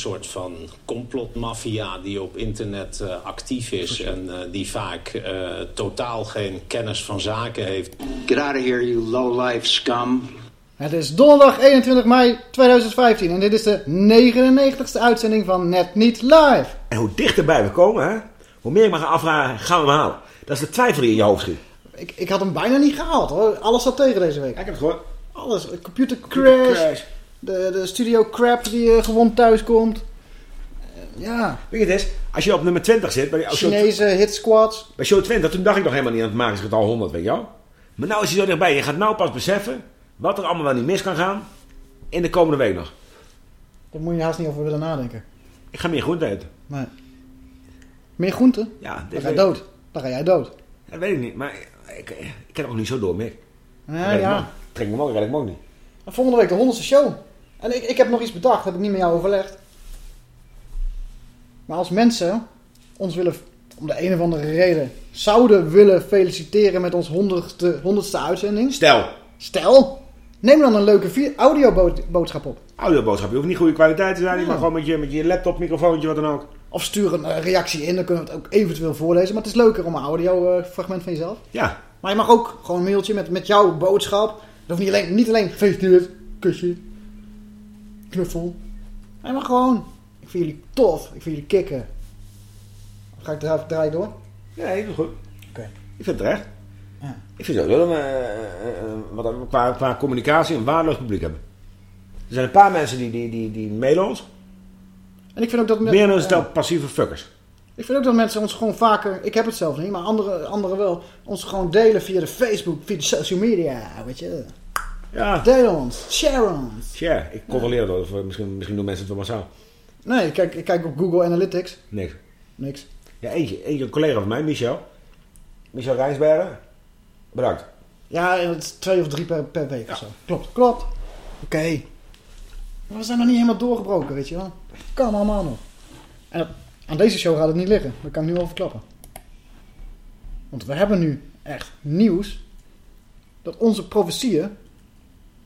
soort van complotmafia die op internet eh, actief is... en eh, die vaak eh, totaal geen kennis van zaken heeft. Get out of here, you low-life scum. Het is donderdag 21 mei 2015 en dit is de 99ste uitzending van Net Niet Live. En hoe dichterbij we komen, hè, hoe meer ik me ga afvragen, gaan we hem halen? Dat is de twijfel die in je hoofd schiet. Ik, ik had hem bijna niet gehaald hoor. Alles zat tegen deze week. ik heb het gehoord. Alles. Computer crash. Crash. De, de studio crap die eh, gewond thuis komt. Eh, ja. Weet je het is? Als je op nummer 20 zit, bij, Chinese hit squads. bij show 20, toen dacht ik nog helemaal niet aan het magisch getal 100, weet je wel? Maar nou is hij zo dichtbij. Je gaat nou pas beseffen wat er allemaal wel niet mis kan gaan in de komende week nog. Daar moet je haast niet over willen nadenken. Ik ga meer groente eten. Nee. Meer groenten? Ja, Dan ga je dood. Dan ga jij dood. Dat weet ik niet, maar ik, ik ken ook niet zo door, Mick. Ja, ja. Trek me ook, red ik hem ook niet. En volgende week de honderdste show. En ik, ik heb nog iets bedacht, heb ik niet met jou overlegd. Maar als mensen ons willen, om de een of andere reden, zouden willen feliciteren met ons honderdste, honderdste uitzending. Stel, Stel, neem dan een leuke audioboodschap op. audioboodschap. Je hoeft niet goede kwaliteit te zijn, Ja. maar gewoon met je, met je laptop, microfoontje, wat dan ook. Of stuur een eh, reactie in, dan kunnen we het ook eventueel voorlezen. Maar het is leuker om een audiofragment van jezelf. Ja, Maar je mag ook gewoon een mailtje met, met jouw boodschap. Dat hoeft niet alleen, niet alleen gefeliciteerd, kusje, knuffel. Maar je mag gewoon, ik vind jullie tof, ik vind jullie kicken. Ga ik draai, draai door? nee, dat is goed. Oké. Ik vind het terecht. Ja. Ik vind sowieso dat we eh, eh, we qua, qua communicatie een waardeloos publiek hebben. Er zijn een paar mensen die, die, die, die mailen ons. En ik vind ook dat... me- Meer dan een stel passieve fuckers. Ik vind ook dat mensen ons gewoon vaker, ik heb het zelf niet, maar anderen anderen wel, ons gewoon delen via de Facebook, via de social media, weet je. Ja, Deel ons, share. Ik controleer dat. Of, eh, misschien, misschien doen mensen het wel massaal. Nee, ik kijk, ik kijk op Google Analytics, Niks. niks. Ja, eentje, eentje, een collega van mij, Michel. Michel Rijnsbergen. Bedankt. Ja, het is twee of drie per, per week of zo. Klopt, klopt. Oké. Maar we zijn nog niet helemaal doorgebroken, weet je wel. Kan allemaal nog. En dat- aan deze show gaat het niet liggen. Dat kan ik nu al verklappen. Want we hebben nu echt nieuws. Dat onze profetieën,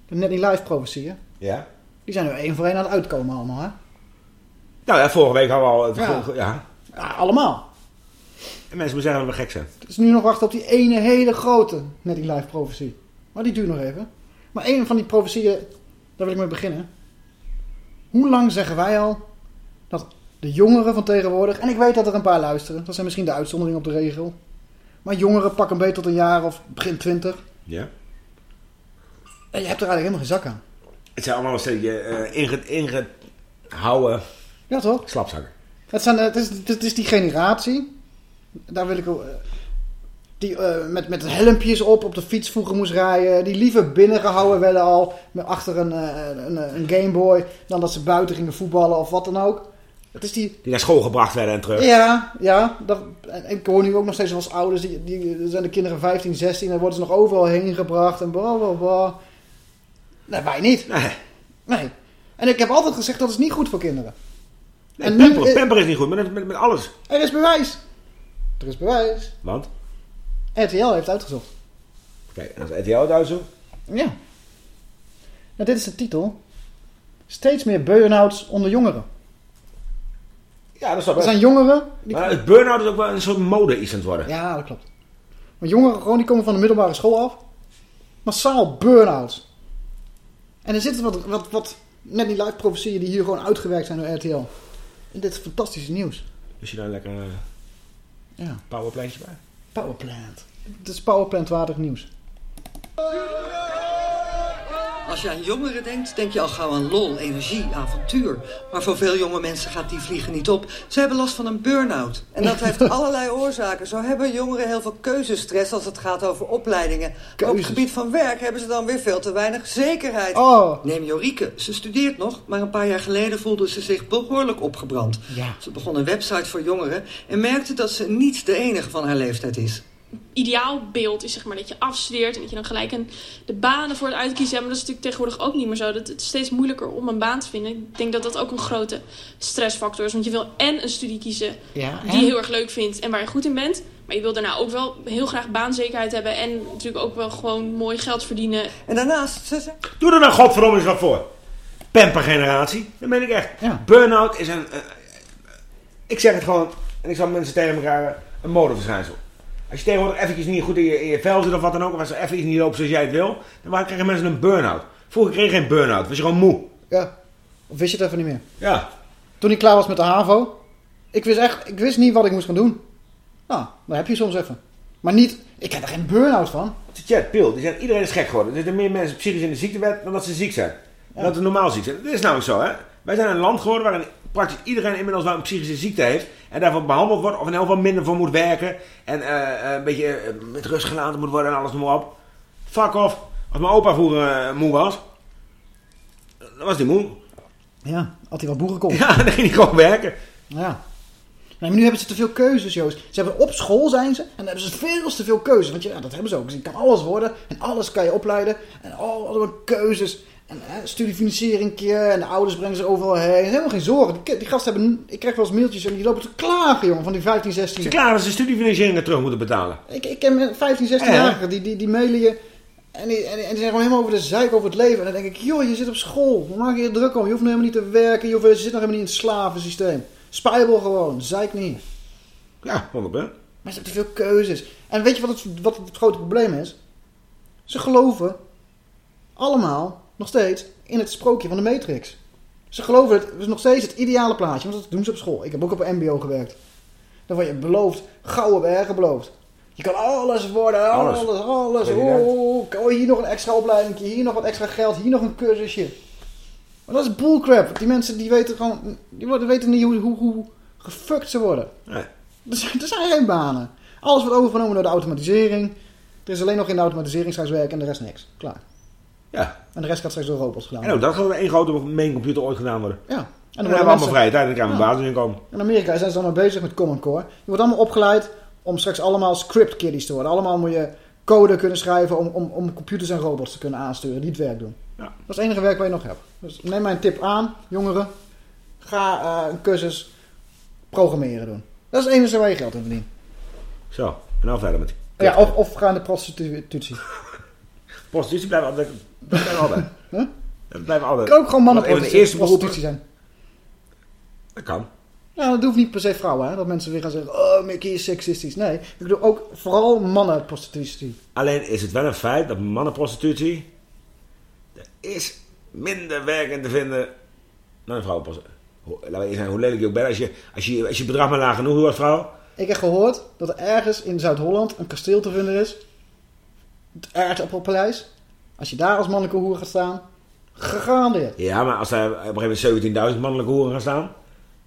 de net niet live profetieën, Ja? die zijn nu één voor één aan het uitkomen allemaal, hè? Nou ja, vorige week hadden we al... Het Ja. ja. ja. Ja, allemaal. En mensen moeten zeggen dat we gek zijn. Het is nu nog wachten op die ene hele grote net die live profetie. Maar die duurt nog even. Maar een van die profetieën, daar wil ik mee beginnen. Hoe lang zeggen wij al dat de jongeren van tegenwoordig, en ik weet dat er een paar luisteren, dat zijn misschien de uitzonderingen op de regel. Maar jongeren pakken een beetje tot een jaar of begin twintig. Ja? Je hebt er eigenlijk helemaal geen zak aan. Het zijn allemaal steeds uh, inge, ingehouden Ja toch? slapzakken. Het, zijn, het, is, het is die generatie. Daar wil ik ook. eh, Die eh, met, met helmpjes op op de fiets vroeger moest rijden. Die liever binnengehouden werden al. Met achter een, eh, een, een Gameboy. Dan dat ze buiten gingen voetballen of wat dan ook. Het is die. Die naar school gebracht werden en terug. Ja, ja. Dat, en ik hoor nu ook nog steeds als ouders. Die, die zijn de kinderen 15, 16. Dan worden ze nog overal heen gebracht. En bla bla bla. Nee, wij niet. Nee. Nee. En ik heb altijd gezegd dat is niet goed voor kinderen. nee En pamper, nu- pamper is niet goed, met, met, met alles. Er is bewijs. Er is bewijs. Want? RTL heeft uitgezocht. Kijk, als RTL het uitzoekt. Ja. Nou, dit is de titel. Steeds meer burn-outs onder jongeren. Ja, dat is wel Er zijn jongeren... Die... Maar het burn-out is ook wel een soort mode iets aan het worden. Ja, dat klopt. Maar jongeren gewoon, die komen van de middelbare school af. Massaal burn-outs. En er zitten wat, wat, wat net die live profetieën die hier gewoon uitgewerkt zijn door RTL. En dit is fantastische nieuws. Dus je daar lekker een Ja, powerplantje bij? Powerplant. Het is Powerplant-waardig nieuws. Als je aan jongeren denkt, denk je al gauw aan lol, energie, avontuur. Maar voor veel jonge mensen gaat die vliegen niet op. Ze hebben last van een burn-out. En dat heeft allerlei oorzaken. Zo hebben jongeren heel veel keuzestress als het gaat over opleidingen. Op het gebied van werk hebben ze dan weer veel te weinig zekerheid. Oh. Neem Jorike. Ze studeert nog, maar een paar jaar geleden voelde ze zich behoorlijk opgebrand. Ja. Ze begon een website voor jongeren en merkte dat ze niet de enige van haar leeftijd is. Ideaalbeeld is zeg maar dat je afstudeert en dat je dan gelijk een, de banen voor het uitkiezen hebt. Maar dat is natuurlijk tegenwoordig ook niet meer zo. Dat het is steeds moeilijker om een baan te vinden. Ik denk dat dat ook een grote stressfactor is. Want je wil en een studie kiezen Ja, die je heel erg leuk vindt en waar je goed in bent. Maar je wil daarna ook wel heel graag baanzekerheid hebben. En natuurlijk ook wel gewoon mooi geld verdienen. En daarnaast, ze- Doe er dan godverdomme eens wat voor. pampergeneratie. Dat meen ik echt. Ja. Burn-out is een... eh, ik zeg het gewoon, en ik zal mensen tegen elkaar, eh, een modeverschijnsel. Als je tegenwoordig eventjes niet goed in je, in je vel zit of wat dan ook, of als er even iets niet loopt zoals jij het wil, dan krijgen mensen een burn-out. Vroeger kreeg je geen burn-out, was je gewoon moe. Ja. Of wist je het even niet meer? Ja. Toen ik klaar was met de HAVO. Ik wist echt, ik wist niet wat ik moest gaan doen. Nou, dat heb je soms even. Maar niet, ik heb er geen burn-out van. Chat, Pil, die zijn, iedereen is gek geworden. Er zitten meer mensen psychisch in de ziektewet dan dat ze ziek zijn. Dan Dat ze normaal ziek zijn. Dat is namelijk zo, hè. Wij zijn een land geworden waarin praktisch iedereen inmiddels wel een psychische ziekte heeft. En daarvoor behandeld wordt of in elk geval minder voor moet werken. En eh, eh, een beetje eh, met rust gelaten moet worden en alles noem maar op. Fuck off. Als mijn opa vroeger moe was, dan was hij moe. Ja, had hij wat boeren komt. Ja, dan ging hij gewoon werken. Ja. Nee, maar nu hebben ze te veel keuzes, Joost. Ze hebben op school zijn ze en dan hebben ze veel te veel keuzes. Want ja, dat hebben ze ook. Dus je kan alles worden en alles kan je opleiden. En oh, allemaal keuzes. En hè, studiefinanciering een keer en de ouders brengen ze overal heen. Helemaal geen zorgen. Die, die gasten hebben... Ik krijg wel eens mailtjes en die lopen te klagen, jongen, van die 15, 16. Ze klaar dat ze studiefinancieringen terug moeten betalen. Ik, ik ken 15, 16-jarigen, die, die, die mailen je. En die, en, die- en die zijn gewoon helemaal over de zeik over het leven. En dan denk ik, joh, je zit op school. Waar maak je je druk om? Je hoeft nu helemaal niet te werken. Je, hoeft, je zit nog helemaal niet in het slavensysteem. Spijbel gewoon, zeik niet. Ja, 100 Maar ze hebben te veel keuzes. En weet je wat het, wat het grote probleem is? Ze geloven allemaal nog steeds in het sprookje van de Matrix. Ze geloven het, het is nog steeds het ideale plaatje, want dat doen ze op school. Ik heb ook op een MBO gewerkt. Dan word je beloofd, gouden bergen beloofd. Je kan alles worden, alles, Alles. alles. President. Oh, oh, hier nog een extra opleiding, hier nog wat extra geld, hier nog een cursusje. Maar dat is bullcrap. Die mensen die weten gewoon, die worden- weten niet hoe, hoe, hoe gefuckt ze worden. Nee. Er zijn, er zijn geen banen. Alles wordt overgenomen door de automatisering. Er is alleen nog in de automatisering werken en de rest niks. Klaar. Ja. En de rest gaat straks door robots gedaan En ook dat gaat één grote maincomputer ooit gedaan worden. Ja. En dan dan hebben we allemaal vrije tijd en dan krijgen we Ja. basisinkomen. In Amerika zijn ze dan bezig met Common Core. Je wordt allemaal opgeleid om straks allemaal script kiddies te worden. Allemaal moet je code kunnen schrijven om, om, om computers en robots te kunnen aansturen die het werk doen. Ja. Dat is het enige werk wat je nog hebt. Dus neem mijn tip aan, jongeren. Ga eh, een cursus programmeren doen. Dat is het enige waar je geld in verdient. Zo, en nou verder met die. Ja, of, of ga in de prostitutie. Prostitutie blijft altijd. Dat blijft altijd. Huh? Dat blijft altijd. Het kan ook gewoon mannen de eerste prostitutie zijn. Dat kan. Ja, dat hoeft niet per se vrouwen, hè? Dat mensen weer gaan zeggen, oh, Mickey is seksistisch. Nee, ik bedoel ook vooral mannen prostitutie. Alleen is het wel een feit dat mannenprostitutie. Er is minder werk in te vinden dan een vrouwenprostitutie. Hoe- Laten we eerlijk zijn, hoe lelijk je ook bent. Als je, als je, als je bedrag maar laag genoeg als vrouw. Ik heb gehoord dat er ergens in Zuid-Holland een kasteel te vinden is. Het Aardappelpaleis. Als je daar als mannelijke hoer gaat staan, gegarandeerd. Ja, maar als er op een gegeven moment 17.000 mannelijke hoeren gaan staan.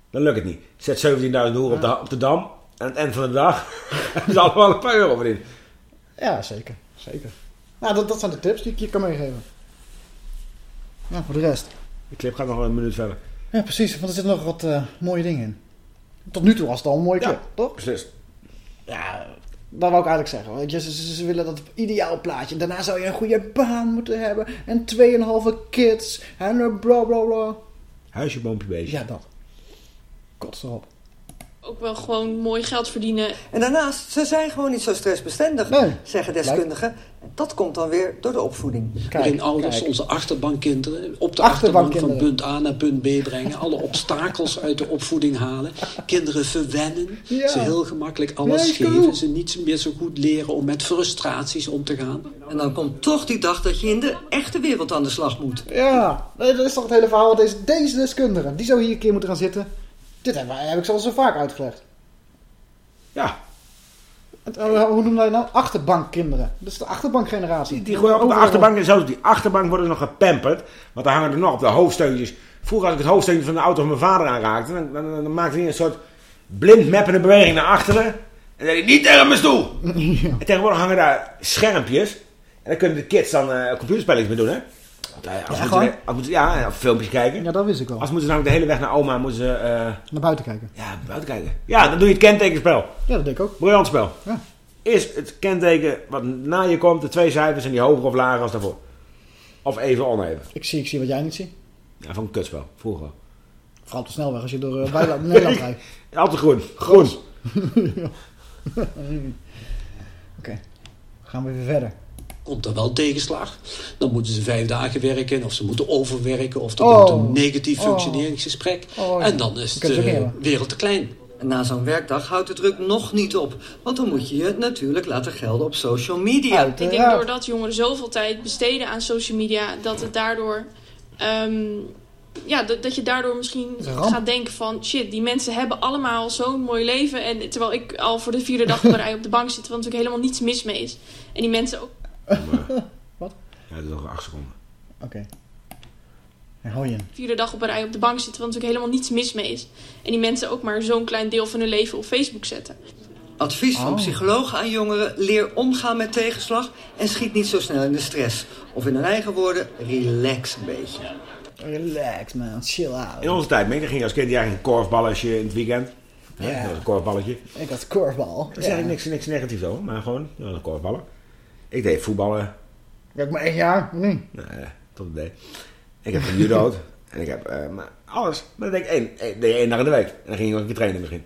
Dan lukt het niet. Zet 17.000 hoeren op, de, op de dam. En aan het eind van de dag. hebben ze allemaal een paar euro verdiend. Ja, zeker. Zeker. Nou, dat, dat zijn de tips die ik je kan meegeven. Ja, voor de rest. De clip gaat nog een minuut verder. Ja, precies. Want er zitten nog wat eh, mooie dingen in. Tot nu toe was het al een mooie clip, Ja. toch? Beslist. Ja, dat wou ik eigenlijk zeggen. Je, ze, willen dat ideaal plaatje. Daarna zou je een goede baan moeten hebben. En 2,5 kids. En bla bla bla. Huisje, boompje, beestje. Ja, dat. Kots erop. Ook wel gewoon mooi geld verdienen. En daarnaast, ze zijn gewoon niet zo stressbestendig, Nee. zeggen deskundigen. En dat komt dan weer door de opvoeding. Kijk, waarin ouders kijk. onze achterbankkinderen op de achterbank van Achterbankkinderen. punt A naar punt B brengen. Alle obstakels uit de opvoeding halen. Kinderen verwennen. Ja. Ze heel gemakkelijk alles Nee, geven. Ze niet meer zo goed leren om met frustraties om te gaan. En dan komt toch die dag dat je in de echte wereld aan de slag moet. Ja, nee, dat is toch het hele verhaal. Deze, deze deskundige, die zou hier een keer moeten gaan zitten. Dit heb, heb ik zo al zo vaak uitgelegd. Ja, Het, eh, hoe noemen wij dat nou? Achterbankkinderen. Dat is de achterbankgeneratie. Die, die gooien op de achterbank en zelfs op die achterbank worden nog gepamperd. Want dan hangen er nog op de hoofdsteuntjes. Vroeger als ik het hoofdsteuntje van de auto van mijn vader aanraakte, dan, dan, dan maakte hij een soort blind mappende beweging naar achteren. En dan zei hij, niet tegen mijn stoel! En tegenwoordig hangen daar schermpjes. En dan kunnen de kids dan eh computerspelletjes mee doen, hè? Eh, als Ja, moeten, als ja, of filmpjes kijken. Ja, dat wist ik wel. Als moeten ze namelijk de hele weg naar oma, moeten ze eh, Naar buiten kijken. ja, buiten kijken. Ja, dan doe je het kentekenspel. Ja, dat deed ik ook. Briljant spel. Ja. Is het kenteken wat na je komt, de twee cijfers en die hoger of lager als daarvoor? Of even oneven? Ik zie, ik zie wat jij niet ziet. Ja, van een kutspel. Vroeger. Vooral op de snelweg als je door uh, Weiland- Nederland rijdt. Altijd groen. Groen. Oké, gaan we weer verder. Komt er wel tegenslag. Dan moeten ze vijf dagen werken, of ze moeten overwerken... of er Oh. komt een negatief Oh. functioneringsgesprek. Oh, en dan is het hebben. wereld te klein. En na zo'n werkdag houdt de druk nog niet op. Want dan moet je je natuurlijk laten gelden op social media. Ik denk doordat jongeren zoveel tijd besteden aan social media, dat het daardoor. ehm, ja, dat, dat je daardoor misschien gaat denken van shit, die mensen hebben allemaal zo'n mooi leven. En terwijl ik al voor de vierde dag op een rij op de bank zit, waar natuurlijk helemaal niets mis mee is. En die mensen ook. Ja, dat is nog acht seconden. Oké. En hou je vierde dag op een rij op de bank zitten, waar natuurlijk helemaal niets mis mee is. En die mensen ook maar zo'n klein deel van hun leven op Facebook zetten. Advies van Oh. psychologen aan jongeren: leer omgaan met tegenslag en schiet niet zo snel in de stress. Of in hun eigen woorden, relax een beetje. Relax man, chill out. In onze tijd, dan ging je als kind eigenlijk een korfballetje in het weekend. Ja. Ja. Dat was een korfballetje. Ik had korfbal. Daar zeg ik niks, niks negatiefs over, maar gewoon, dat was een korfballen. Ik deed voetballen, Ja, maar één jaar, nou, ja, tot de day. Ik heb judo'd en ik heb eh, maar alles. Maar dat deed ik één, deed ik één dag in de week. En dan ging ik ook een keer trainen in het begin.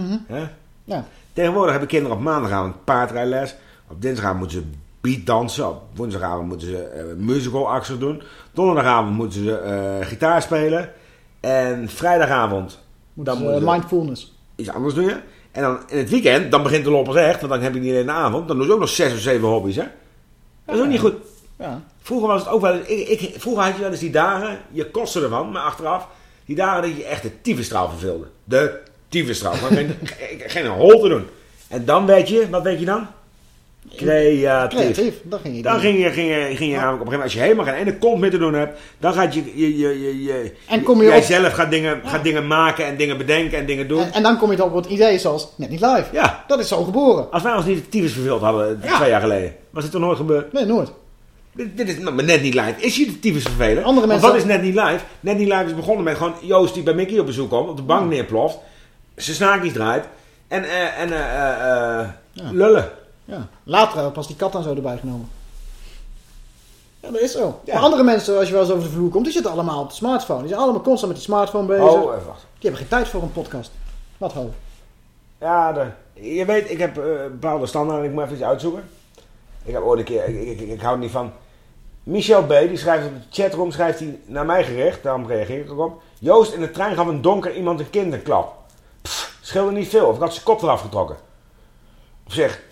Mhm. Ja? Ja. Tegenwoordig hebben kinderen op maandagavond paardrijles. Op dinsdagavond moeten ze beatdansen. Op woensdagavond moeten ze eh, musical acts doen. Donderdagavond moeten ze eh, gitaar spelen. En vrijdagavond Moet dan moeten eh, ze mindfulness. iets anders doen. Ja? En dan in het weekend, dan begint de lol pas echt. Want dan heb je niet alleen de avond. Dan doen ze ook nog zes of zeven hobby's. Hè? Dat is ook niet goed. Ja. Vroeger was het ook wel eens, ik, ik, vroeger had je wel eens die dagen, je kostte ervan, maar achteraf, die dagen dat je echt de tyfusstraal verveelde. De tyfusstraal. Geen, geen hol te doen. En dan weet je, wat weet je dan? Creatief. Creatief, dat ging je Dan ging je, ging je, ging je namelijk op een gegeven moment, als je helemaal geen ene kont meer te doen hebt, dan gaat je, je, je, je, je En kom je jij op- zelf gaat dingen, gaat dingen maken en dingen bedenken en dingen doen. En, en dan kom je op het idee zoals net niet live. ja, Dat is zo geboren. als wij ons niet de tyfus verveeld hadden Ja. twee jaar geleden, was het toch nooit gebeurd? Nee, nooit. Dit, dit is maar net niet live. Is je de tyfus vervelen? Andere Want mensen- wat is net niet live? Net niet live is begonnen met gewoon Joost die bij Mickey op bezoek komt, op de bank neerploft, zijn snaakjes draait en, eh, en eh, eh, eh, Ja. lullen. Ja. Later hebben we pas die kat en zo erbij genomen. Ja, dat is zo. Ja. Maar andere mensen, als je wel eens over de vloer komt, die zitten allemaal op de smartphone. Die zijn allemaal constant met die smartphone bezig. Oh, even wacht. Die hebben geen tijd voor een podcast. Wat hoop. Ja, de, je weet, ik heb eh, bepaalde standaarden. Ik moet even iets uitzoeken. Ik heb ooit een keer, ik, ik, ik, ik hou er niet van. Michel B. die schrijft op de chatroom, schrijft hij naar mij gericht. Daarom reageer ik erop. Joost, in de trein gaf een donker iemand een kinderklap. Pff, scheelde niet veel. Of ik had zijn kop eraf getrokken. Op zich,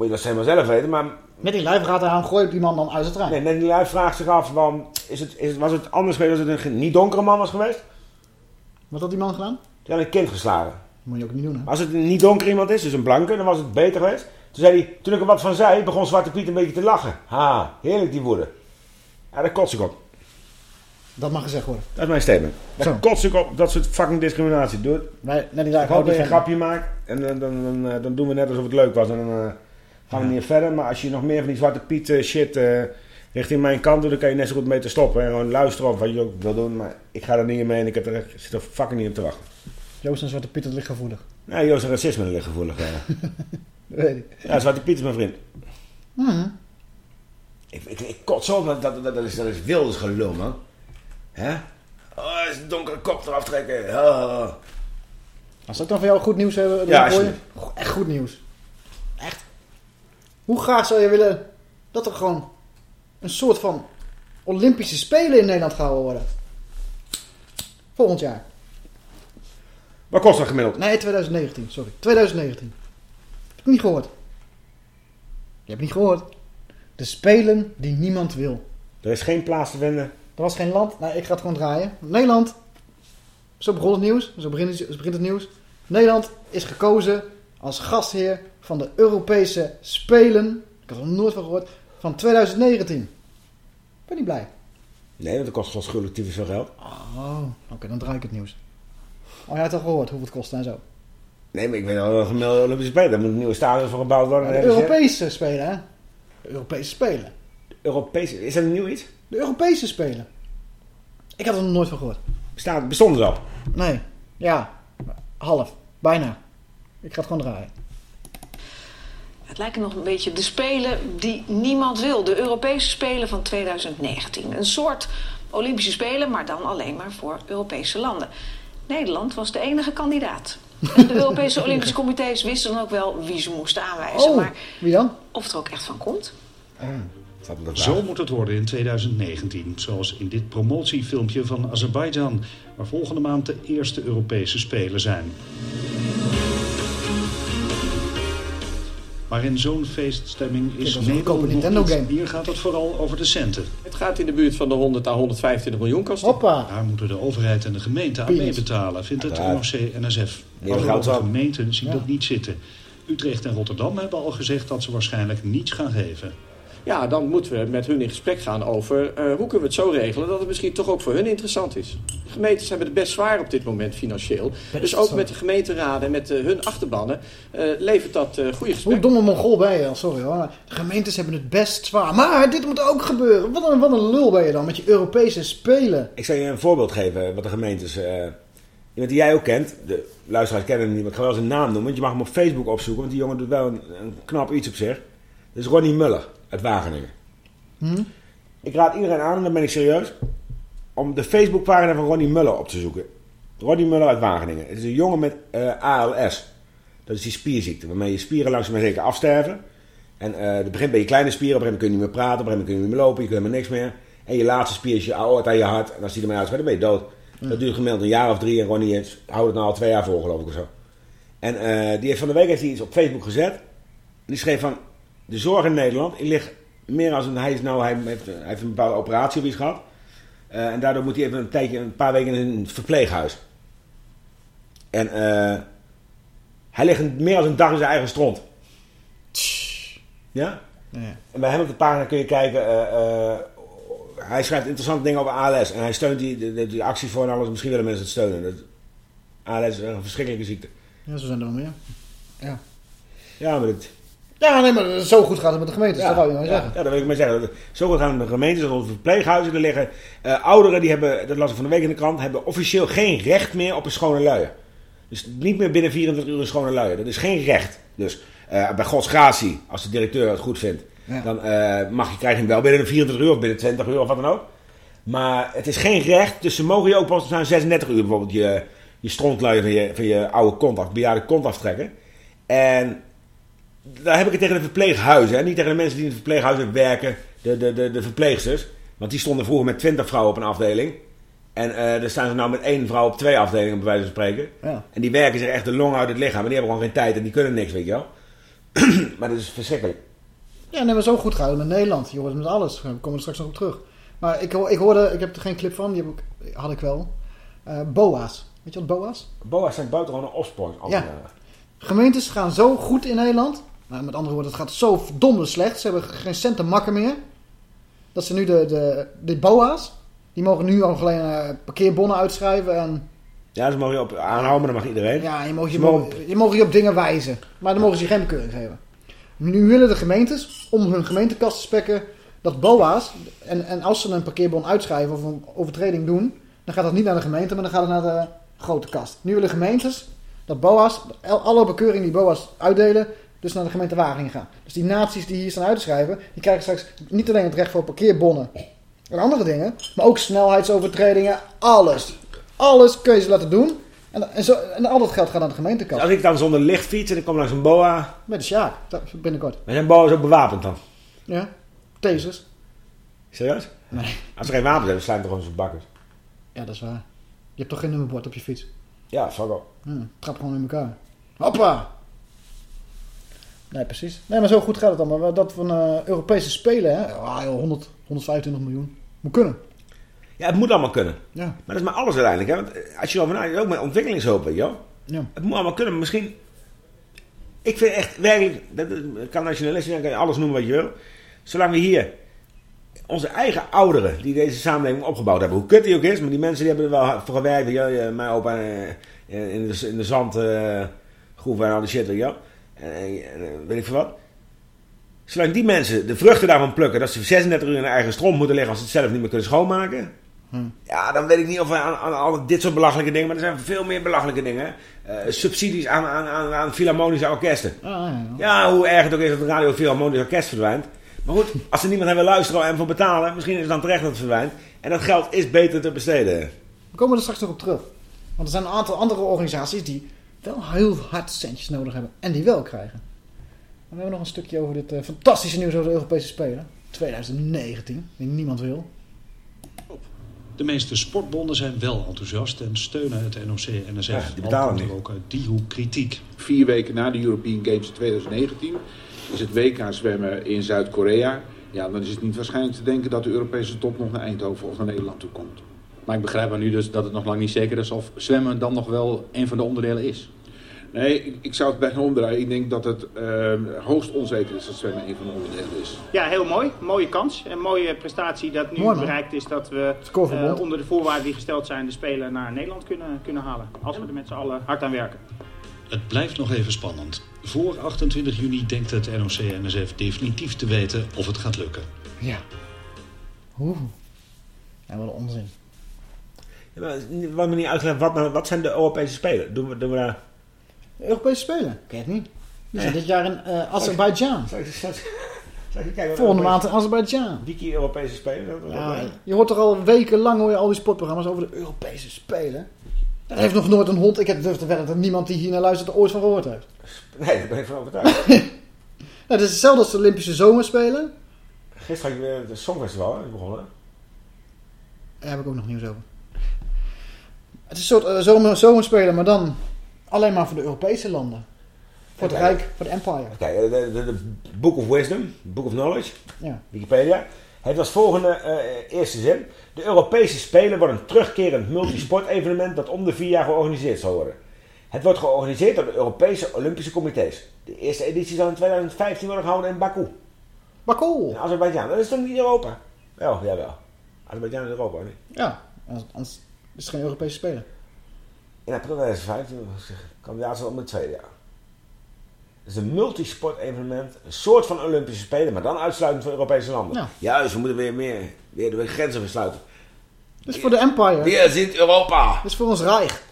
moet je dat helemaal zelf weten. Maar Met die lijfraad aan gooi ik die man dan uit het trein. nee, net die lui vraagt zich af, van, is het, is het, was het anders geweest als het een niet donkere man was geweest? Wat had die man gedaan? Die had een kind geslagen. Dat moet je ook niet doen, hè? Maar als het een niet donker iemand is, dus een blanke, dan was het beter geweest. Toen zei hij, toen ik er wat van zei, begon Zwarte Piet een beetje te lachen. Ha, heerlijk die woede. Ja, daar kots ik op. Dat mag gezegd worden. Dat is mijn statement. Daar Zo. kots ik op dat soort fucking discriminatie. Doe. Wij, net die Ik lijf hoop dat je een grapje maakt en eh, dan, dan, eh, dan doen we net alsof het leuk was. En dan eh, gaan we niet verder. Maar als je nog meer van die Zwarte Piet eh, shit eh, richting mijn kant doet, dan kan je net zo goed mee te stoppen. En gewoon luisteren op wat je ook wil doen. Maar ik ga er niet in mee en ik heb er, ik zit er fucking niet op te wachten. Joost en Zwarte Piet, dat ligt gevoelig. Nee, Joost, racisme ligt gevoelig. Dat weet ik. Ja, Zwarte Piet is mijn vriend. Mhm. Ik, ik, ik kot zo, dat, dat, dat, is, dat is wilders gelul, man. Hè? Oh, is een donkere kop eraf trekken. Oh. Als ik dan voor jou goed nieuws hebben, Ja, je- Echt goed nieuws. Hoe graag zou je willen dat er gewoon een soort van Olympische Spelen in Nederland gehouden worden? Volgend jaar. Wat kost dat gemiddeld? Nee, 2019, sorry. 2019. Heb ik niet gehoord. Je hebt niet gehoord. De Spelen die niemand wil. Er is geen plaats te vinden. Er was geen land. Nou, ik ga het gewoon draaien. Nederland. Zo begon het nieuws. Zo begint, zo begint het nieuws. Nederland is gekozen als gastheer van de Europese Spelen. Ik had er nog nooit van gehoord. Van 2019. Ik ben niet blij. Nee, want dat kost godschuwelijk tyfus veel geld. Oh, oké, dan draai ik het nieuws. Oh, jij had al gehoord hoeveel het kost en zo. Nee, maar ik weet een gemiddelde Olympische Spelen. Daar moet een nieuwe stadion voor gebouwd worden. de. Europese Spelen, hè? De Europese Spelen. Europese, is dat een nieuw iets? De Europese Spelen. Ik had er nog nooit van gehoord. Bestaat, bestond het al? Nee, ja, half, bijna. Ik ga het gewoon draaien. Het lijken nog een beetje de Spelen die niemand wil. De Europese Spelen van 2019. Een soort Olympische Spelen, maar dan alleen maar voor Europese landen. Nederland was de enige kandidaat. En de Europese Olympische Comité's wisten dan ook wel wie ze moesten aanwijzen. Oh, Maar wie dan? of het er ook echt van komt? Vraag. Zo moet het worden in 2019, zoals in dit promotiefilmpje van Azerbeidzjan, waar volgende maand de eerste Europese Spelen zijn. Maar in zo'n feeststemming is Kijk, een Nederland Nintendo game. Hier gaat het vooral over de centen. Het gaat in de buurt van de 100 à 125 miljoen kosten. Hoppa. Daar moeten de overheid en de gemeente aan Peanuts. meebetalen, vindt het. NOC-NSF. Meer Maar de gemeenten zien Ja. dat niet zitten. Utrecht en Rotterdam hebben al gezegd dat ze waarschijnlijk niets gaan geven. Ja, dan moeten we met hun in gesprek gaan over eh, hoe kunnen we het zo regelen dat het misschien toch ook voor hun interessant is. De gemeentes hebben het best zwaar op dit moment financieel. dus ook zwaar. met de gemeenteraden en met eh, hun achterbannen eh, levert dat eh goede Hoe gesprekken. domme mongool ben je dan? Sorry hoor. De gemeentes hebben het best zwaar. Maar dit moet ook gebeuren. Wat een, wat een lul ben je dan met je Europese spelen. Ik zal je een voorbeeld geven wat de gemeentes... eh, iemand die jij ook kent, de luisteraars kennen hem niet, maar ik ga wel zijn naam noemen. Want je mag hem op Facebook opzoeken, want die jongen doet wel een, een knap iets op zich. Dat is Ronnie Muller uit Wageningen. Hm? Ik raad iedereen aan, en dan ben ik serieus, om de Facebookpagina van Ronnie Muller op te zoeken. Ronnie Muller uit Wageningen. Het is een jongen met eh, ALS. Dat is die spierziekte, waarmee je spieren langzaam maar zeker afsterven. En eh het begint bij je kleine spieren, op een gegeven moment kun je niet meer praten, op een gegeven moment kun je niet meer lopen, je kunt helemaal niks meer. En je laatste spier is je aorta aan je hart, en als die ermee uitgaat, dan ben je dood. Dat duurt gemiddeld een jaar of drie, en Ronnie heeft, houdt het nou al twee jaar voor, geloof ik of zo. En eh, die heeft van de week heeft hij iets op Facebook gezet. En die schreef van, de zorg in Nederland, ik lig meer als een, hij, is nou, hij, heeft, hij heeft een bepaalde operatie of iets gehad. Eh, en daardoor moet hij even een tijdje, een paar weken in een verpleeghuis. En eh, hij ligt meer als een dag in zijn eigen stront. Ja? Ja. En bij hem op de pagina kun je kijken. eh, hij schrijft interessante dingen over ALS. En hij steunt die, die, die, acties voor en alles. Misschien willen mensen het steunen. Dat, ALS is een verschrikkelijke ziekte. Ja, zo zijn er wel meer. Ja. Ja, maar dat, Ja, nee, maar zo goed gaat het met de gemeentes. dat wou je nou ja, zeggen. ja, dat wil ik maar zeggen. Zo goed gaan het met de gemeentes en onze verpleeghuizen. Er liggen eh, ouderen, die hebben, dat las ik van de week in de krant, hebben officieel geen recht meer op een schone luier. Dus niet meer binnen 24 uur een schone luier. Dat is geen recht. Dus eh, bij Gods gratie, als de directeur het goed vindt, Ja. dan eh, mag je, krijg je hem wel binnen 24 uur of binnen 20 uur of wat dan ook. Maar het is geen recht, dus ze mogen je ook pas na 36 uur bijvoorbeeld je, je strontluier van je, van je oude kont af, bejaarde kont aftrekken. En daar heb ik het tegen de verpleeghuizen. Hè? Niet tegen de mensen die in de verpleeghuizen werken. De, de, de, de verpleegsters. Want die stonden vroeger met 20 vrouwen op een afdeling. En eh daar staan ze nou met één vrouw op twee afdelingen, bij wijze van spreken. Ja. En die werken zich echt de long uit het lichaam. Maar die hebben gewoon geen tijd en die kunnen niks, weet je wel. maar dat is verschrikkelijk. Ja, nee, maar zo goed het met Nederland. Je hoort het met alles. We komen er straks nog op terug. Maar ik, ik hoorde, ik heb er geen clip van, die heb ik, had ik wel. Eh, BOA's. Weet je wat BOA's? Boa's zijn buitengewone opsporingsambtenaren. Gemeentes gaan zo goed in Nederland. Nou, met andere woorden, het gaat zo verdomde slecht. Ze hebben geen cent te makken meer. Dat ze nu de, de, de BOA's, die mogen nu al alleen eh, parkeerbonnen uitschrijven. En Ja, ze mogen je op aanhouden, maar dat mag iedereen. ja, je mag je, mogen- mo- je mag je op dingen wijzen. Maar dan mogen ze je geen bekeuring geven. Nu willen de gemeentes, om hun gemeentekast te spekken, dat BOA's, en, en als ze een parkeerbon uitschrijven of een overtreding doen, dan gaat dat niet naar de gemeente, maar dan gaat het naar de grote kast. Nu willen gemeentes dat BOA's, alle bekeuringen die BOA's uitdelen, dus naar de gemeente Wageningen gaan. Dus die naties die hier staan uit te schrijven, die krijgen straks niet alleen het recht voor parkeerbonnen en andere dingen, maar ook snelheidsovertredingen, alles. Alles kun je ze laten doen. En, en, zo, en al dat geld gaat naar de gemeentekast. Dus als ik dan zonder licht fiets en ik kom langs een boa... Met de Sjaak, binnenkort. Maar zijn boa's ook bewapend dan? Ja, tasers. Serieus? Nee. Als ze geen wapens hebben, slaan ze gewoon zo'n bakkers. Ja, dat is waar. Je hebt toch geen nummerbord op je fiets? Ja, fuck op. Hm, trap gewoon in elkaar. Hoppa! Nee, precies. Nee, maar zo goed gaat het allemaal. Dat van eh, Europese Spelen, hè. Ah, joh, 100, 125 miljoen. Moet kunnen. Ja, het moet allemaal kunnen. Ja. Maar dat is maar alles uiteindelijk. Hè? Want eh, als je erover nadenkt, ook met ontwikkelingshulp, weet je wel. Ja. Het moet allemaal kunnen. Misschien... Ik vind echt werkelijk... Dat kan nationalist zijn, kan je alles noemen wat je wil. Zolang we hier onze eigen ouderen die deze samenleving opgebouwd hebben, hoe kut die ook is, maar die mensen die hebben er wel voor gewerkt. Ja, Mijn opa eh, in de, in de zand eh, groeven en al die shit, weet je wel. En, en, en, weet ik veel wat. Zolang die mensen de vruchten daarvan plukken, dat ze 36 uur in hun eigen stront moeten liggen als ze het zelf niet meer kunnen schoonmaken. Ja, dan weet ik niet of we aan, aan al dit soort belachelijke dingen, maar er zijn veel meer belachelijke dingen. Eh, subsidies aan, aan, aan, aan filharmonische orkesten. Ah, ja, ja. Ja, hoe erg het ook is dat het Radio Philharmonisch Orkest verdwijnt. Maar goed, als er niemand naar wil luisteren en voor betalen, misschien is het dan terecht dat het verdwijnt. En dat geld is beter te besteden. We komen er straks nog op terug. Want er zijn een aantal andere organisaties die wel heel hard centjes nodig hebben. En die wel krijgen. En we hebben nog een stukje over dit eh, fantastische nieuws over de Europese Spelen. 2019. Die niemand wil. De meeste sportbonden zijn wel enthousiast en steunen het NOC-NSF. Ja, die al betalen er niet. ook uit die hoek kritiek. Vier weken na de European Games in 2019 is het WK zwemmen in Zuid-Korea. Ja, dan is het niet waarschijnlijk te denken dat de Europese top nog naar Eindhoven of naar Nederland toe komt. Maar ik begrijp maar nu dus dat het nog lang niet zeker is of zwemmen dan nog wel een van de onderdelen is. Nee, ik, ik zou het bijna omdraaien. Ik denk dat het eh, hoogst onzeker is dat zwemmen een van de onderdelen is. Ja, heel mooi. Mooie kans. Een mooie prestatie dat nu Mooi, bereikt is dat we eh, onder de voorwaarden die gesteld zijn de Spelen naar Nederland kunnen, kunnen halen. Als we er met z'n allen hard aan werken. Het blijft nog even spannend. Voor 28 juni denkt het NOC-NSF definitief te weten of het gaat lukken. Ja. Oeh. Ja, wat een onzin. Wat me niet uitgelegd, wat, wat zijn de Europese Spelen? Doen we, doen we daar... Europese Spelen? Ik weet het niet. Die zijn Nee. dit jaar in eh Azerbeidzjan. Ik, ik- ik Volgende maand in Azerbeidzjan. Wiki Europese Spelen? Ja, je hoort er al wekenlang hoor je al die sportprogramma's over de Europese Spelen. Daar heeft nog nooit een hond, ik heb durf te wedden dat er niemand die hier naar luistert er ooit van gehoord heeft. Nee, daar ben ik van overtuigd. Nou, het is hetzelfde als de Olympische Zomerspelen. Gisteren had je weer het Songfestival begonnen. Daar heb ik ook nog nieuws over. Het is een soort eh, zomer, zomerspelen, maar dan alleen maar voor de Europese landen. Voor het. Rijk, voor de Empire. Kijk, de, de, de Book of Wisdom, Book of Knowledge, Ja. Wikipedia. Het was volgende eh, eerste zin. De Europese Spelen worden een terugkerend multisport-evenement dat om de vier jaar georganiseerd zal worden. Het wordt georganiseerd door de Europese Olympische Comité's. De eerste editie zal in 2015 worden gehouden in Baku. Baku! In Azerbeidzjan. Dat is toch niet Europa? Wel, jawel. Azerbeidzjan is Europa, niet? Ja, anders is het geen Europese Spelen. In april 2015 was ik kandidaat om het tweede jaar. Het is een multisport-evenement, een soort van Olympische Spelen, maar dan uitsluitend voor Europese landen. Ja. Juist, we moeten weer meer weer de grenzen versluiten. Dit is voor de Empire. Weer zit Europa. Dit is voor ons Rijk.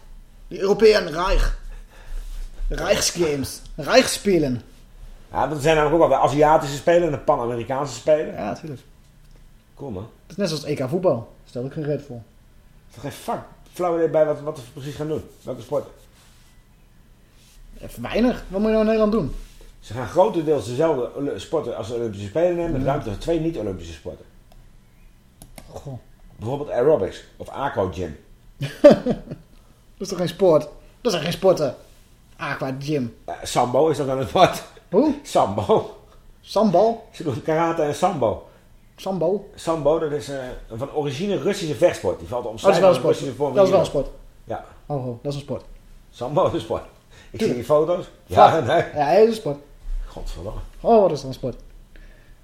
Die European Rijk. De Rijksgames. Rijksspelen. Ja, er zijn namelijk ook wel de Aziatische Spelen en de Pan-Amerikaanse Spelen. Ja, natuurlijk. Cool man. Het is net zoals EK voetbal. Stel ik geen red voor. Er geen fuck flauw idee bij wat, wat we precies gaan doen. Welke sporten. Even weinig. Wat moet je nou in Nederland doen? Ze gaan grotendeels dezelfde sporten als de Olympische Spelen nemen, met ruimte voor twee niet-Olympische sporten. Goh. Bijvoorbeeld aerobics of aqua gym. Dat is toch geen sport? Dat zijn geen sporten. Aqua gym. Eh, sambo is dat dan een sport? Hoe? Sambo. Sambal? Ze doen karate en sambo. Sambo? Sambo, dat is eh, een van origine Russische vechtsport. Die valt om dat is wel een sport. Vorm Dat is wel een sport. Ja. Oh, oh, dat is een sport. Sambo is een sport. Ik zie die foto's. Ja, nee. Ja, dat is een sport. Godverdomme. Oh, wat is dan een sport?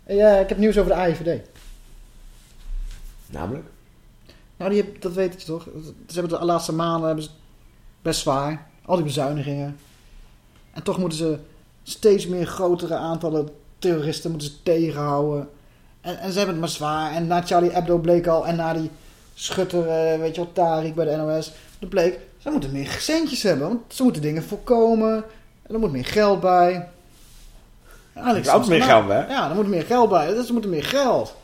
Ja, ik heb nieuws over de AIVD. Namelijk? Nou, die, heb- dat weet je toch? Ze hebben de laatste maanden hebben ze best zwaar. Al die bezuinigingen. En toch moeten ze steeds meer grotere aantallen terroristen moeten ze tegenhouden. En, en ze hebben het maar zwaar. En na Charlie Hebdo bleek al, en na die schutter, eh, weet je wel, Tariq bij de NOS, dat bleek, ze moeten meer centjes hebben. Want ze moeten dingen voorkomen. En er moet meer geld bij. Alex, Er moet altijd meer geld bij. Ja, er moet meer geld bij. Dus ze moeten meer geld.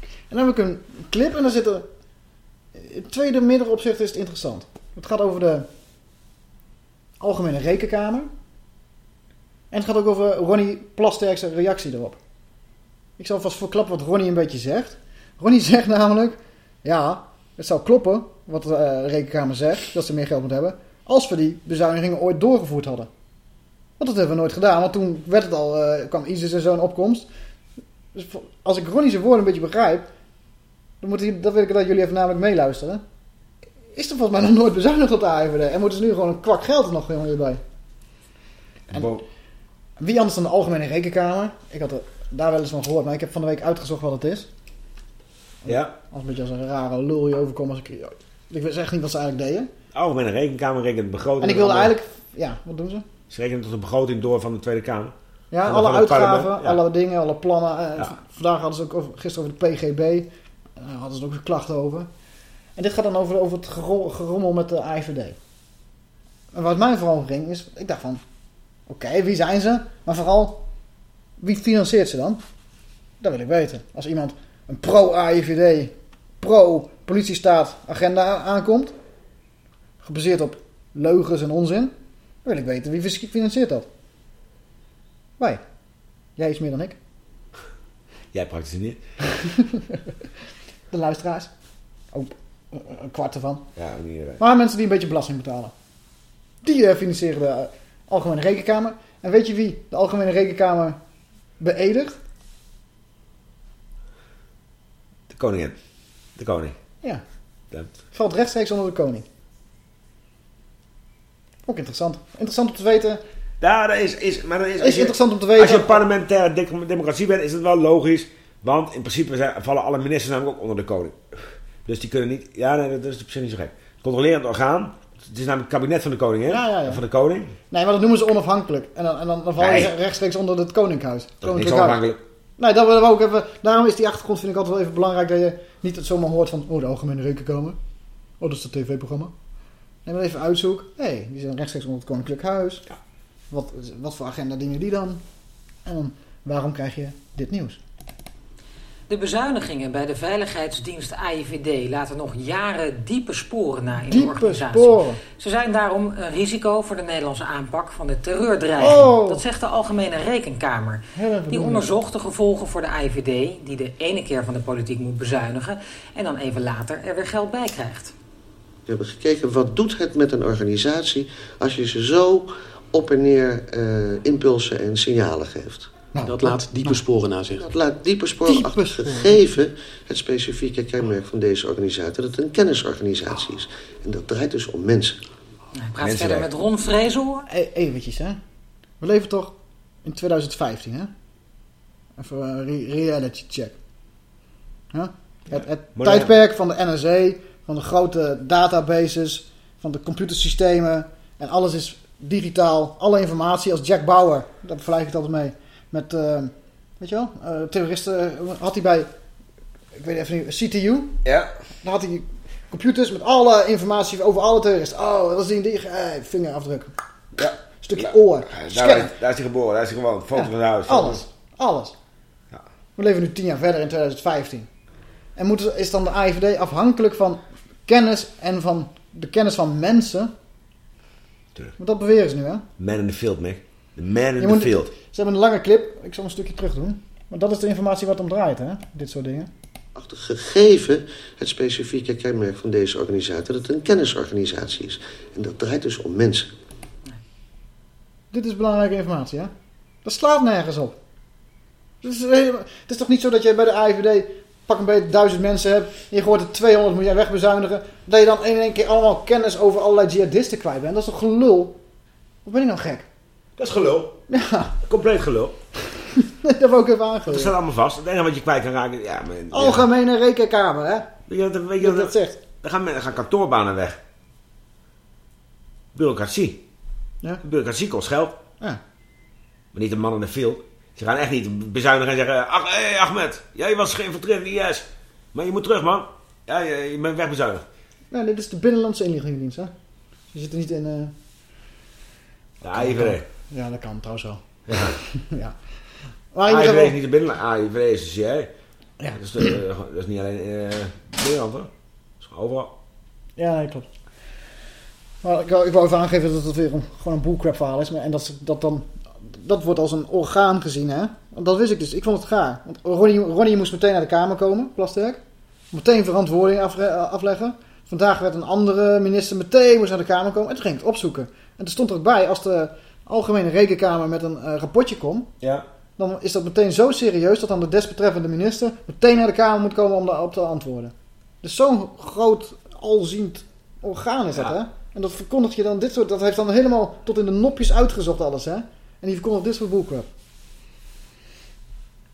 En dan heb ik een clip en daar zit er... In het tweede middenopzicht is het interessant. Het gaat over de Algemene Rekenkamer. En het gaat ook over Ronnie Plasterk's reactie erop. Ik zal vast verklappen wat Ronnie een beetje zegt. Ronnie zegt namelijk... Ja, het zou kloppen wat de eh, Rekenkamer zegt. Dat ze meer geld moeten hebben. Als we die bezuinigingen ooit doorgevoerd hadden. Want dat hebben we nooit gedaan. Want toen werd het al, eh, kwam ISIS en zo in opkomst. Dus als ik Ronnie zijn woorden een beetje begrijp... Dan, moet hij, dan wil ik dat jullie even namelijk meeluisteren. Is er volgens mij nog nooit bezuinigd op de AIVD. En moeten ze nu gewoon een kwak geld er nog weer bij. En wie anders dan de Algemene Rekenkamer? Ik had er daar wel eens van gehoord, maar ik heb van de week uitgezocht wat het is. Ja. Als een beetje als een rare lul je overkomt. Als ik, ik weet echt niet wat ze eigenlijk deden. De Algemene Rekenkamer rekent de begroting. En ik wilde eigenlijk... Ja, wat doen ze? Ze rekenen tot de begroting door van de Tweede Kamer. Ja, Van- alle van uitgaven, ja. alle dingen, alle plannen. Eh, Ja. Vandaag hadden ze ook over, gisteren over de PGB. Daar hadden ze ook weer klachten over. En dit gaat dan over, over het gero- gerommel met de AIVD. En wat mij vooral ging is, ik dacht van, oké, wie zijn ze? Maar vooral, wie financiert ze dan? Dat wil ik weten. Als iemand een pro-AIVD, pro-politiestaat agenda aankomt, gebaseerd op leugens en onzin, dan wil ik weten wie financiert dat. Wij. Jij iets meer dan ik. Jij praktisch niet. De luisteraars. Ook een kwart ervan. Ja, niet iedereen. Maar mensen die een beetje belasting betalen. Die eh, financieren de eh, Algemene Rekenkamer. En weet je wie de Algemene Rekenkamer beëdigt? De koningin. De koning. Ja. Ja. Valt rechtstreeks onder de koning. Ook interessant. Interessant om te weten. Ja, dat is, is, maar dat is, Is als je- interessant om te weten. Als je een parlementaire de- democratie bent, is het wel logisch. Want in principe zijn, vallen alle ministers namelijk ook onder de koning. Dus die kunnen niet... Ja, nee, dat is op zich niet zo gek. Controlerend orgaan. Het is namelijk het kabinet van de koning, hè? Ja, ja, ja. Van de koning. Nee, maar dat noemen ze onafhankelijk. En dan, en dan, dan val je Nee. rechtstreeks onder het koninkhuis. Dat is onafhankelijk. Nee, dat willen we ook even. Daarom is die achtergrond vind ik altijd wel even belangrijk dat je niet het zomaar hoort van oh de algemene rekenkamer. Oh, dat is dat tv-programma. Nee, maar even uitzoek. Hé, hey, die zijn rechtstreeks onder het koninklijk huis. Wat, wat voor agenda dienen die dan? En dan, waarom krijg je dit nieuws? De bezuinigingen bij de veiligheidsdienst AIVD laten nog jaren diepe sporen na in de Diepe organisatie. sporen. Ze zijn daarom een risico voor de Nederlandse aanpak van de terreurdreiging. Oh. Dat zegt de Algemene Rekenkamer. Die onderzocht de gevolgen voor de AIVD, die de ene keer van de politiek moet bezuinigen en dan even later er weer geld bij krijgt. We hebben gekeken wat doet het met een organisatie als je ze zo op en neer eh, impulsen en signalen geeft. Dat laat diepe sporen na zich. Dat laat diepe sporen achter, gegeven het specifieke kenmerk van deze organisatie, dat het een kennisorganisatie is. En dat draait dus om mensen. Hij praat verder met Ron Vrezel. E eventjes, hè. We leven toch in 2015, hè? Even een re- reality check. Huh? Het, het tijdperk van de NSA, van de grote databases, van de computersystemen. En alles is digitaal. Alle informatie als Jack Bauer, daar vergelijk ik het altijd mee. Met, eh, weet je wel, eh, terroristen had hij bij, ik weet even niet, CTU. Ja. Daar had hij computers met alle informatie over alle terroristen. Oh, dat is die, die eh, vingerafdruk. Ja. Stukje oor. Daar, is hij geboren, daar is hij gewoon. Foto Ja, van huis. Alles. Alles. We leven nu tien jaar verder in 2015. En moet, is dan de AIVD afhankelijk van kennis en van de kennis van mensen? Want dat beweren ze nu, hè? Man in the field, Mick. The man in the moet- field. Ze hebben een lange clip. Ik zal een stukje terug doen. Maar dat is de informatie wat om draait, hè? Dit soort dingen. Achter gegeven het specifieke kenmerk van deze organisatie, dat het een kennisorganisatie is. En dat draait dus om mensen. Dit is belangrijke informatie, hè? Dat slaat nergens op. Het is, helemaal- het is toch niet zo dat je bij de AIVD pak een beetje duizend mensen hebt. En je gooit er 200 miljoen wegbezuinigen. Dat je dan in één keer allemaal kennis over allerlei jihadisten kwijt bent. Dat is toch gelul? Of ben ik nou gek? Dat is gelul. Ja. Compleet gelul. dat heb ik ook even Dat aangegeven. staat allemaal vast. Het enige wat je kwijt kan raken... Ja, maar, ja. Algemene rekenkamer, hè? Weet je, wat- weet je Dat dat zegt. Dan gaan, dan gaan kantoorbanen weg. Bureaucratie. Ja. Bureaucratie kost geld. Ja. Maar niet een man in de field. Ze gaan echt niet bezuinigen en zeggen... Ach, hey Ahmed, jij was geïnfiltreerd in de IS. Maar je moet terug, man. Ja, je, je bent wegbezuinigd. Nee, dit is de Binnenlandse Inlichtingendienst, hè? Je zit er niet in... eh, Ja, AIVD. Ja, dat kan trouwens wel. Ja. ja. Maar geval- is niet de binnenland. AIVD is de CIA. Ja. Dat, is de- eh, dat is niet alleen in eh, Nederland, hoor. Dat is overal. Ja, nee, klopt. Maar ik wou, ik wou even aangeven dat het weer een, gewoon een bullcrap verhaal is. Maar, en dat, ze- dat dan... Dat wordt als een orgaan gezien, hè? Want dat wist ik dus. Ik vond het gaar. Want Ronnie, Ronnie moest meteen naar de Kamer komen, Plasterk. Meteen verantwoording afre- afleggen. Vandaag werd een andere minister meteen moest naar de Kamer komen. En toen ging ik het opzoeken. En toen stond er ook bij, als de Algemene Rekenkamer met een eh, rapportje komt... Ja. dan is dat meteen zo serieus dat dan de desbetreffende minister meteen naar de Kamer moet komen om daarop te antwoorden. Dus zo'n groot, alziend orgaan is dat, Ja. hè? En dat verkondigt je dan dit soort, dat heeft dan helemaal tot in de nopjes uitgezocht alles, hè? En die verkondigt dit soort bullcrap.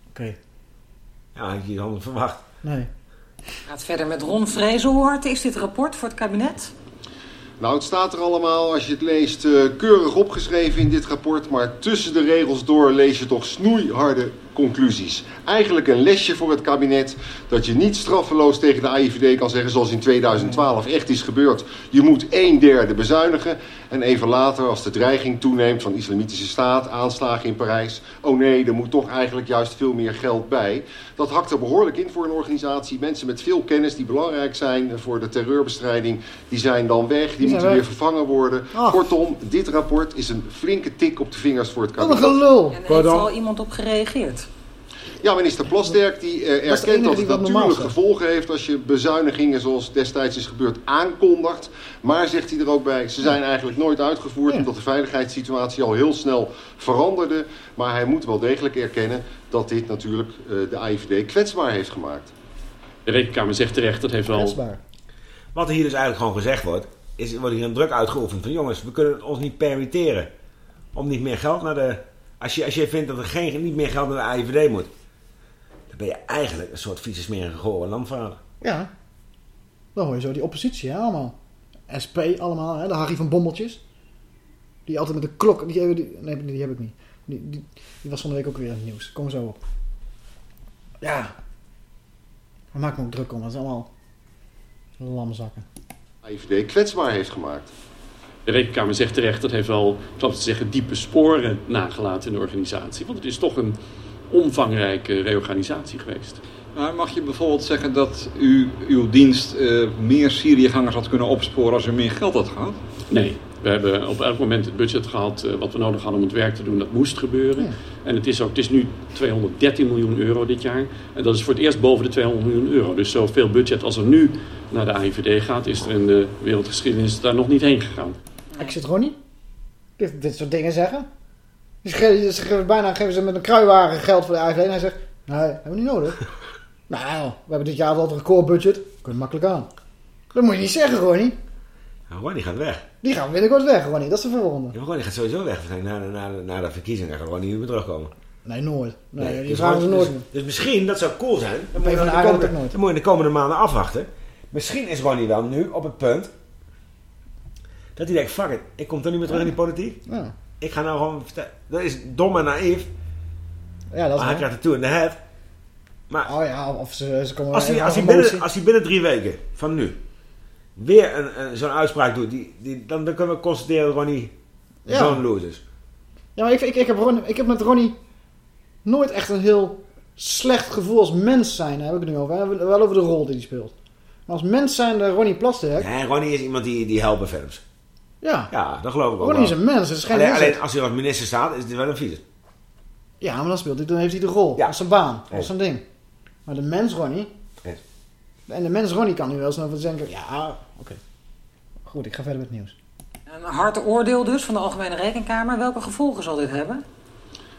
Oké. Ja, had je je handen verwacht. Nee. Gaat verder met Ron Vrezelhoort. Is dit rapport voor het kabinet? Nou, het staat er allemaal, als je het leest, eh, keurig opgeschreven in dit rapport. Maar tussen de regels door lees je toch snoeiharde conclusies. Eigenlijk een lesje voor het kabinet dat je niet straffeloos tegen de AIVD kan zeggen zoals in 2012 echt is gebeurd. Je moet een derde bezuinigen en even later als de dreiging toeneemt van islamitische staat, aanslagen in Parijs. Oh nee, er moet toch eigenlijk juist veel meer geld bij. Dat hakt er behoorlijk in voor een organisatie. Mensen met veel kennis die belangrijk zijn voor de terreurbestrijding, die zijn dan weg. Die, moeten weer vervangen worden. Ach. Kortom, dit rapport is een flinke tik op de vingers voor het Wat een kabinet. gelul. En heeft er al iemand op gereageerd? Ja, minister Plasterk die eh, de erkent dat het natuurlijk gevolgen heeft als je bezuinigingen zoals destijds is gebeurd aankondigt. Maar zegt hij er ook bij, ze zijn eigenlijk nooit uitgevoerd omdat de veiligheidssituatie al heel snel veranderde. Maar hij moet wel degelijk erkennen dat dit natuurlijk eh, de AIVD kwetsbaar heeft gemaakt. De Rekenkamer zegt terecht, dat heeft wel... Kwetsbaar. Wat er hier dus eigenlijk gewoon gezegd wordt, is er wordt hier een druk uitgeoefend van jongens, we kunnen het ons niet permitteren om niet meer geld naar de. Als je, als je vindt dat er geen, niet meer geld naar de AIVD moet, ben je eigenlijk een soort vieze smerige gore landvader. Ja. Dan hoor je zo die oppositie, hè, allemaal. SP allemaal, hè, de Harry van Bommeltjes. Die altijd met de klok... Die, die, nee, die heb ik niet. Die, die, die was van de week ook weer in het nieuws. Kom zo op. Ja. Daar maak ik me ook druk om. Dat is allemaal lamzakken. AIVD kwetsbaar heeft gemaakt. De Rekenkamer zegt terecht, dat heeft wel, zoals te zeggen, diepe sporen nagelaten in de organisatie. Want het is toch een omvangrijke reorganisatie geweest. Maar mag je bijvoorbeeld zeggen dat u, uw dienst eh, meer Syriëgangers had kunnen opsporen als u meer geld had gehad? Nee, we hebben op elk moment het budget gehad eh, wat we nodig hadden om het werk te doen. Dat moest gebeuren. En het is, ook, het is nu 213 miljoen euro dit jaar. En dat is voor het eerst boven de 200 miljoen euro. Dus zoveel budget als er nu naar de AIVD gaat, is er in de wereldgeschiedenis daar nog niet heen gegaan. Ik zit Ronnie. Dit, dit soort dingen zeggen. Ze geven, bijna geven ze met een kruiwagen geld voor de AFD. En hij zegt, nee, hebben we niet nodig. nou, we hebben dit jaar wel een recordbudget. Kunnen makkelijk aan. Dat moet je niet zeggen, Ronnie. Nou, Ronnie gaat weg. Die gaan binnenkort weg, Ronnie. Dat is de volgende. Ja, Ronnie gaat sowieso weg. Na, na, na, na de verkiezingen gaat Ronnie niet meer terugkomen. Nee, nooit. Nee, die dus vragen ze Ronnie- nooit dus, dus misschien, dat zou cool zijn. Dan moet, je de komende, nooit. dan moet je de komende maanden afwachten. Misschien is Ronnie wel nu op het punt dat hij denkt, fuck it, ik kom toch niet meer terug in die politiek. Ja. Ik ga nou gewoon vertellen. Dat is dom en naïef. Ja, dat is maar hij krijgt het toe in de head. Maar Oh ja, of ze, ze komen als hij, als, hij binnen, als hij binnen drie weken van nu weer een, een, zo'n uitspraak doet, die, die, dan, dan kunnen we constateren dat Ronnie Ja. zo'n loser is. Ja, maar ik, ik, ik, heb Ronnie, ik heb met Ronnie nooit echt een heel slecht gevoel als mens zijn. Daar heb ik het nu over. We hebben het Wel over de rol die hij speelt. Maar als mens zijn de Ronnie Plasterk... Ja, Ronnie is iemand die, die helpt bij films. Ja. Ja, dat geloof ik ook Ronnie wel. is een mens, het is geen alleen, alleen als hij als minister staat, is het wel een vies. Ja, maar dan, speelt hij, dan heeft hij de rol. Als zijn baan. Als zijn ding. Maar de mens Ronnie... En de mens Ronnie kan nu wel snel van denken... Ja, oké. Goed, ik ga verder met het nieuws. Een hard oordeel dus van de Algemene Rekenkamer. Welke gevolgen zal dit hebben?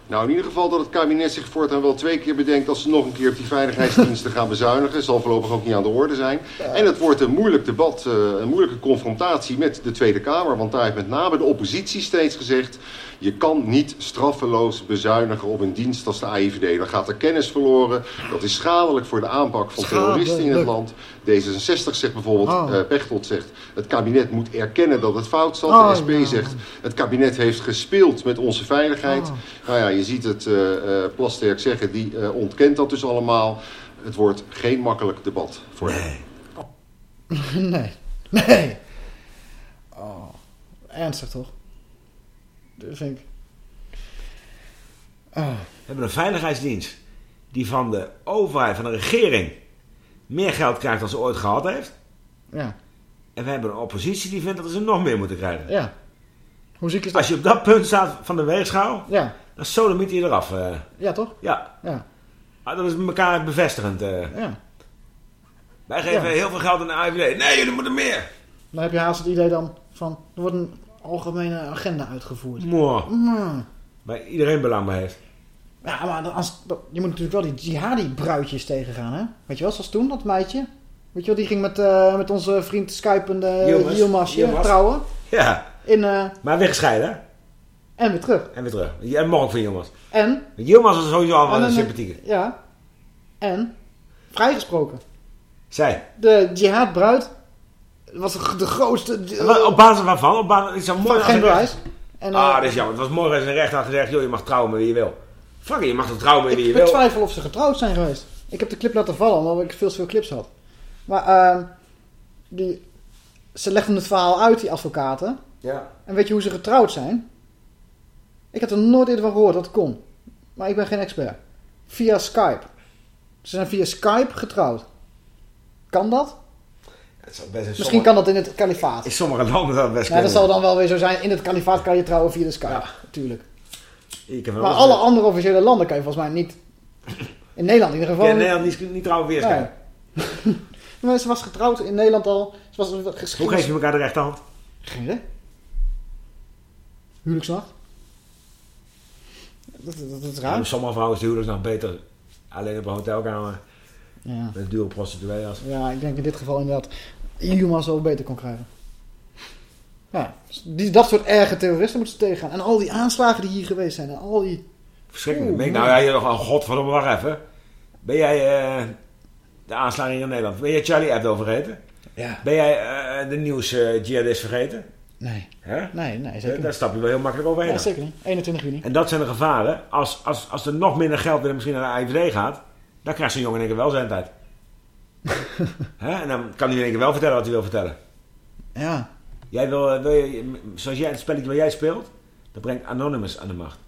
Nou, in ieder geval dat het kabinet zich voortaan wel twee keer bedenkt als ze nog een keer op die veiligheidsdiensten gaan bezuinigen. Zal voorlopig ook niet aan de orde zijn. En het wordt een moeilijk debat, eh, een moeilijke confrontatie met de Tweede Kamer. Want daar heeft met name de oppositie steeds gezegd... je kan niet straffeloos bezuinigen op een dienst als de AIVD. Dan gaat er kennis verloren. Dat is schadelijk voor de aanpak van terroristen in het land. D66 zegt bijvoorbeeld, Oh. eh, Pechtold zegt... het kabinet moet erkennen dat het fout zat. Oh, de SP ja. zegt, het kabinet heeft gespeeld met onze veiligheid. Oh. Nou ja, je ziet het eh eh, Plasterk zeggen, die ontkent dat dus allemaal. Het wordt geen makkelijk debat voor hem. nee. Nee. Oh. Ernstig toch? Dat vind ik... Ah. We hebben een veiligheidsdienst die van de overheid, van de regering, meer geld krijgt dan ze ooit gehad heeft. Ja. En we hebben een oppositie die vindt dat ze nog meer moeten krijgen. Ja. Hoe ziek is dat? Als je op dat punt staat van de weegschaal, Ja. dan sodomiet je eraf. eh. Ja, toch? ja. Ja. Ah, dat is elkaar bevestigend. eh. Ja. Wij geven Ja. heel veel geld aan de AIVD. Nee, jullie moeten meer. Dan heb je haast het idee dan van... Er wordt een algemene agenda uitgevoerd. Mooi. Mm. Waar iedereen belang bij heeft. Ja, maar als, je moet natuurlijk wel die jihadi-bruidjes tegengaan, hè? Weet je wel, zoals toen, dat meidje? Weet je wel, die ging met, eh, met onze vriend Skypende Yilmaz. Yilmaz Yilmaz. trouwen. Ja. In, eh, Maar weer gescheiden, hè? en weer terug. En weer terug. En morgen van Yilmaz. En? Yilmaz is sowieso al wel en een een- sympathieke. Ja. En? Vrijgesproken. Zij. De jihad-bruid was de, grootste... En wat- Op basis waarvan? Op basis, ik zou als geen een bewijs. En, ah, eh, dat is jammer. Het was als een rechter had gezegd... joh, je mag trouwen met wie je wil. Fuck je mag toch trouwen met wie je Ik wil. betwijfel of ze getrouwd zijn geweest. Ik heb de clip laten vallen, omdat ik veel te veel clips had. Maar ehm, die, ze legden het verhaal uit, die advocaten. Ja. En weet je hoe ze getrouwd zijn? Ik had er nooit eerder van gehoord dat het kon. Maar ik ben geen expert. Via Skype. Ze zijn via Skype getrouwd. Kan dat? Best Misschien kan dat in het kalifaat. In sommige landen zou dat best Ja, dat zal dan wel weer zo zijn. In het kalifaat kan je trouwen via de Skype. Natuurlijk. Ik heb wel Maar alle andere officiële landen kan je volgens mij niet In Nederland in ieder geval. Ja, in Nederland niet, niet trouwen weer Nee. Maar ze was getrouwd in Nederland al. Ze was geschreven. Hoe geef je elkaar de rechterhand? Geen idee. Huwelijksnacht. Dat, dat, dat is raar. Ja, sommige vrouwen is de huwelijksnacht beter alleen op een hotelkamer. Ja. Met duur prostituees. Ja, ik denk in dit geval inderdaad Yuma zo beter kon krijgen. Ja, die, dat soort erge terroristen moeten ze tegengaan. En al die aanslagen die hier geweest zijn. En al die... Verschrikkelijk. Oeh, ik, nou ja, je nog een godverdomme, wacht even. Ben jij eh, de aanslagen hier in Nederland? Ben jij Charlie Hebdo vergeten? Ja. Ben jij eh, de nieuws eh, jihadist vergeten? Nee. Hè? Nee, nee, zeker Daar niet. stap je wel heel makkelijk overheen. Ja, zeker niet. 21 juni. En dat zijn de gevaren. Als, als, als er nog minder geld weer misschien naar de IVD gaat, dan krijgt zo'n jongen in één keer wel zijn tijd. En dan kan hij in één keer wel vertellen wat hij wil vertellen. Ja. Jij wil, eh, wil je, zoals jij het spelletje waar jij speelt, dat brengt Anonymous aan de macht.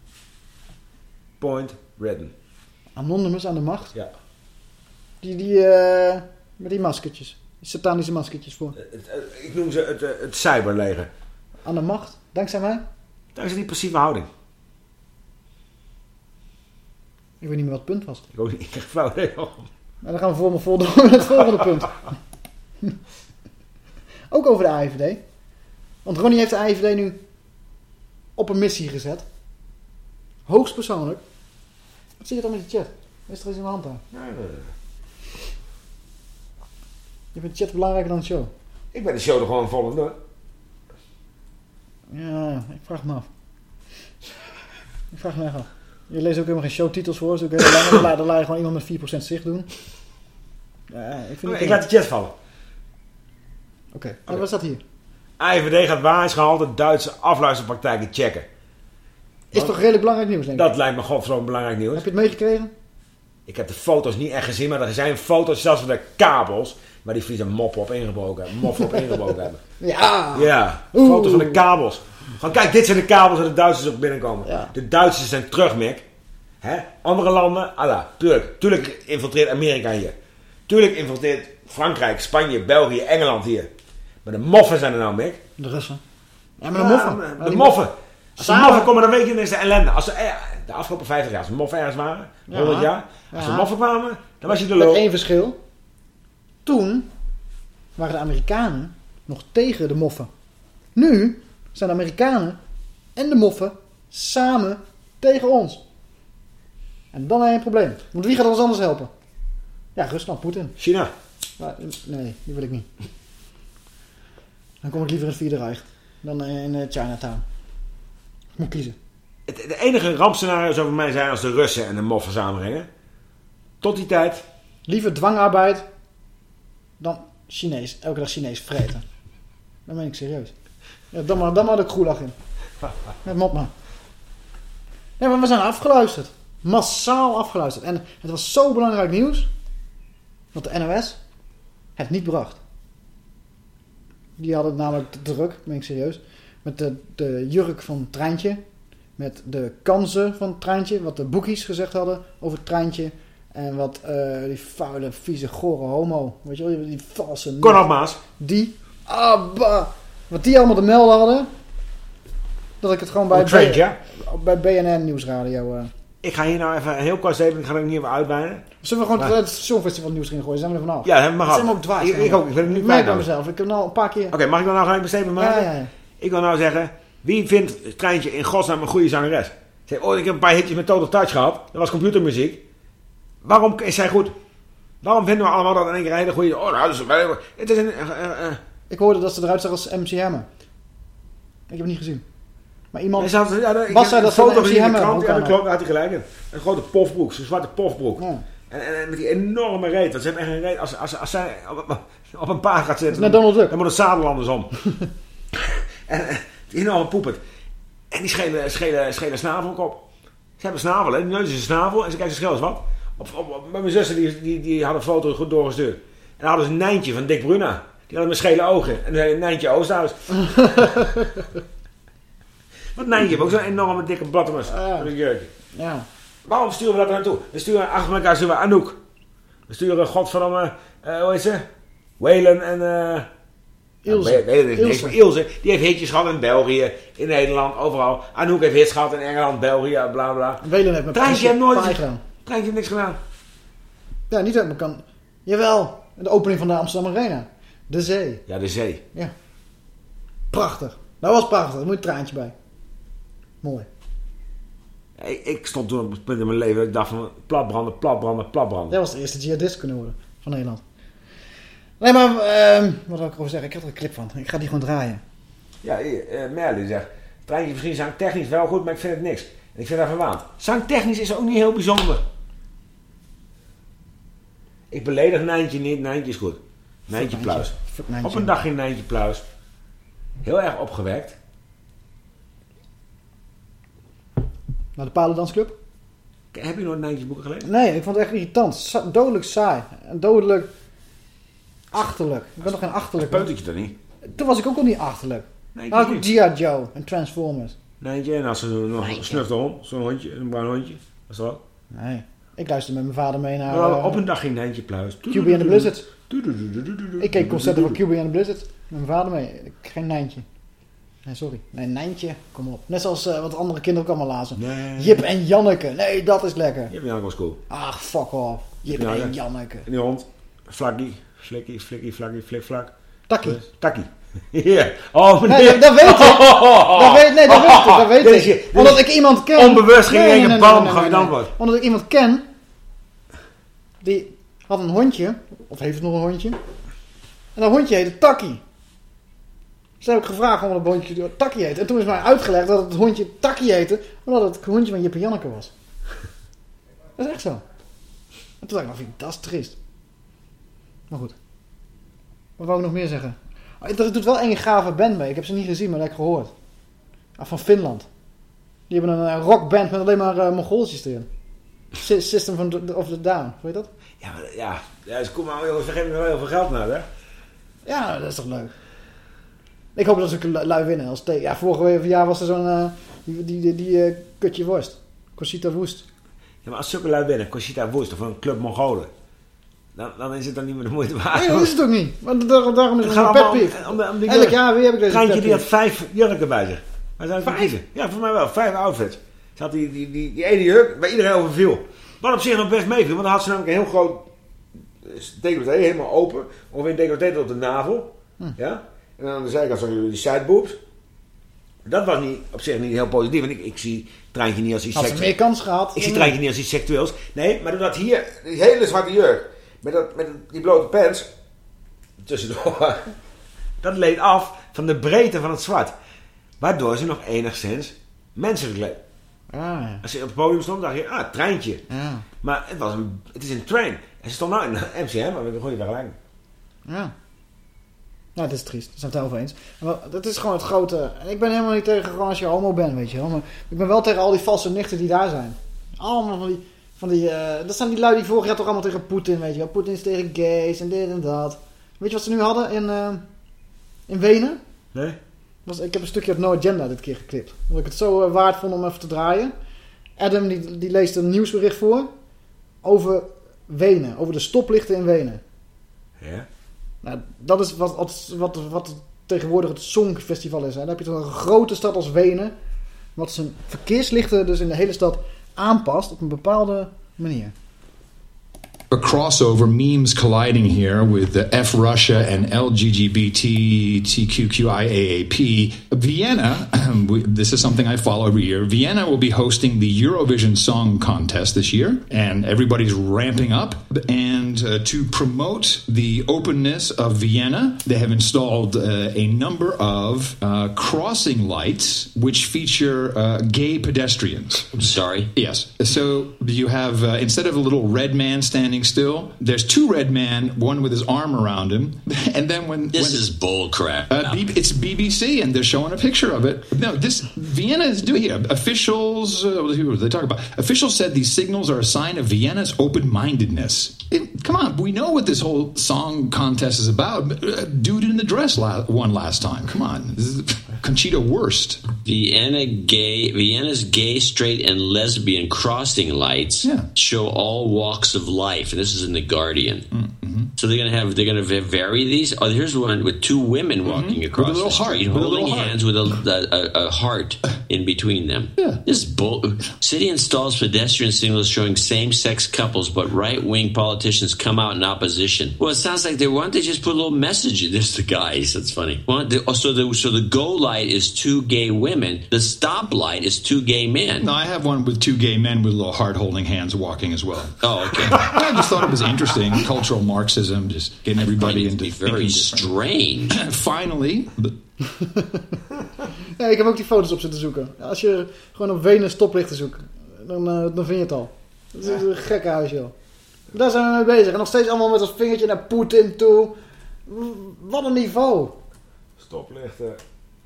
Point written. Anonymous aan de macht. Ja. Die, die, eh, met die maskertjes. Die satanische maskertjes voor. Het, eh, ik noem ze het, het cyberleger. Aan de macht. Dankzij mij. Dankzij die passieve houding. Ik weet niet meer wat het punt was. Ik ook niet. Ik heb flauw Maar dan gaan we voor me vol door met het volgende punt. Ook over de AIVD. Want Ronnie heeft de AIVD nu op een missie gezet. Hoogstpersoonlijk. Wat zie je dan met de chat? Is er iets in de hand daar? Je vindt de chat belangrijker dan de show? Ik ben de show er gewoon vol door. Ja, ik vraag me af. Ik vraag me echt af. Je leest ook helemaal geen showtitels voor. Dus ook heel lang. Dan laat- Dan laat je gewoon iemand met 4% zicht doen. Ja, ik vind het Ik laat de chat vallen. Oké, en wat staat hier? AIVD gaat waarschuwen Duitse afluisterpraktijken checken. Is toch redelijk belangrijk nieuws, denk ik? Dat lijkt me godverdomme belangrijk nieuws. Heb je het meegekregen? Ik heb de foto's niet echt gezien, maar er zijn foto's zelfs van de kabels waar die Friese moppen op ingebroken. Moffen op ingebroken hebben. Ja. Ja, Oeh. foto's van de kabels. Gewoon kijk, dit zijn de kabels waar de Duitsers op binnenkomen. De Duitsers zijn terug, Mick. Hè? Andere landen, Allah, tuurlijk. Tuurlijk infiltreert Amerika hier. Tuurlijk infiltreert Frankrijk, Spanje, België, Engeland hier. Maar de moffen zijn er nou, Mick. De Russen. Ja, maar de moffen. De moffen. Als de Samen- moffen komen, dan weet je, dan is de ellende. Als ze, eh, de afgelopen 50 jaar, als de moffen ergens waren, Ja. 100 jaar. Als Ja. de moffen kwamen, dan was je de Met loop. één verschil. Toen waren de Amerikanen nog tegen de moffen. Nu zijn de Amerikanen en de moffen samen tegen ons. En dan heb je een probleem. Want wie gaat ons anders helpen? Ja, Rusland, Poetin. China. Maar, nee, die wil ik niet. Dan kom ik liever in het Vierde Rijk dan in eh, Chinatown. Ik moet kiezen. Het, de enige rampscenario zou voor mij zijn als de Russen en de moffen samenbrengen. Tot die tijd. Liever dwangarbeid dan Chinees, elke dag Chinees vreten. Dat meen ik serieus. Ja, dan maar, dan maar de in. Met mop maar. Nee, maar we zijn afgeluisterd. Massaal afgeluisterd. En het was zo belangrijk nieuws. Dat de NOS het niet bracht. Die hadden het namelijk te druk, meen ik serieus. Met de, de jurk van het treintje. Met de kansen van het treintje. Wat de boekies gezegd hadden over het treintje. En wat eh, die vuile, vieze, gore homo. Weet je wel, die valse... Conrad Maas. Die. Abba. Wat die allemaal te melden hadden. Dat ik het gewoon bij, ja? bij BNN Nieuwsradio... eh Ik ga hier nou even heel kort even, ik ga er niet even uitweiden. Zullen we gewoon Maar- het Songfestival nieuws erin gooien? Zijn we er vanaf? Ja, dat mag zijn we ook dwaas. Ik- ik ook. Ik ben er niet Ik bij mezelf. Ik heb nou een paar keer... Oké, mag ik dan nou gelijk maken? Ja, ja, ja. Ik wil nou zeggen, wie vindt het treintje in godsnaam een goede zangeres? Ze heeft ooit een paar hitjes met Total Touch gehad. Dat was computermuziek. Waarom is zij goed? Waarom vinden we allemaal dat in één keer een hele goede... Oh, nou, dat is wel... Het is een... Ik hoorde dat ze eruit zag als MC Hammer. Ik heb het niet gezien. Maar iemand... Zat, ja, ik zei een dat ze foto een MC in Hammer krant. Ja, dat klopt, daar had hij gelijk in. Een grote pofbroek, zo'n zwarte pofbroek. En, en, en met die enorme reet. Want ze heeft echt een reet. Als, als, als zij op, op een paard gaat zitten, net Donald Duck. dan moet het zadel andersom. en eh, die enorme poepert. En die schele, schele, schele snavelkop. Ze hebben een snavel, hè. Die neus is een snavel. En ze kijkt, ze schel eens wat. Op, op, op- mijn zussen, die, die, die had een foto goed doorgestuurd. En dan hadden ze een Nijntje van Dick Bruna. Die had met schele ogen. En dan je, Nijntje Oosthuis. Want Nijntje heeft ook zo'n enorme dikke blattemus. Met een jurkje. Ja. Waarom sturen we dat er naartoe? We sturen achter elkaar sturen we Anouk. We sturen godverdomme, eh hoe heet ze? Whalen en... eh Ilse. nou, Whalen heeft niks, Ilse. maar Ilse, die heeft hitjes gehad in België, in Nederland, overal. Anouk heeft hits gehad in Engeland, België, bla bla. Welen heeft met Treintje heeft nooit... gedaan. Treintje heeft niks gedaan. Ja, niet dat men kan... Jawel, de opening van de Amsterdam Arena. De zee. Ja, de zee. Ja. Prachtig. Dat was prachtig. Daar moet een traantje bij. Mooi. Ik, ik stond toen op het punt in mijn leven dat ik dacht van platbranden, platbranden, platbranden. Jij was de eerste jihadist kunnen worden van Nederland. Nee, maar ehm, wat wil ik erover zeggen? Ik heb er een clip van. Ik ga die gewoon draaien. Ja, uh, Merlin zegt, treintje misschien zangtechnisch wel goed, maar ik vind het niks. En ik vind dat verwaand. Zangtechnisch is ook niet heel bijzonder. Ik beledig Nijntje niet, Nijntje is goed. Nijntje Pluis. Op een dag ging Nijntje Pluis. Heel erg opgewekt. Naar de Palendansclub? Heb je nooit Nijntje boeken gelezen? Nee, ik vond het echt irritant. Sa dodelijk saai. En dodelijk achterlijk. Ik ben nog geen achterlijk. Peutertje dan niet? Toen was ik ook al niet achterlijk. Nee, nou, ik G.I. Joe en Transformers. Nijntje, en als ze nog een snufte hond, zo'n hondje, een bruin hondje. Was dat? Nee. Ik luisterde met mijn vader mee naar... Nou, op een dag ging Nijntje Pluis. QB and the Blizzard. Ik keek concerten van QB and the Blizzard. Met mijn vader mee. Geen Nijntje. Nee, sorry. Nee, Nijntje. Kom op. Net zoals uh, wat andere kinderen ook allemaal lazen. Nee. Jip en Janneke. Nee, dat is lekker. Jip en Janneke was cool. Ach, fuck off. Jip en Janneke. En die hond. Flakkie. Flikkie, flikkie, flakkie, flik, flak. Takkie. Takkie. Ja. Oh, nee. nee. dat, weet ik. Dat weet, nee, dat weet ik. Dat weet ik. Omdat ik iemand ken. Onbewust ging nee, je een bal nee, nee, dan wat. Omdat ik iemand ken. Die had een hondje. Of heeft nog een hondje. En dat hondje heette Takkie. Dus heb ik gevraagd om het hondje Takkie heet. En toen is mij uitgelegd dat het hondje Takkie heette. Omdat het hondje van en Janneke was. Dat is echt zo. En toen dacht ik, nou, dat is triest. Maar goed. Wat wou ik nog meer zeggen? Oh, er doet wel een gave band mee. Ik heb ze niet gezien, maar dat heb ik gehoord. Ah, van Finland. Die hebben een rockband met alleen maar uh, erin. System of the Down, weet je dat? Ja, maar, ja. ja ze, komen, ze geven er wel heel veel geld naar, hè? Ja, dat is toch leuk. Ik hoop dat ze lui winnen. Als ja, vorige jaar was er zo'n... Uh, die die, die, uh, kutje worst. Cosita Woest. Ja, maar als zulke lui winnen, Cosita Woest of een Club Mongolen... Dan, dan is het dan niet meer de moeite waard. Nee, dat is het ook niet. Want daar, daarom is het een petpief. Elk jaar weer heb ik deze Kraantje die had vijf jurken bij zich. Zijn vijf? Ja, voor mij wel. Vijf outfits. Had die, die, die, die ene jurk waar iedereen over viel. Wat op zich nog best meeviel. Want dan had ze namelijk een heel groot decolleté, helemaal open. Of een decolleté tot de navel. Hm. Ja? En aan de zijkant zag je die sideboobs. Dat was niet, op zich niet heel positief. Want ik, ik zie Treintje niet als iets seksueels. meer kans gehad. Ik zie Treintje niet als iets seksueels. Nee, maar doordat hier, die hele zwarte jurk, met, dat, met die blote pants, tussendoor, dat leed af van de breedte van het zwart. Waardoor ze nog enigszins menselijk leed. Ah, ja. Als je op het podium stond, dacht je, ah, treintje. Ja. Maar het, was een, het is een train. En ze stond nou in MCM, maar met een goede vergelijking. Ja. Ja, het is triest. Daar zijn het over eens. Maar dat is gewoon het grote... Ik ben helemaal niet tegen gewoon als je homo bent, weet je wel. Maar ik ben wel tegen al die valse nichten die daar zijn. Allemaal van die... Van die uh, dat zijn die lui die vorig jaar toch allemaal tegen Poetin, weet je wel. Poetin is tegen gays en dit en dat. Weet je wat ze nu hadden in, uh, in Wenen? Nee. Was, ik heb een stukje op No Agenda dit keer geklipt. Omdat ik het zo uh, waard vond om even te draaien. Adam die, die leest een nieuwsbericht voor. Over Wenen. Over de stoplichten in Wenen. Ja. Nou, dat is wat, wat, wat, wat tegenwoordig het Songfestival is. Hè. Dan heb je toch een grote stad als Wenen. Wat zijn verkeerslichten dus in de hele stad aanpast op een bepaalde manier. A crossover memes colliding here with the F Russia and LGBT TQQIAAP. Vienna, this is something I follow every year. Vienna will be hosting the Eurovision Song Contest this year, and everybody's ramping up. And uh, to promote the openness of Vienna, they have installed uh, a number of uh, crossing lights which feature uh, gay pedestrians. I'm Sorry? Yes. So you have, uh, instead of a little red man standing still. There's two red men, one with his arm around him, and then when this when, is bull crap. Uh, B- it's BBC, and they're showing a picture of it. No, this Vienna is doing it. Officials, uh, what do they talk about? Officials said these signals are a sign of Vienna's open-mindedness. It, come on, we know what this whole song contest is about. Uh, dude in the dress la- won last time. Come on, Conchita Wurst. Vienna gay, Vienna's gay, straight, and lesbian crossing lights yeah. show all walks of life, and this is in the Guardian. Mm-hmm. So they're gonna have they're gonna vary these. Oh, here's one with two women walking mm-hmm. across with a little the heart, street, holding a hands with a, a, a, heart. in between them. Yeah. This is bull. City installs pedestrian signals showing same-sex couples, but right-wing politicians come out in opposition. Well, it sounds like they want to just put a little message. There's the guys. That's funny. Well, the, oh, so the so the go light is two gay women. The stop light is two gay men. No, I have one with two gay men with little heart holding hands walking as well. Oh, okay. I just thought it was interesting. Cultural Marxism, just getting everybody into very strange. Finally, Ja, ik heb ook die foto's op zitten zoeken. Als je gewoon op Venus stoplichten zoekt, dan, eh, dan vind je het al. Dat is een gekke huis, joh. Daar zijn we mee bezig. En nog steeds allemaal met ons vingertje naar Poetin toe. Wat een niveau. Stoplichten.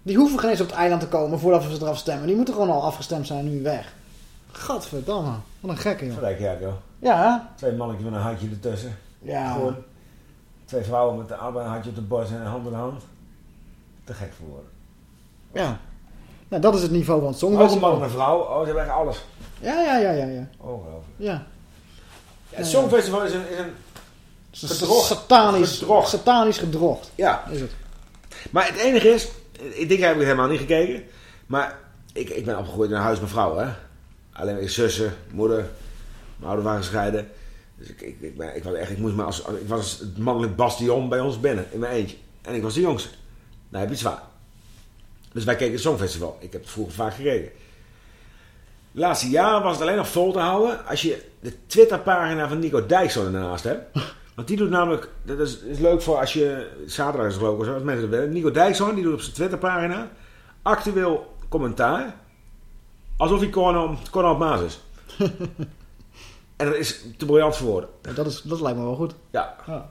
Die hoeven geen eens op het eiland te komen voordat we ze eraf stemmen. Die moeten gewoon al afgestemd zijn, nu weg. Gadverdamme. Wat een gekke, joh. Verrek ja, joh. Ja, Twee mannetjes met een handje ertussen. Ja. Gewoon. Twee vrouwen met allebei een handje op de borst en een hand in de hand. Te gek voor woorden. ja. Nou, dat is het niveau van het Ook een man en Songfestival. een vrouw. Oh, ze hebben echt alles. Ja, ja, ja, ja. ja. Ongelooflijk. ja. Ja, het Songfestival is een, is een is gedrocht. Satanisch, Gedrocht. satanisch gedrocht. Ja. Is het. Maar het enige is, ik denk, ik heb helemaal niet gekeken. Maar ik, ik ben opgegroeid in een huis met vrouwen, hè. Alleen mijn zussen, moeder, mijn ouders waren gescheiden. Dus ik, ik, ik, ik was echt, ik moest maar als, ik was het mannelijk bastion bij ons binnen, in mijn eentje. En ik was de jongste. Nou heb je het zwaar. Dus wij keken het Songfestival. Ik heb het vroeger vaak gekeken. De laatste jaren was het alleen nog vol te houden als je de Twitterpagina van Nico Dijkshoorn ernaast hebt. Want die doet namelijk, dat is, is leuk voor als je, zaterdag is geloof ik, of zo, als mensen willen. Nico Dijkshoorn, die doet op zijn Twitterpagina actueel commentaar. Alsof hij Cornel, Cornel Maas is. en dat is te briljant voor woorden. Ja, dat, is, dat lijkt me wel goed. Ja. Ja,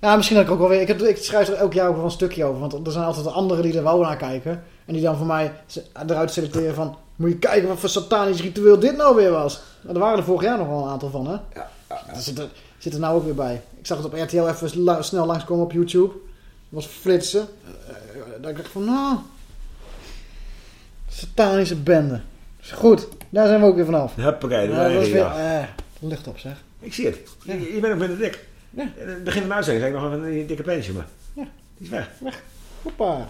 ja misschien dat ik ook wel weer... Ik, heb, ik schrijf er elk jaar ook wel een stukje over. Want er zijn altijd anderen die er wel naar kijken. En die dan voor mij eruit selecteren van... Moet je kijken wat voor satanisch ritueel dit nou weer was. Nou, er waren er vorig jaar nog wel een aantal van, hè? Ja. Dat zit er, zit er nou ook weer bij. Ik zag het op RTL even la- snel langskomen op YouTube. Dat was flitsen. Eh, eh, ik dacht van, nou... Satanische bende. Is goed, daar zijn we ook weer vanaf. Huppakee, daar ben weer... je. eh, licht op, zeg. Ik zie het. Je, je bent nog minder dik. Ja. Begin van de uitzending zei ik nog even een dikke pensje, maar Ja. die is weg. Weg. Hoppa.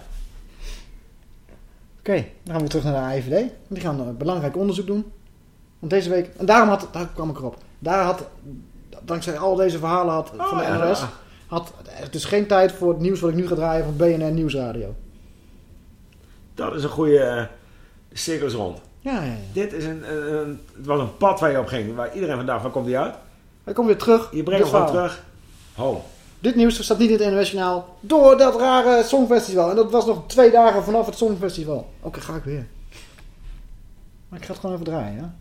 Oké, dan gaan we terug naar de AIVD. Want Die gaan een belangrijk onderzoek doen. Want deze week... En daarom had... Daar kwam ik erop. Daar had... Dankzij al deze verhalen had van de NOS... ja. Had het dus geen tijd voor het nieuws wat ik nu ga draaien van BNR Nieuwsradio. Dat is een goede uh, cirkels rond. Ja, ja, ja. Dit is een, een, het was een pad waar je op ging. Waar iedereen vandaag, waar komt die uit? Hij komt weer terug. Je brengt hem gewoon terug. Home. Dit nieuws staat niet in het NOS-journaal door dat rare Songfestival. En dat was nog twee dagen vanaf het Songfestival. Oké, ga ik weer. Maar ik ga het gewoon even draaien, ja?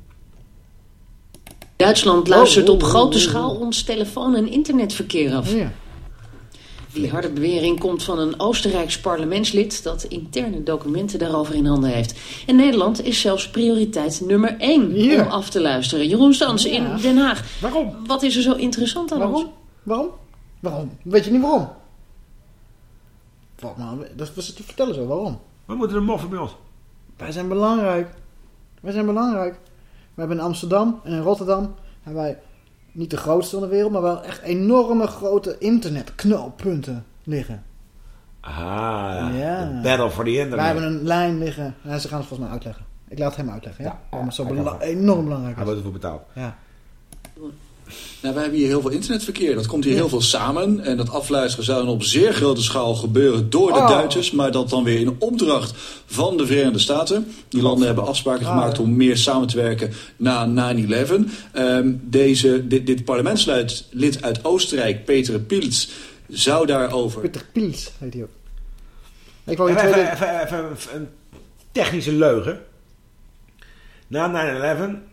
Duitsland luistert Oh, op oh, grote oh, schaal ons telefoon- en internetverkeer af. Ja. Die harde bewering komt van een Oostenrijks parlementslid dat interne documenten daarover in handen heeft. En Nederland is zelfs prioriteit nummer één Hier. om af te luisteren. Jeroen Stans Ja. in Den Haag. Waarom? Wat is er zo interessant aan ons? Waarom? Waarom? Waarom? Weet je niet waarom? Wat maar, dat was het te vertellen zo, waarom? We moeten de moffen bij ons. Wij zijn belangrijk. Wij zijn belangrijk. We hebben in Amsterdam en in Rotterdam hebben wij niet de grootste van de wereld, maar wel echt enorme grote internetknooppunten liggen. Ah, Ja. battle for the internet. Wij hebben een lijn liggen. Ja, ze gaan het volgens mij uitleggen. Ik laat hem uitleggen, ja? Waarom het zo bela- enorm belangrijk Hij wordt ervoor betaald. Ja. Nou, wij hebben hier heel veel internetverkeer. Dat komt hier heel veel samen. En dat afluisteren zou dan op zeer grote schaal gebeuren door de Oh. Duitsers. Maar dat dan weer in opdracht van de Verenigde Staten. Die landen hebben afspraken Ah, gemaakt ja. om meer samen te werken na 9-11. Ehm, deze, dit, dit parlementslid lid uit Oostenrijk, Peter Pilz, zou daarover... Peter Pils heet hij ook. Ik wou Even, je tweede... even, even, even een technische leugen. Na 9-11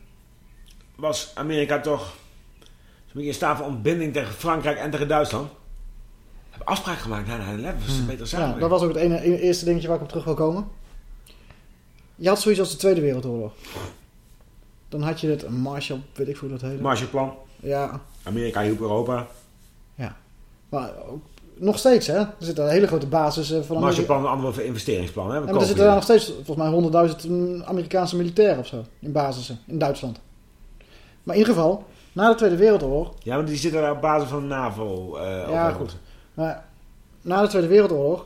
was Amerika toch zo'n beetje in staat van ontbinding tegen Frankrijk en tegen Duitsland. We hebben afspraken gemaakt na 9-11. Dus Hmm. beter Ja, samen. dat was ook het ene, ene- eerste dingetje waar ik op terug wil komen. Je had zoiets als de Tweede Wereldoorlog. Dan had je het een Marshall, weet ik hoe dat heet. Marshallplan. Ja, Amerika hielp Europa. ja. Maar ook, nog steeds, hè. Er zit een hele grote basis van Amerika. Marshallplan, een ander investeringsplan. Hè? We Ja, maar er zitten daar nog steeds volgens mij 100.000 Amerikaanse militairen of zo. In basissen, in Duitsland. Maar in ieder geval, na de Tweede Wereldoorlog... Ja, maar die zitten daar op basis van NAVO. eh, ja, operaties. goed. Maar na de Tweede Wereldoorlog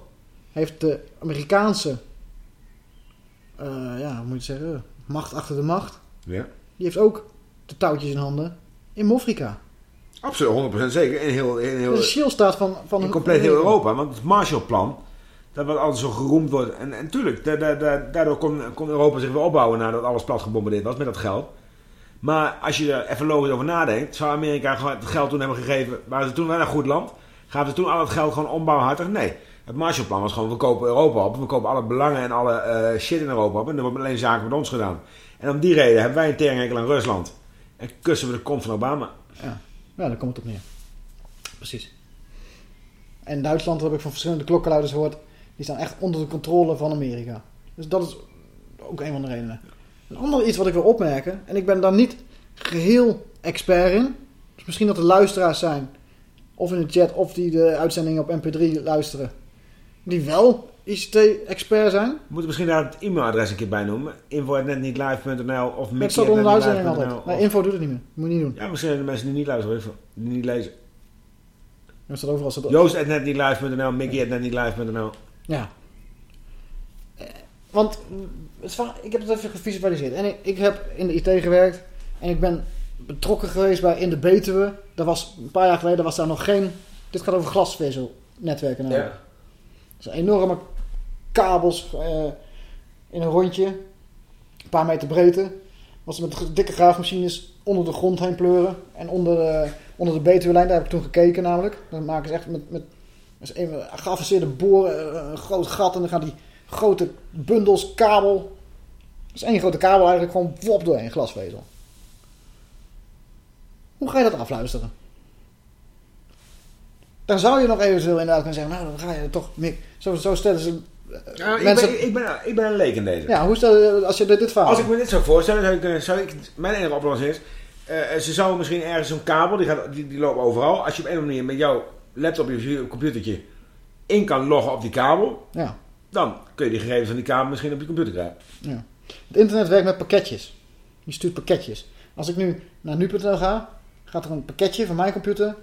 heeft de Amerikaanse... eh, moet je zeggen, macht achter de macht. Ja. Die heeft ook de touwtjes in handen in Mofrika. Absoluut, 100% zeker. In heel, in heel, De shield staat van... van in compleet heel Europa. Want het Marshallplan, dat wat altijd zo geroemd wordt. En, en tuurlijk, da- da- da- daardoor kon, kon Europa zich weer opbouwen nadat alles plat gebombardeerd was met dat geld. Maar als je er even logisch over nadenkt, zou Amerika gewoon het geld toen hebben gegeven. Waren ze toen wel een goed land? Gaven ze toen al het geld gewoon ombouwhartig? Nee. Het Marshallplan was gewoon, we kopen Europa op. We kopen alle belangen en alle eh, shit in Europa op. En er wordt alleen zaken met ons gedaan. En om die reden hebben wij een teringhekel aan Rusland. En kussen we de kont van Obama. Ja, ja daar komt het op neer. Precies. En Duitsland heb ik van verschillende klokkenluiders gehoord. Die staan echt onder de controle van Amerika. Dus dat is ook een van de redenen. Een ander iets wat ik wil opmerken. En ik ben daar niet geheel expert in. Dus misschien dat er luisteraars zijn. Of in de chat. Of die de uitzending op mp3 luisteren. Die wel ICT-expert zijn. We moeten misschien daar het e-mailadres een keer bij noemen. info.netnietlive.nl of Het staat onder de uitzending altijd. Nee, info doet het niet meer. Moet je niet doen. Ja, misschien zijn er mensen die niet luisteren, ik die niet lezen. Dat staat overal. Staat Joost.netnietlive.nl, mickey.netnietlive.nl. Ja. Eh, Want ik heb het even gevisualiseerd. En ik, ik heb in de IT gewerkt. En ik ben betrokken geweest bij in de Betuwe. Dat was een paar jaar geleden was daar nog geen... Dit gaat over glasvezelnetwerken. nou. Ja. Dat zijn enorme kabels eh, in een rondje. Een paar meter breedte. Was met dikke graafmachines onder de grond heen pleuren. En onder de, onder de Betuwe-lijn, daar heb ik toen gekeken namelijk. Dan maken ze echt met, met een geavanceerde boren, eh, een groot gat. En dan gaan die grote bundels kabel. Dat is één grote kabel eigenlijk gewoon wop doorheen, glasvezel. Hoe ga je dat afluisteren? Dan zou je nog eventueel inderdaad kunnen zeggen, nou dan ga je toch meer... Zo, zo stellen ze... eh, Ja, ik, ben, ik, ben, ik ben een leek in deze. Ja, hoe stel je, als je dit, dit verhaal... Als ik me dit zou voorstellen, zou ik, zou ik mijn enige oplossing is... eh, ze zouden misschien ergens zo'n kabel, die, gaat, die, die loopt overal. Als je op een of andere manier met jouw laptop, je computertje in kan loggen op die kabel... Ja. dan kun je die gegevens van die kabel misschien op je computer krijgen. Ja. Het internet werkt met pakketjes. Je stuurt pakketjes. Als ik nu naar nu.nl ga, gaat er een pakketje van mijn computer.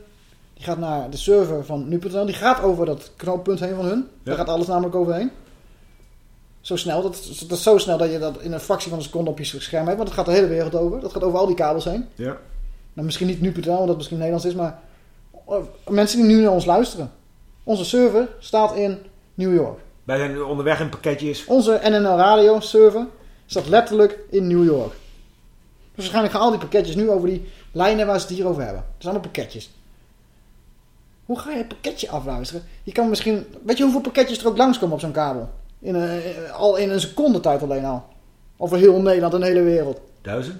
Die gaat naar de server van nu.nl. Die gaat over dat knooppunt heen van hun. Daar gaat alles namelijk overheen. Zo snel. Dat, dat is zo snel dat je dat in een fractie van een seconde op je scherm hebt. Want het gaat de hele wereld over. Dat gaat over al die kabels heen. Ja. Nou, misschien niet nu.nl, omdat het misschien Nederlands is. Maar eh, mensen die nu naar ons luisteren. Onze server staat in New York. Wij zijn onderweg in pakketjes. Onze NNL Radio server staat letterlijk in New York. Dus waarschijnlijk gaan al die pakketjes nu over die lijnen waar ze het hier over hebben. Dat zijn allemaal pakketjes. Hoe ga je een pakketje afluisteren? Je kan misschien... Weet je hoeveel pakketjes er ook langskomen op zo'n kabel? In een, eh, al in een seconde tijd alleen al. Over heel Nederland en de hele wereld. Duizend?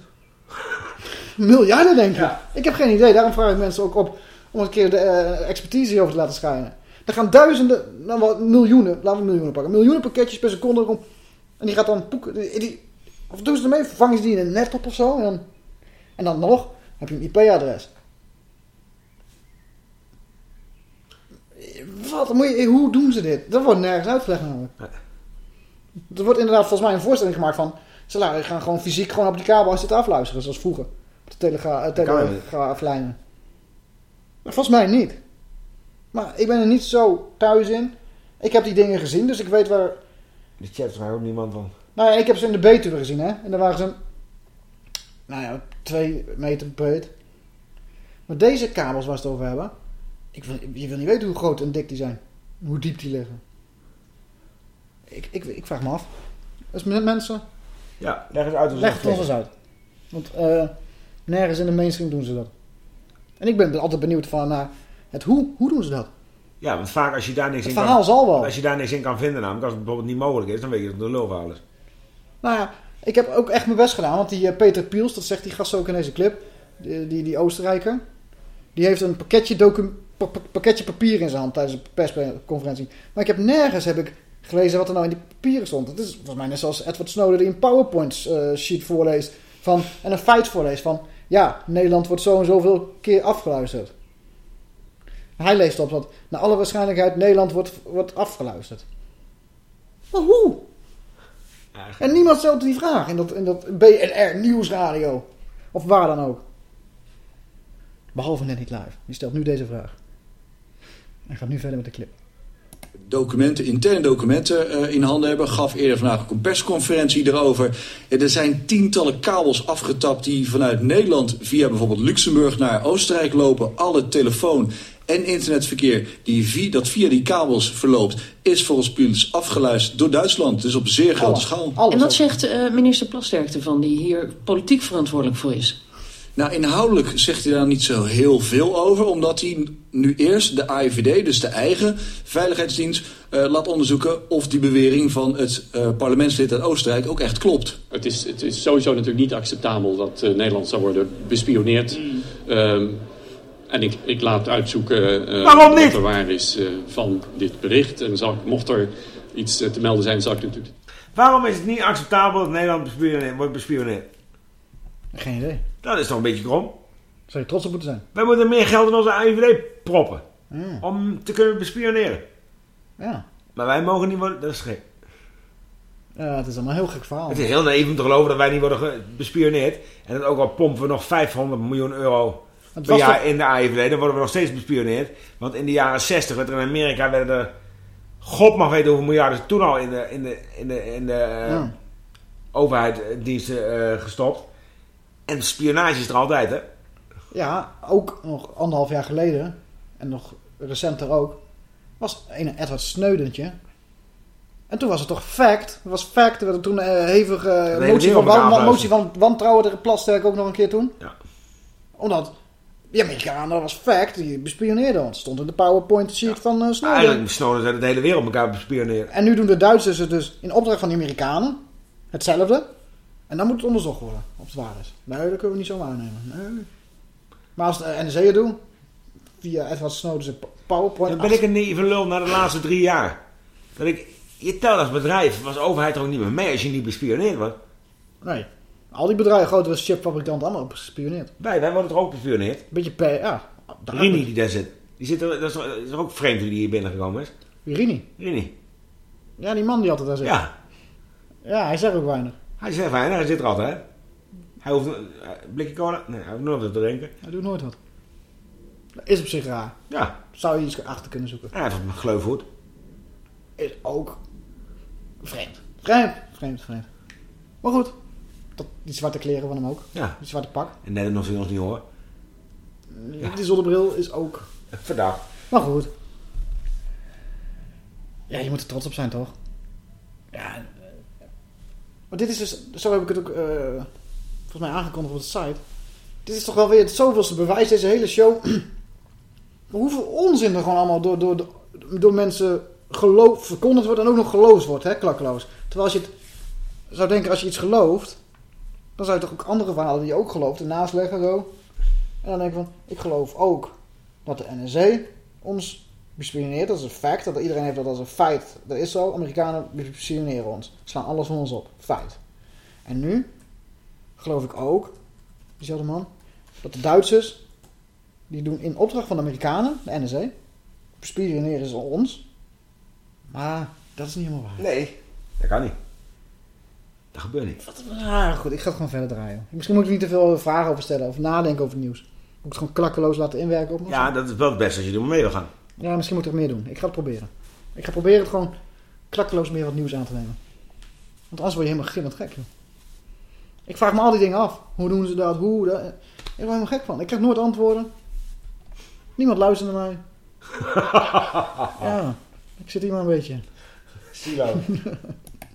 Miljarden denk ik. Ik heb geen idee. Daarom vraag ik mensen ook op om een keer de eh, expertise hierover te laten schijnen. Er gaan duizenden, nou miljoenen, laten we miljoenen pakken. Miljoenen pakketjes per seconde. erom. En die gaat dan poeken. Die, die- of doen ze ermee? Vervangen ze die in een net op of zo? En dan, en dan nog heb je een IP-adres. Wat moet je, hoe doen ze dit? Dat wordt nergens uitgelegd namelijk. Er wordt inderdaad volgens mij een voorstelling gemaakt van... Ze gaan gewoon fysiek gewoon op die kabel zitten afluisteren, zoals vroeger. Op de telegra- eh, telegraaflijnen. Volgens mij niet. Maar ik ben er niet zo thuis in. Ik heb die dingen gezien, dus ik weet waar... De chat vraagt ook niemand van. Nou ja, ik heb ze in de Betuwe gezien, hè. En daar waren ze... Nou ja, twee meter breed. Maar deze kabels waar ze het over hebben... Ik wil, je wil niet weten hoe groot en dik die zijn. Hoe diep die liggen. Ik, ik, ik vraag me af. Dus met mensen... Ja, leg eens uit. Leg het ons eens uit. Want eh, nergens in de mainstream doen ze dat. En ik ben altijd benieuwd van naar het hoe. Hoe doen ze dat? Ja, want vaak als je daar niks Het in verhaal kan... zal wel. Als je daar niks in kan vinden namelijk, als het bijvoorbeeld niet mogelijk is, dan weet je dat het een lulverhaal is. Nou ja, ik heb ook echt mijn best gedaan. Want die eh, Peter Piels, dat zegt die gast ook in deze clip. Die, die, Oostenrijker. Die heeft een pakketje, pakketje papier in zijn hand tijdens een persconferentie. Maar ik heb nergens heb ik gelezen wat er nou in die papieren stond. Het is volgens mij net zoals Edward Snowden die een PowerPoint eh, sheet voorleest. Van, en een feit voorleest van... Ja, Nederland wordt zo en zoveel keer afgeluisterd. Hij leest op dat naar alle waarschijnlijkheid Nederland wordt, wordt afgeluisterd. Maar hoe? En niemand stelt die vraag in dat, in dat BNR Nieuwsradio. Of waar dan ook. Behalve net niet live. Die stelt nu deze vraag. En gaat nu verder met de clip. documenten, interne documenten eh, in handen hebben. Gaf eerder vandaag ook een persconferentie erover. Ja, er zijn tientallen kabels afgetapt die vanuit Nederland via bijvoorbeeld Luxemburg naar Oostenrijk lopen. Alle telefoon en internetverkeer die via, dat via die kabels verloopt... is volgens Pils afgeluisterd door Duitsland. Dus op zeer grote schaal. En wat zegt eh, minister Plasterk ervan, die hier politiek verantwoordelijk voor is? Nou, inhoudelijk zegt hij daar niet zo heel veel over... omdat hij nu eerst de AIVD, dus de eigen veiligheidsdienst... eh, laat onderzoeken of die bewering van het eh, parlementslid uit Oostenrijk ook echt klopt. Het is, het is sowieso natuurlijk niet acceptabel dat eh, Nederland zou worden bespioneerd. Ehm, en ik, ik laat uitzoeken eh, Waarom niet? wat er waar is eh, van dit bericht. En zal, mocht er iets eh, te melden zijn, zal ik natuurlijk... Waarom is het niet acceptabel dat Nederland bespioneerd, wordt bespioneerd? Geen idee. Dat is toch een beetje krom? Zou je trots op moeten zijn? Wij moeten meer geld in onze AIVD proppen. Ja. Om te kunnen bespioneren. Ja. Maar wij mogen niet worden... Dat is gek. Ja, het is allemaal een heel gek verhaal. Het is heel naïef om te geloven dat wij niet worden bespioneerd. En dat ook al pompen we nog 500 miljoen euro Het was toch- in de AIVD. Dan worden we nog steeds bespioneerd. Want in de jaren 60 werd er in Amerika... werden er... God mag weten hoeveel miljarden toen al in de, in de, in de, in de eh, Ja. overheidsdiensten eh, gestopt. En spionage is er altijd, hè? Ja, ook nog anderhalf jaar geleden, en nog recenter ook, was een Edward Sneudentje. En toen was het toch fact. Het was fact. Er werd toen hevig eh, hele motie, van, wereld wan- elkaar motie van wantrouwen tegen Plasterk ook nog een keer toen. Ja. Omdat die Amerikanen, dat was fact, die bespioneerden ons. Stond in de PowerPoint sheet van eh Snowden. Eigenlijk Snowden zijn de hele wereld elkaar bespioneren. En nu doen de Duitsers het dus in opdracht van de Amerikanen. Hetzelfde. En dan moet het onderzocht worden, of het waar is. Nee, dat kunnen we niet zomaar aannemen. Nee. Maar als de NSA het doen, via Edward Snowden's PowerPoint... Dan ben ik een naïeve lul na de laatste drie jaar. Dat ik, je telt als bedrijf, was de overheid er ook niet meer mee als je niet bespioneerd wordt. Nee. Al die bedrijven, grotere chipfabrikanten, allemaal gespioneerd. Wij, wij worden er ook bespioneerd. Beetje per, ja. Rini die daar zit. Die zit er, dat, is, toch- dat is toch ook vreemd die hier binnengekomen is? Wie, Rini? Rini. Ja, die man die altijd daar zit. Ja. Ja, hij zegt ook weinig. Hij is fijn, hij zit er altijd, hè? Hij hoeft een eh, blikje cola? Nee, hij hoeft nooit wat te drinken. Hij doet nooit wat. Dat is op zich raar. Ja. Zou je iets achter kunnen zoeken. Hij heeft een gleufhoed. Is ook vreemd. Vreemd, vreemd, vreemd. Maar goed. Dat, die zwarte kleren van hem ook. Ja. Die zwarte pak. En net nog ons niet horen. Die zonnebril is ook... Verdacht. Maar goed. Ja, je moet er trots op zijn, toch? Ja. Maar dit is dus... Zo heb ik het ook eh, volgens mij aangekondigd op de site. Dit is toch wel weer het zoveelste bewijs, deze hele show. Hoeveel onzin er gewoon allemaal door, door, door, mensen geloof, verkondigd wordt en ook nog geloofd wordt, hè, klakkeloos. Terwijl als je het zou denken, als je iets gelooft, dan zou je toch ook andere verhalen die je ook gelooft ernaast leggen zo. En dan denk ik van, ik geloof ook dat de NSA ons bespioneert. Dat is een fact. Dat iedereen heeft dat als een feit. Dat is zo. Amerikanen bespioneren ons. Slaan alles van ons op. Feit. En nu geloof ik ook, diezelfde man, dat de Duitsers, die doen in opdracht van de Amerikanen, de NSA, bespioneren ze ons. Maar dat is niet helemaal waar. Nee, dat kan niet. Dat gebeurt niet. Ah, goed, ik ga het gewoon verder draaien. Misschien moet ik niet te veel vragen over stellen of nadenken over het nieuws. Moet ik het gewoon klakkeloos laten inwerken op me? Ja, dat is wel het beste als je er mee wil gaan. Ja, misschien moet ik meer doen. Ik ga het proberen. Ik ga proberen het gewoon klakkeloos meer wat nieuws aan te nemen. Want anders word je helemaal gillend gek, joh. Ik vraag me al die dingen af. Hoe doen ze dat? Hoe? Dat? Ik word er helemaal gek van. Ik krijg nooit antwoorden. Niemand luistert naar mij. ja, ik zit hier maar een beetje. Silo.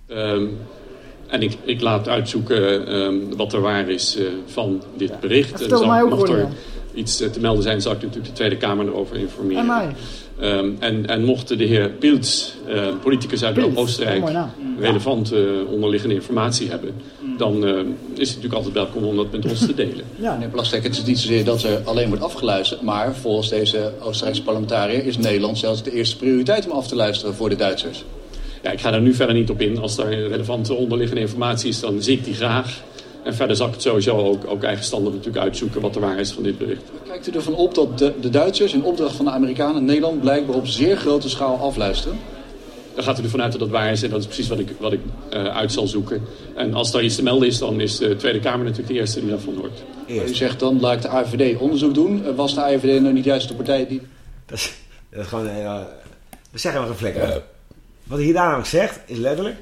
Ehm, en ik, ik laat uitzoeken ehm, wat er waar is eh, van dit bericht. En zal- mij ook, mocht er iets eh, te melden zijn, zal ik natuurlijk de Tweede Kamer erover informeren. En mij. Ehm, en, en mocht de heer Pilz, eh, politicus uit Oostenrijk, naam. relevante onderliggende informatie hebben, dan eh, is het natuurlijk altijd welkom om dat met ons te delen. Ja. Meneer Plastek, het is niet zozeer dat er alleen wordt afgeluisterd... maar volgens deze Oostenrijkse parlementariër is Nederland zelfs de eerste prioriteit om af te luisteren voor de Duitsers. Ja, ik ga daar nu verder niet op in. Als er relevante onderliggende informatie is, dan zie ik die graag. En verder zal ik het sowieso ook, ook eigenstandig natuurlijk uitzoeken wat de waarheid is van dit bericht. Kijkt u ervan op dat de, de Duitsers in opdracht van de Amerikanen Nederland blijkbaar op zeer grote schaal afluisteren? Dan gaat u ervan uit dat dat waar is en dat is precies wat ik, wat ik eh, uit zal zoeken. En als daar iets te melden is, dan is de Tweede Kamer natuurlijk de eerste die daarvan hoort. U zegt dan, laat ik de AIVD onderzoek doen. Eh, Was de AIVD nou niet juist de partij die... Dat is, dat is gewoon een hele Dat zeggen we geen flikker. Wat hij hier namelijk zegt, is letterlijk...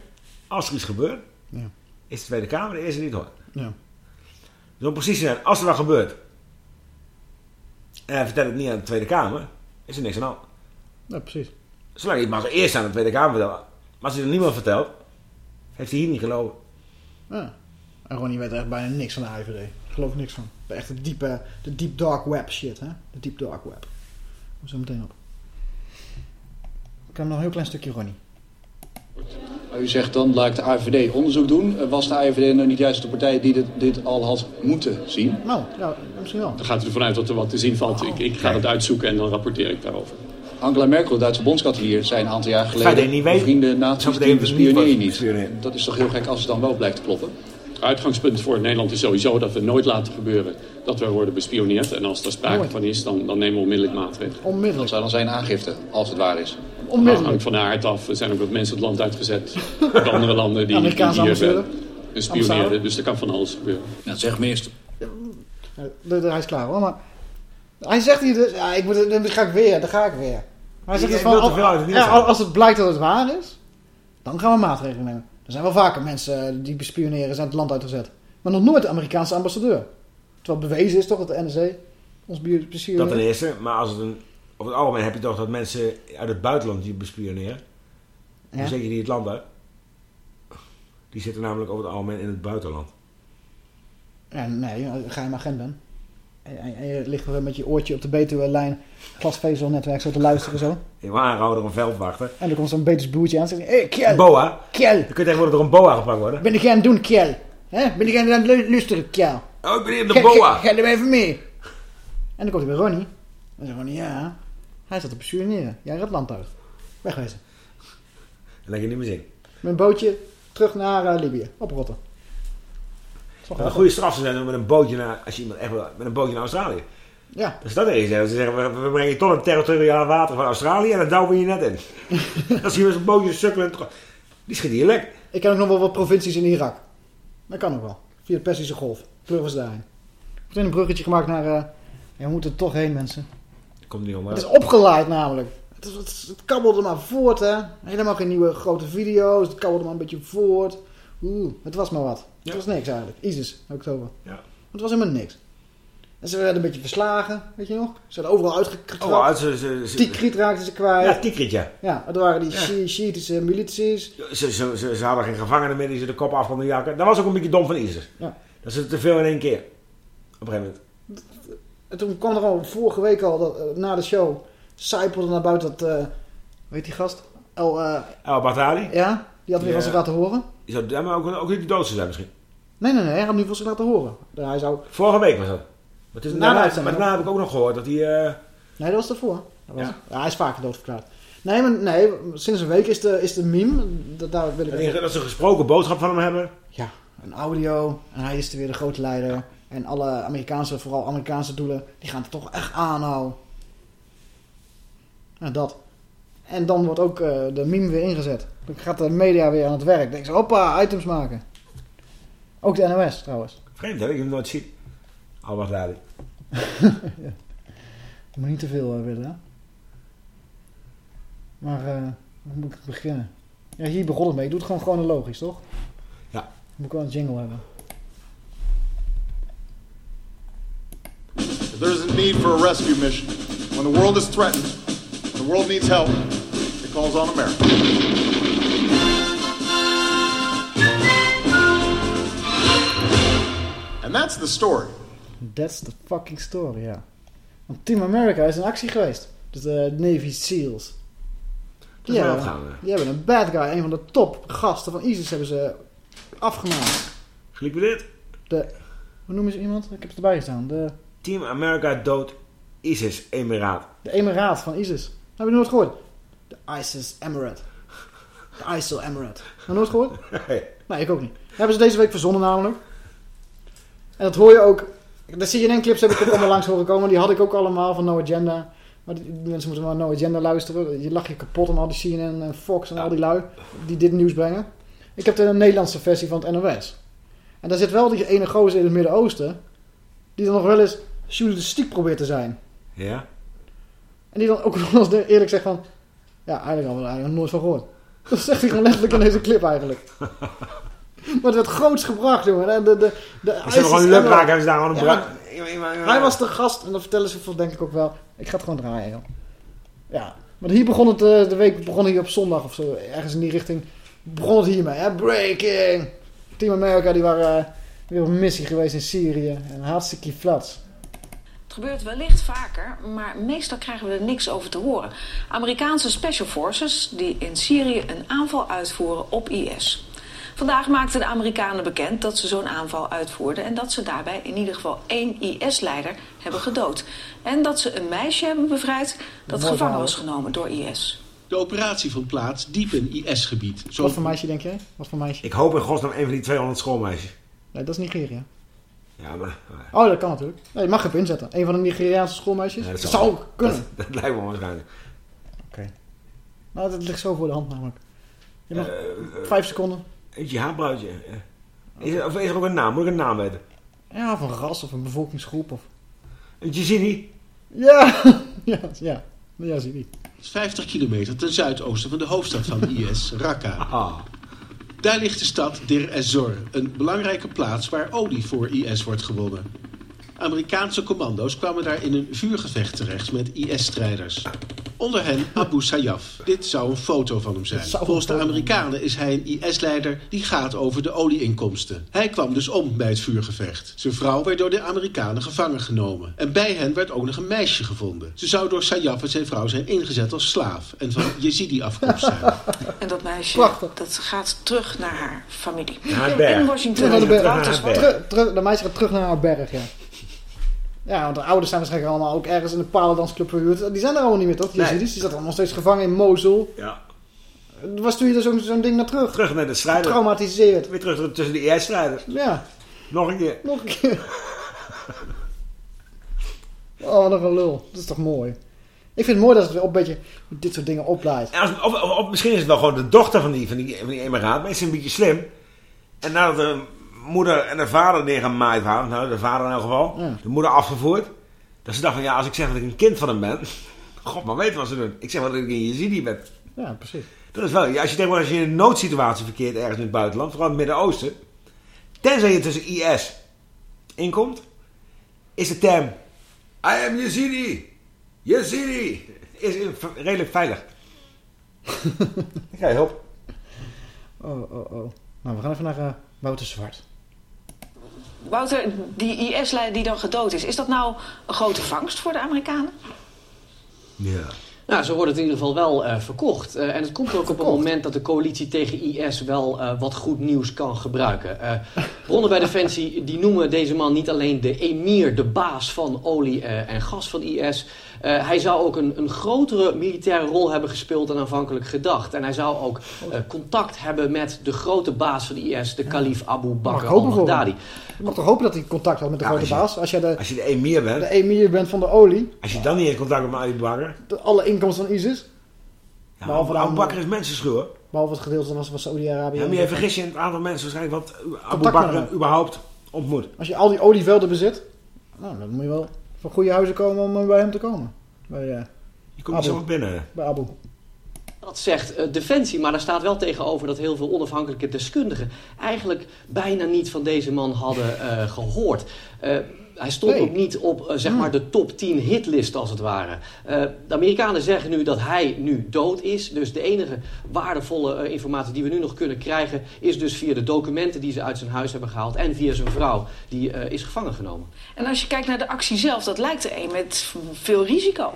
Als er iets gebeurt, Ja. is de Tweede Kamer de eerste die het hoort. Ja. Dus om precies te zijn, als er wat gebeurt... en hij vertelt het niet aan de Tweede Kamer... is er niks aan de hand. Ja, precies. Zolang hij het maar eerst aan de Tweede Kamer vertelt. Maar als hij er niemand vertelt... heeft hij hier niet geloven. Ja. En Ronnie weet echt bijna niks van de IVD. Ik geloof niks van. De echte diepe, de deep dark web shit, hè? De deep dark web. Kom zo meteen op. Ik heb nog een heel klein stukje Ronnie. Maar U zegt dan, laat ik de AVD onderzoek doen. Eh, Was de AVD nou niet juist de partij die dit, dit al had moeten zien? Nou, ja, misschien wel. Dan gaat u ervan uit dat er wat te zien valt. Ik, ik ga dat uitzoeken en dan rapporteer ik daarover. Angela Merkel, de Duitse bondskanselier, zei een aantal jaar geleden... je niet weet. vrienden, nazi's, die het bespioneer je niet. Dat is toch heel gek als het dan wel blijkt te kloppen? Het uitgangspunt voor Nederland is sowieso dat we nooit laten gebeuren dat we worden bespioneerd. En als er sprake van is, dan, dan nemen we onmiddellijk maatregelen. Onmiddellijk. Dat zou dan zijn aangifte, als het waar is. Dat hangt van de aard af. Er zijn ook wat mensen het land uitgezet. Uit andere landen die, die hier eh, bespioneren. Dus er kan van alles gebeuren. Ja, zeg meester. Hij is klaar hoor, maar... Hij zegt hier dus... Ja, ik moet, dan ga ik weer, dan ga ik weer. Maar hij zegt dus van... als het blijkt dat het waar is... Dan gaan we maatregelen nemen. Er zijn wel vaker mensen die bespioneren zijn het land uitgezet. Maar nog nooit de Amerikaanse ambassadeur. Terwijl bewezen is toch dat de NSC ons bespioneert. Dat ten eerste. Maar als het een, over het algemeen heb je toch dat mensen uit het buitenland die bespioneren. Ja. Dan zet je die het land uit. Die zitten namelijk over het algemeen in het buitenland. Ja, nee, geheim agent bent. En, en- en je ligt er met je oortje op de Betuwe-lijn, glasvezelnetwerk, zo te luisteren zo. Je door een veldwachter. En er komt zo'n Betuws boertje aan en zegt, hé, hey, Kjell. Een boa. Kjell. Dan kun je tegenwoordig door een boa gepakt worden. Ben ik aan het doen, Kjell? Ben ik aan het luisteren, Kjell? Oh, ik ben hier de boa. Ga, er even mee. En dan komt hij bij Ronnie. En dan zegt Ronnie, ja, hij zat te bespioneren. Jij het land uit. Wegwezen. Dan leg je niet meer zin. Een bootje terug naar eh, Libië. Oprotten. Een goede straf zou zijn om met een bootje naar, als je iemand echt wil, met een bootje naar Australië. Ja. Dat is dat er Ze zeggen, we, we brengen je tot het territoriaal water van Australië en dan douwen we je net in. als je met een bootje sukkelen, die schieten je lek. Ik ken ook nog wel wat provincies in Irak. Dat kan ook wel. Via de Persische Golf. Pluggen ze daarheen. Meteen een bruggetje gemaakt naar... eh, ja, we moeten er toch heen, mensen. Komt niet om. Het is opgeleid namelijk. Het, is, het, is- het kabbelde maar voort, hè. Helemaal geen nieuwe grote video's. Het kabbelde maar een beetje voort. Oeh, het was maar wat. Het was niks eigenlijk. ISIS, oktober. Ja. Het was helemaal niks. En ze werden een beetje verslagen, weet je nog? Ze werden overal uitgetrapt. Oh, uit, ze, ze, ze, Tikrit raakten ze kwijt. Ja, Tikrit, ja. Ja, het waren die Ja. Shi- Shiïtische milities. Ze, ze, ze, ze hadden geen gevangenen meer die ze de kop af konden jagen. Dat was ook een beetje dom van ISIS. Ja. Dat is te veel in één keer. Op een gegeven moment. En toen kwam er al vorige week al, dat, eh, na de show, zijpelde naar buiten dat, eh weet die gast? El, eh, El Batali. ja, die had weer Ja. van zich laten horen. Die zou maar ook, ook niet de doodste zijn misschien. Nee, nee, nee, hij had nu van zich laten horen. Hij zou... Vorige week was dat. Maar, het is, daarna, uitzending. maar daarna heb ik ook nog gehoord dat hij... eh, Nee, dat was. Dat was, Ja. ja. hij is vaker doodverklaard. Nee, maar nee, sinds een week is de, is de meme, dat, daar wil ik... dat hij- dat ze een gesproken boodschap van hem hebben. Ja, een audio. En hij is er weer de grote leider. En alle Amerikaanse, vooral Amerikaanse doelen, die gaan het toch echt aanhouden. Nou, dat. En dan wordt ook eh, de meme weer ingezet. Dan gaat de media weer aan het werk. Dan denken ze, hoppa, items maken. Ook de NOS trouwens. Vreemd, hè? Ik heb hem nooit zien. Al Batali. ja. Je moet niet te veel eh, willen, hè? Maar, eh, hoe moet ik beginnen? Ja, hier begon het mee. Ik doe het gewoon chronologisch, toch? Ja. Moet ik wel een jingle hebben. If there's a need for a rescue mission, when the world is threatened, the world needs help, it calls on America. And that's the story. That's the fucking story, ja. Want Team America is in actie geweest. Dus de Navy SEALs. Is Die wel hebben, die een bad guy, een van de top gasten van ISIS, hebben ze afgemaakt. Geliquideerd. De, hoe noemen ze iemand? Ik heb het erbij gestaan. De, Team America dood ISIS Emiraat. de Emiraat van ISIS. Heb je nooit gehoord? De ISIS Emirate. De ISIL Emirate. Nog nooit gehoord? Nee. Nee, ik ook niet. Dat hebben ze deze week verzonnen namelijk. En dat hoor je ook... De CNN-clips heb ik ook allemaal langs horen komen. Die had ik ook allemaal van No Agenda. Maar die, die mensen moeten maar No Agenda luisteren. Je lacht je kapot om al die CNN en Fox en al die lui die dit nieuws brengen. Ik heb de Nederlandse versie van het NOS. En daar zit wel die ene gozer in het Midden-Oosten... die dan nog wel eens journalistiek probeert te zijn. Ja? En die dan ook nog eens eerlijk zegt van... Ja, eigenlijk al wel eigenlijk nooit van gehoord. Dat zegt hij gewoon letterlijk in deze clip eigenlijk. Maar het werd groots gebracht, jongen. En de, de, de, Ze hebben gewoon leuk maken, hebben ze daar gewoon een Ja, Hij was de gast, en dat vertellen ze denk ik ook wel. Ik ga het gewoon draaien, joh. Ja, maar hier begon het, eh, de week begon hier op zondag of zo, ergens in die richting. Begon het hiermee, hè? Breaking! Team America, die waren eh, weer op missie geweest in Syrië. En hartstikke flats. Het gebeurt wellicht vaker, maar meestal krijgen we er niks over te horen. Amerikaanse special forces die in Syrië een aanval uitvoeren op IS. Vandaag maakten de Amerikanen bekend dat ze zo'n aanval uitvoerden en dat ze daarbij in ieder geval één IS-leider hebben gedood. En dat ze een meisje hebben bevrijd dat Mooi gevangen was genomen door IS. De operatie vond plaats diep in IS-gebied. Wat voor meisje denk jij? Wat voor meisje? Ik hoop in godsnaam een van die 200 schoolmeisjes. Nee, dat is Nigeria. Ja, maar... Oh, dat kan natuurlijk. Nee, je mag het inzetten. Een van de Nigeriaanse schoolmeisjes. Ja, dat, zou ook kunnen. Dat, dat lijkt me waarschijnlijk. Nou, dat ligt zo voor de hand namelijk. Je mag Eh, vijf seconden. Een jihadbruidje. Is er, of is er ook een naam? Moet ik een naam weten? Ja, of een ras of een bevolkingsgroep. Of... Een Jezidi? Ja, ja, ja. Ja, zie die. 50 kilometer ten zuidoosten van de hoofdstad van IS, Raqqa. Daar ligt de stad Dir ez-Zor, een belangrijke plaats waar olie voor IS wordt gewonnen. Amerikaanse commando's kwamen daar in een vuurgevecht terecht met IS-strijders. Onder hen Abu Sayyaf. Dit zou een foto van hem zijn. Volgens de Amerikanen is hij een IS-leider die gaat over de olieinkomsten. Hij kwam dus om bij het vuurgevecht. Zijn vrouw werd door de Amerikanen gevangen genomen. En bij hen werd ook nog een meisje gevonden. Ze zou door Sayyaf en zijn vrouw zijn ingezet als slaaf en van Jezidi-afkomst zijn. En dat meisje dat gaat terug naar haar familie. Naar In Washington. Terug naar de berg. Wouters- Terug, terug, de meisje gaat terug naar haar berg, ja. Ja, want de ouders zijn waarschijnlijk allemaal ook ergens in een palendansclub verhuurd. Die zijn er allemaal niet meer, toch? Die Nee. Die zaten allemaal steeds gevangen in Mosul. Ja. Waar stuur je er zo'n zo'n ding naar terug? Terug naar de strijder. Getraumatiseerd. Weer terug tussen de IS-strijders. Ja. Nog een keer. Nog een keer. Oh, wat een lul. Dat is toch mooi. Ik vind het mooi dat het weer op een beetje dit soort dingen opleidt. Of, of, of misschien is het wel gewoon de dochter van die, van die, van die emiraat. Maar is een beetje slim. En nadat de moeder en de vader neergemaaid waren. Nou, de vader in elk geval. De moeder afgevoerd. Dat ze dacht van, ja, als ik zeg dat ik een kind van hem ben. God, maar weet wat ze doen. Ik zeg wel dat ik een Yazidi ben. Ja, precies. Dat is wel, ja, als je tegenwoordig als je in een noodsituatie verkeert ergens in het buitenland. Vooral in het Midden-Oosten. Tenzij je tussen IS inkomt. Is de term, I am Yazidi. Yazidi. Is redelijk veilig. Ik ga je hulp. Oh, oh, oh. Nou, we gaan even naar eh Wouter Zwart. Wouter, die IS-leider die dan gedood is, is dat nou een grote vangst voor de Amerikanen? Ja. Nou, zo wordt het in ieder geval wel eh, verkocht. Eh, en het komt ook op het moment dat de coalitie tegen IS wel eh, wat goed nieuws kan gebruiken. Eh, bronnen bij Defensie die noemen deze man niet alleen de emir, de baas van olie eh, en gas van IS. Eh, hij zou ook een, een grotere militaire rol hebben gespeeld dan aanvankelijk gedacht. En hij zou ook eh, contact hebben met de grote baas van IS, de kalif Abu Bakr al-Baghdadi. Je mag toch hopen dat hij contact had met de Ja, grote als je- baas. Als je de, Als je de emir bent. de emir bent van de olie, Als je dan niet in contact hebt met Ali Bakr. de, alle inkomsten van ISIS. Ja, Behalve Abu Bakr is mensenschuw hoor. Behalve het gedeelte was van Saudi-Arabië. Ja, maar je vergis je in het aantal mensen waarschijnlijk wat Abu Contact met Bakr hem. überhaupt ontmoet. Als je al die olievelden bezit, nou, dan moet je wel van goede huizen komen om eh, bij hem te komen. Bij, eh, Je komt niet zomaar binnen. Bij Abu. Dat zegt eh, Defensie, maar daar staat wel tegenover dat heel veel onafhankelijke deskundigen eigenlijk bijna niet van deze man hadden eh, gehoord. Hij stond Nee. ook niet op eh, zeg maar de top 10 hitlist als het ware. Eh, de Amerikanen zeggen nu dat hij nu dood is. Dus de enige waardevolle eh, informatie die we nu nog kunnen krijgen... is dus via de documenten die ze uit zijn huis hebben gehaald... en via zijn vrouw, die eh, is gevangen genomen. En als je kijkt naar de actie zelf, dat lijkt er een met veel risico.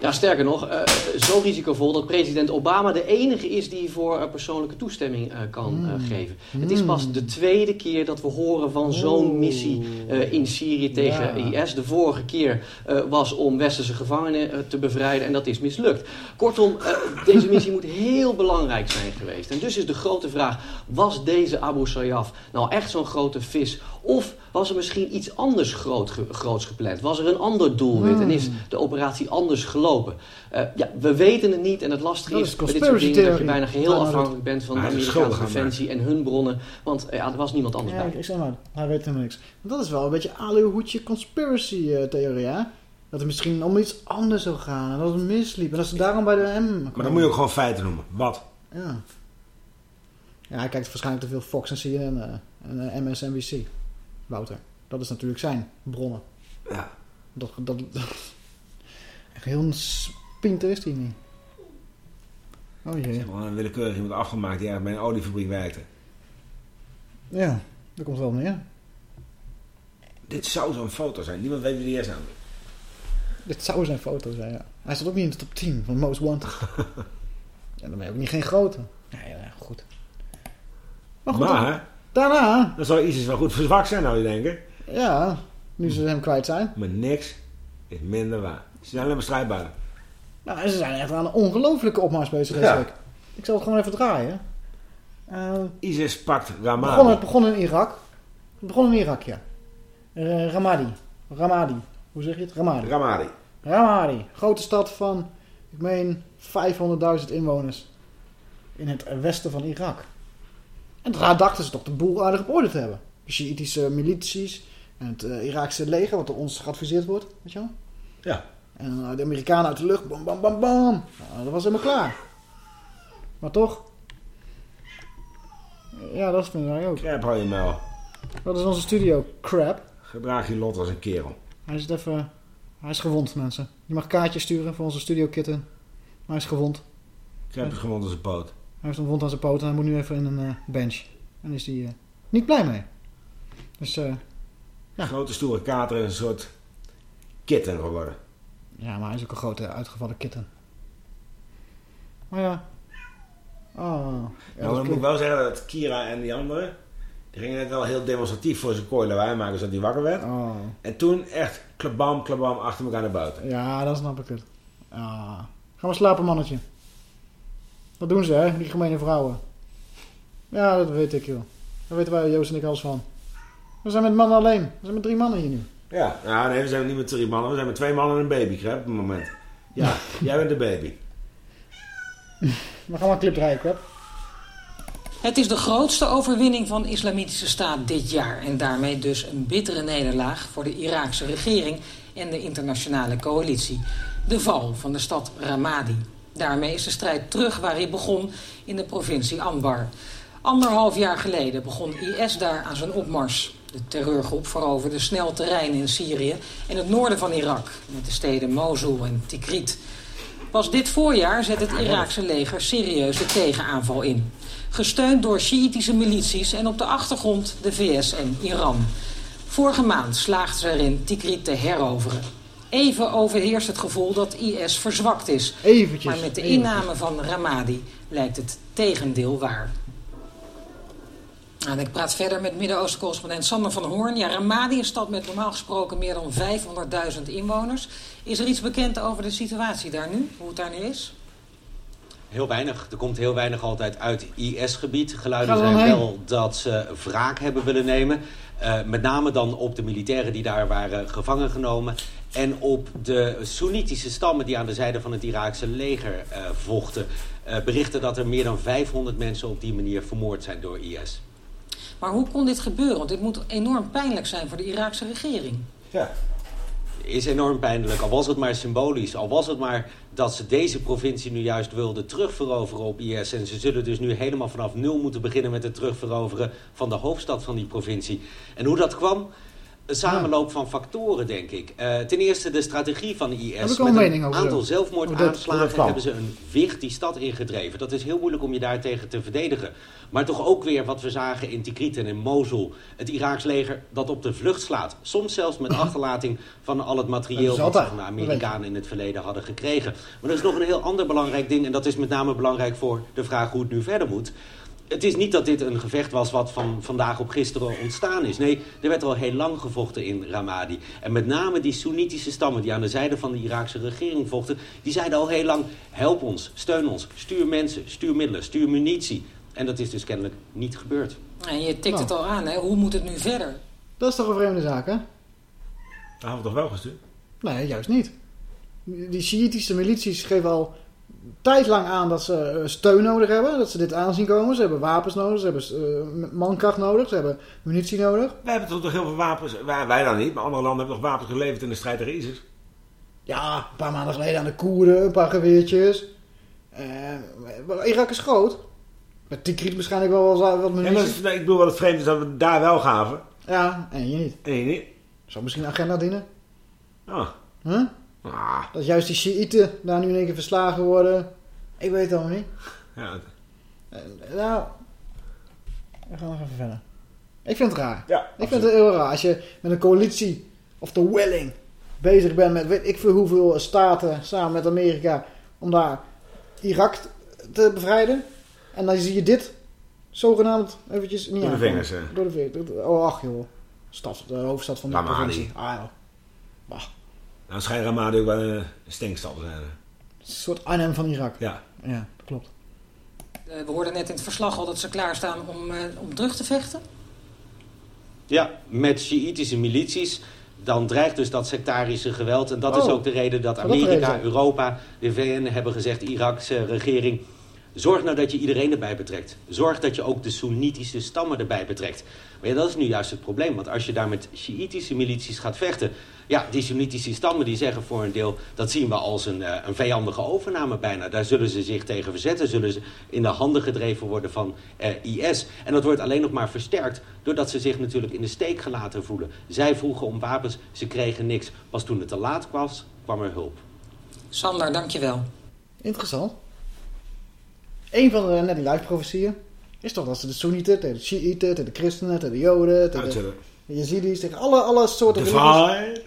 Ja, sterker nog, eh, zo risicovol dat president Obama de enige is die voor eh, persoonlijke toestemming eh, kan eh, geven. Het is pas de tweede keer dat we horen van zo'n missie in Syrië tegen Ja. IS. De vorige keer was om westerse gevangenen te bevrijden en dat is mislukt. Kortom, deze missie moet heel belangrijk zijn geweest. En dus is de grote vraag, was deze Abu Sayyaf nou echt zo'n grote vis? Of was er misschien iets anders groot, groots gepland? Was er een ander doelwit en is de operatie anders gelopen? Eh, ja, we weten het niet en het lastige Dat is, bij dit soort conspiracy dingen dat je bijna geheel maar afhankelijk bent van de Amerikaanse defensie en hun bronnen. Want eh, ja, er was niemand anders Ja, bij. ik, ik zeg maar, hij weet helemaal niks. Dat is wel een beetje aluhoedje conspiracy eh, theorie, hè? Dat het misschien om iets anders zou gaan. En dat het misliep. En dat ze daarom bij de M... Maar dan moet je ook gewoon feiten noemen. Wat? Ja. Ja, hij kijkt waarschijnlijk te veel Fox en CNN en eh, MSNBC. Wouter. Dat is natuurlijk zijn bronnen. Ja. Dat, dat, echt heel een spinter is hij niet. Oh Ze jee. hebben gewoon een willekeurig iemand afgemaakt die eigenlijk bij een oliefabriek werkte. Ja, dat komt wel neer. Dit zou zo'n foto zijn. Niemand weet wie die is aan. Dit zou zijn foto zijn, ja. Hij staat ook niet in de top 10 van Most Wanted. ja, dan ben je ook niet geen grote. Ja, ja, goed. Maar goed, daarna, dan zou ISIS wel goed verzwakt zijn, nou je denken. ja, nu ze hem kwijt zijn. Maar niks is minder waar. Ze zijn alleen. Nou, ze zijn echt aan een ongelofelijke opmars bezig deze Ja. week. Ik zal het gewoon even draaien. Eh, ISIS pakt begon, Ramadi. het begon in Irak. Het begon in Irak, ja. Eh, Ramadi. Ramadi. Hoe zeg je het? Ramadi. Ramadi. Ramadi. Grote stad van, ik meen, 500.000 inwoners. In het westen van Irak. En daar dachten ze toch de boel aardig op orde te hebben. De Shiïtische milities en het eh, Iraakse leger, wat door ons geadviseerd wordt. Weet je wel? Ja. En eh, de Amerikanen uit de lucht, bam, bam, bam, bam. Nou, dat was helemaal klaar. Maar toch? Ja, dat vinden wij ook. Crap hou je mel. Dat is onze studio, Crap. Gedraag je lot als een kerel. Hij is even... Hij is gewond, mensen. Je mag kaartjes sturen voor onze studio kitten. Maar hij is gewond. Crap is gewond als een poot. Hij heeft een wond aan zijn poot en hij moet nu even in een eh, bench. En is hij eh, niet blij mee. Dus eh, Grote stoere kater is een soort kitten geworden. ja, maar hij is ook een grote uitgevallen kitten. Maar ja. Oh. Ja, nou, dan moet ik wel zeggen dat Kira en die anderen... Die gingen net wel heel demonstratief voor zijn kooi lawaai maken zodat hij wakker werd. Oh. En toen echt klabam, klabam achter elkaar naar buiten. Ja, dat snap ik het. Ja. Ga maar slapen, mannetje. Dat doen ze, hè, die gemene vrouwen. Ja, dat weet ik, joh. Daar weten wij, Joost en ik, alles van. We zijn met mannen alleen. We zijn met drie mannen hier nu. Ja, nou nee, we zijn niet met drie mannen. We zijn met twee mannen en een baby, op het moment. Ja, jij bent de baby. We gaan maar een clip draaien, crap. Het is de grootste overwinning van de Islamitische Staat dit jaar. En daarmee dus een bittere nederlaag voor de Iraakse regering en de internationale coalitie. De val van de stad Ramadi. Daarmee is de strijd terug waar hij begon in de provincie Anbar. Anderhalf jaar geleden begon IS daar aan zijn opmars. De terreurgroep veroverde snel terrein in Syrië en het noorden van Irak... met de steden Mosul en Tikrit. Pas dit voorjaar zet het Iraakse leger serieuze tegenaanval in. Gesteund door Sjiitische milities en op de achtergrond de VS en Iran. Vorige maand slaagden ze erin Tikrit te heroveren. Even overheerst het gevoel dat IS verzwakt is. Eventjes. Maar met de eventjes. inname van Ramadi lijkt het tegendeel waar. Nou, en ik praat verder met Midden-Oosten-correspondent Sander van Hoorn. Ja, Ramadi, een stad met normaal gesproken meer dan 500.000 inwoners. Is er iets bekend over de situatie daar nu? Hoe het daar nu is? Heel weinig. Er komt heel weinig altijd uit IS-gebied. Geluiden zijn wel dat ze wraak hebben willen nemen. Eh, met name dan op de militairen die daar waren gevangen genomen. En op de Soenitische stammen die aan de zijde van het Iraakse leger eh, vochten. Eh, berichten dat er meer dan 500 mensen op die manier vermoord zijn door IS. Maar hoe kon dit gebeuren? Want dit moet enorm pijnlijk zijn voor de Iraakse regering. Ja. Is enorm pijnlijk, al was het maar symbolisch. Al was het maar dat ze deze provincie nu juist wilden terugveroveren op IS. En ze zullen dus nu helemaal vanaf nul moeten beginnen met het terugveroveren van de hoofdstad van die provincie. En hoe dat kwam? Een samenloop van factoren, denk ik. Eh, ten eerste de strategie van IS. ik al een Met mening een over aantal dat. Dat- dat zelfmoordaanslagen hebben ze een wicht die stad ingedreven. Dat is heel moeilijk om je daartegen te verdedigen. Maar toch ook weer wat we zagen in Tikrit en in Mosul. Het Iraaks leger dat op de vlucht slaat. Soms zelfs met achterlating van al het Dat materieel wat ze van de Dat Amerikanen in het verleden hadden gekregen. Maar er is nog een heel ander belangrijk ding. En dat is met name belangrijk voor de vraag hoe het nu verder moet. Het is niet dat dit een gevecht was wat van vandaag op gisteren ontstaan is. Nee, er werd al heel lang gevochten in Ramadi. En met name die Soenitische stammen die aan de zijde van de Iraakse regering vochten... die zeiden al heel lang, help ons, steun ons, stuur mensen, stuur middelen, stuur munitie. En dat is dus kennelijk niet gebeurd. En je tikt het Nou. al aan, hè? Hoe moet het nu verder? Dat is toch een vreemde zaak, hè? Dat hebben we toch wel gestuurd? Nee, juist niet. Die Shiïtische milities geven al tijd lang aan dat ze eh, steun nodig hebben. Dat ze dit aanzien komen. Ze hebben wapens nodig. Ze hebben eh, mankracht nodig. Ze hebben munitie nodig. Wij hebben toch heel veel wapens, wij, wij dan niet, maar andere landen hebben toch wapens geleverd in de strijd tegen ISIS? Ja, een paar maanden geleden aan de Koerden, een paar geweertjes. Eh, Irak is groot. Met Tikrit waarschijnlijk wel wat En munitie. is, ik bedoel wat het vreemd is dat we daar wel gaven. Ja, en je niet. En je niet. Zou misschien agenda dienen? Ah. Huh? Dat juist die Shiiten daar nu in één keer verslagen worden. Ik weet het allemaal niet. Ja, Eh, Nou, we gaan nog even verder. Ik vind het raar. Ja, ik vind het heel raar. Als je met een coalitie of de willing bezig bent met weet ik veel hoeveel staten samen met Amerika om daar Irak te bevrijden. En dan zie je dit zogenaamd eventjes niet Door de vingers, hè? Door de vingers. Oh, ach joh. Stad, de hoofdstad van de provincie. Ah joh. Nou schijnt Ramadi ook wel een stinkstad te zijn. Een soort Arnhem van Irak. Ja. Ja, dat klopt. Eh, we hoorden net in het verslag al dat ze klaarstaan om, eh, om terug te vechten. Ja, met Sjiïtische milities. Dan dreigt dus dat sectarische geweld. En dat is Oh. ook de reden dat Amerika? Europa, de VN hebben gezegd... Irakse regering, zorg nou dat je iedereen erbij betrekt. Zorg dat je ook de Soenitische stammen erbij betrekt. Maar ja, dat is nu juist het probleem. Want als je daar met Sjiïtische milities gaat vechten... Ja, die Soenitische stammen die zeggen voor een deel... dat zien we als een, eh, een vijandige overname bijna. Daar zullen ze zich tegen verzetten. Zullen ze in de handen gedreven worden van eh, IS. En dat wordt alleen nog maar versterkt... doordat ze zich natuurlijk in de steek gelaten voelen. Zij vroegen om wapens, ze kregen niks. Pas toen het te laat was, kwam er hulp. Sander, dankjewel. Interessant. Een van de net die live profetieën is toch dat ze de Soenieten tegen de Shiiten, tegen de christenen, tegen de Joden, tegen de, Uitzetten. de Yazidis, tegen alle, alle soorten. Divide.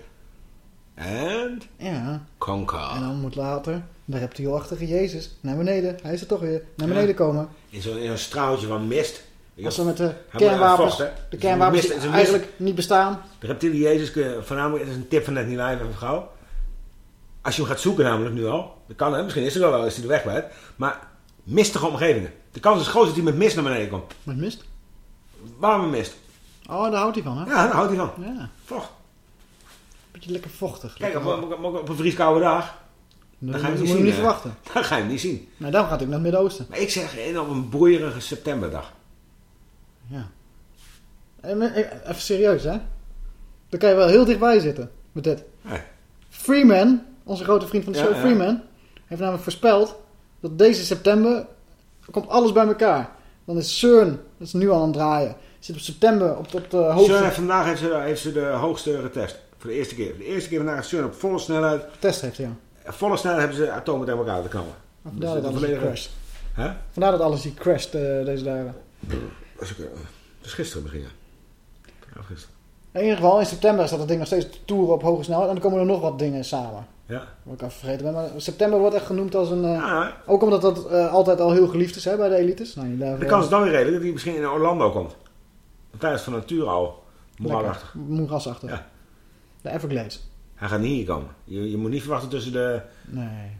And Ja. conquer. En dan moet later de reptielachtige Jezus naar beneden. Hij is er toch weer. Naar beneden komen. In zo'n zo'n straaltje van mist. Als we met de kernwapens, vocht, de kernwapens mist- eigenlijk niet bestaan. De reptiele Jezus, kun je voornamelijk, is een tip van net niet live even gauw. Als je hem gaat zoeken namelijk nu al, dat kan hè, misschien is er wel wel, is hij er weg bij. Maar mistige omgevingen. De kans is groot dat hij met mist naar beneden komt. Met mist? Warme mist. Oh, daar houdt hij van, hè? Ja, daar houdt hij van. Ja. Vocht. Beetje lekker vochtig. Kijk, op, Lekker- op, op, op een vrieskoude dag. Dan ga je hem niet zien. verwachten. Dan ga je hem niet zien. Nou, dan gaat hij naar het Midden-Oosten. Maar ik zeg in op een broeierige septemberdag. Ja. En, Even serieus, hè? Dan kan je wel heel dichtbij zitten met dit. Nee. Freeman, onze grote vriend van de Ja, show, ja. Freeman, heeft namelijk voorspeld dat deze september komt alles bij elkaar. Dan is CERN, dat is nu al aan het draaien, zit op september op, de hoogste... CERN heeft vandaag heeft ze, heeft ze de hoogste getest. Voor de eerste keer. De eerste keer vandaag is CERN op volle snelheid. Test heeft, ja. Volle snelheid hebben ze atomen tegen elkaar te knallen. Vandaar dat de alles volledige- crasht. Vandaar dat alles die crasht eh, deze dagen. Dat is, ook, eh, dat is gisteren begin, ja. Ja, gisteren. In ieder geval, in september staat dat ding nog steeds te toeren op hoge snelheid. En dan komen er nog wat dingen samen. Ja. Wat ik even vergeten ben. Maar september wordt echt genoemd als een... eh, Ja, ook omdat dat eh, altijd al heel geliefd is hè, bij de elites. Nou, daar- de kans is dan weer redelijk dat hij misschien in Orlando komt. Is van nature al moraalachtig. Lekker. Moerasachtig. Ja. De Everglades. Hij gaat niet hier komen. Je, je moet niet verwachten tussen de, Nee.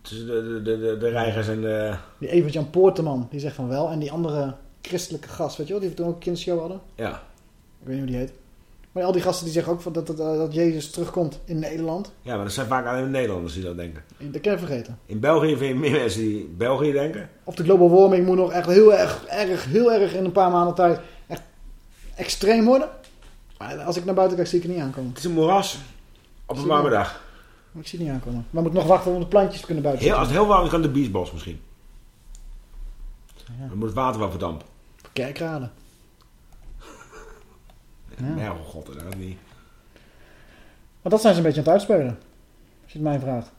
tussen de, de, de, de, reigers en de... Die Evert-Jan Poorteman, die zegt van wel. En die andere christelijke gast, weet je wel, die we toen ook een kindershow hadden. Ja. Ik weet niet hoe die heet. Maar al die gasten die zeggen ook van dat, dat, dat Jezus terugkomt in Nederland. Ja, maar dat zijn vaak alleen Nederlanders die dat denken. Dat kan je vergeten. In België vind je meer mensen die België denken. Of de global warming moet nog echt heel erg, erg, heel erg in een paar maanden tijd echt extreem worden. Maar als ik naar buiten kijk, zie ik het niet aankomen. Het is een moeras op een warme dag. Ik zie het niet aankomen. Maar we moeten nog wachten om de plantjes te kunnen buiten Heel, als het heel warm is, kan de biesbos misschien. Dan moet het water wel verdampen. Kerkraden. Ja. Oh god, niet. Maar dat zijn ze een beetje aan het uitspelen. Als je het mij vraagt.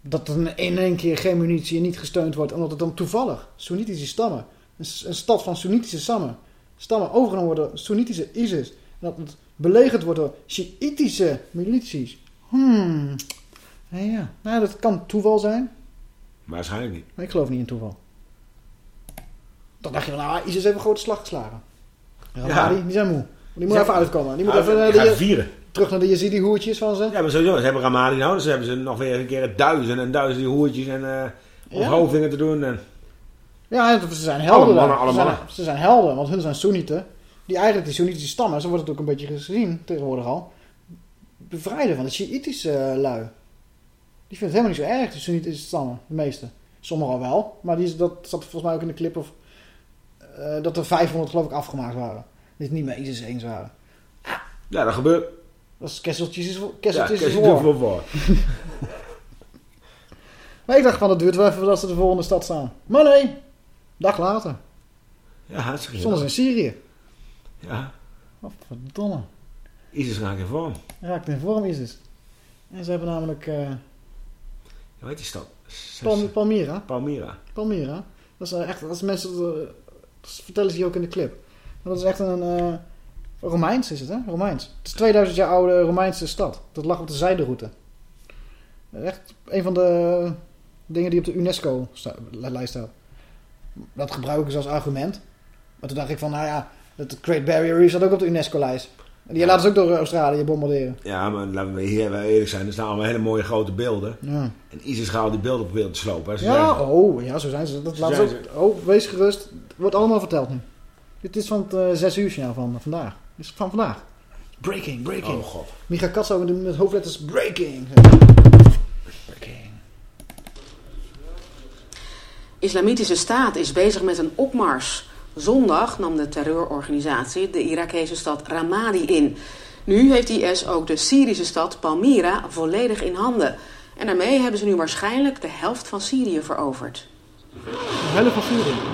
Dat er in één keer geen munitie en niet gesteund wordt. Omdat het dan toevallig Soenitische stammen. Een, stad van Soenitische stammen. Stammen overgenomen worden door Soenitische ISIS. En dat het belegerd wordt door Shiïtische milities. Hmm. Ja, ja. Nou, dat kan toeval zijn. Waarschijnlijk niet. Maar ik geloof niet in toeval. Dan dacht je van, ah, ISIS heeft een grote slag geslagen. Ja, Ja. Die, die zijn moe. Die moet even uitkomen. Die moet Ja, even eh, vieren. terug naar de Yazidi-hoertjes van ze. Ja, maar sowieso. Ze hebben Ramadi nou, dus hebben ze nog weer een keer duizenden en duizenden hoertjes en Ja. onthoofdingen te doen. En... Ja, ze zijn helden. Alle mannen, alle ze, zijn, mannen. ze zijn helden, want hun zijn Soenieten. Die eigenlijk die Soenitische stammen, zo wordt het ook een beetje gezien tegenwoordig al. Bevrijden van de Shiïtische eh, lui. Die vinden het helemaal niet zo erg, de Soenitische stammen. De meeste. Sommigen al wel. Maar die, dat zat volgens mij ook in de clip of, dat er 500 geloof ik afgemaakt waren. Het niet met ISIS eens waren. Ja, dat gebeurt. Dat is Casualties is Casualties Ja, War. of War. maar ik dacht van, het duurt wel even voordat ze de volgende stad staan. Maar nee, dag later. Ja, hartstikke ze in Syrië. Ja. Wat verdomme. ISIS raakt in vorm. Raakt in vorm ISIS. En ze hebben namelijk eh, Hoe heet die stad? Pal- Palmyra. Palmyra. Palmyra. Dat is eh, echt, als mensen, dat, eh, dat vertellen ze hier ook in de clip. Dat is echt een, eh, Romeins is het hè, Romeins. Het is 2000 jaar oude Romeinse stad. Dat lag op de zijderoute. Echt een van de dingen die op de UNESCO-lijst staat. Dat gebruiken ze als argument. Maar toen dacht ik van, nou ja, het Great Barrier Reef staat ook op de UNESCO-lijst. En die laten ze ook door Australië bombarderen. Ja, maar laten we hier wel eerlijk zijn. Er staan allemaal hele mooie grote beelden. Ja. En ISIS gaat die beelden proberen te slopen. hè. Ze Ja, oh, ja, zo zijn ze. Dat laten ze ook, oh, wees gerust. Het wordt allemaal verteld nu. Dit is van het eh 6 uur signaal van vandaag. Dit is van vandaag. Breaking, breaking. Oh, god. Micha Katso met, hoofdletters breaking. Islamitische Staat is bezig met een opmars. Zondag nam de terreurorganisatie de Irakese stad Ramadi in. Nu heeft IS ook de Syrische stad Palmyra volledig in handen. En daarmee hebben ze nu waarschijnlijk de helft van Syrië veroverd. Hele.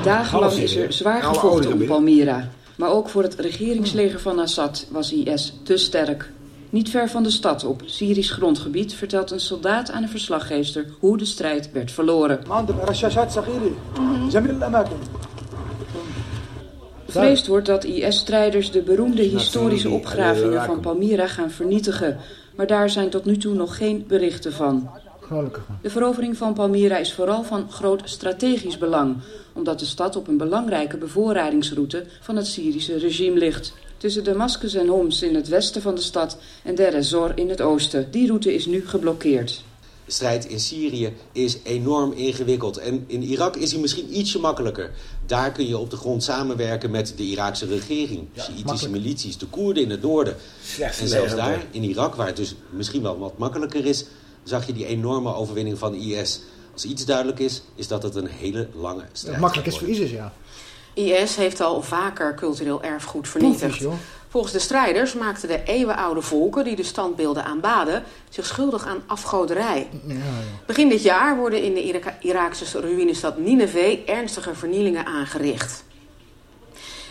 Dagenlang is er zwaar gevochten om. Palmyra. Maar ook voor het regeringsleger van Assad was IS te sterk. Niet ver van de stad, op Syrisch grondgebied, vertelt een soldaat aan een verslaggever hoe de strijd werd verloren. Gevreesd wordt dat IS-strijders de beroemde historische Syrië. opgravingen van Palmyra gaan vernietigen. Maar daar zijn tot nu toe nog geen berichten van. Gelukkig. De verovering van Palmyra is vooral van groot strategisch belang, omdat de stad op een belangrijke bevoorradingsroute van het Syrische regime ligt. Tussen Damascus en Homs in het westen van de stad en Der ez-Zor in het oosten. Die route is nu geblokkeerd. De strijd in Syrië is enorm ingewikkeld. En in Irak is hij misschien ietsje makkelijker. Daar kun je op de grond samenwerken met de Iraakse regering. Sjiitische makkelijk. milities, de Koerden in het noorden. En zelfs daar, in Irak, waar het dus misschien wel wat makkelijker is... zag je die enorme overwinning van IS. Als iets duidelijk is, is dat het een hele lange strijd Het makkelijk is voor. ISIS, ja. IS heeft al vaker cultureel erfgoed vernietigd. Volgens de strijders maakten de eeuwenoude volken die de standbeelden aanbaden zich schuldig aan afgoderij. Ja, ja. Begin dit jaar worden in de Iraka- Iraakse ruïnestad Nineveh ernstige vernielingen aangericht.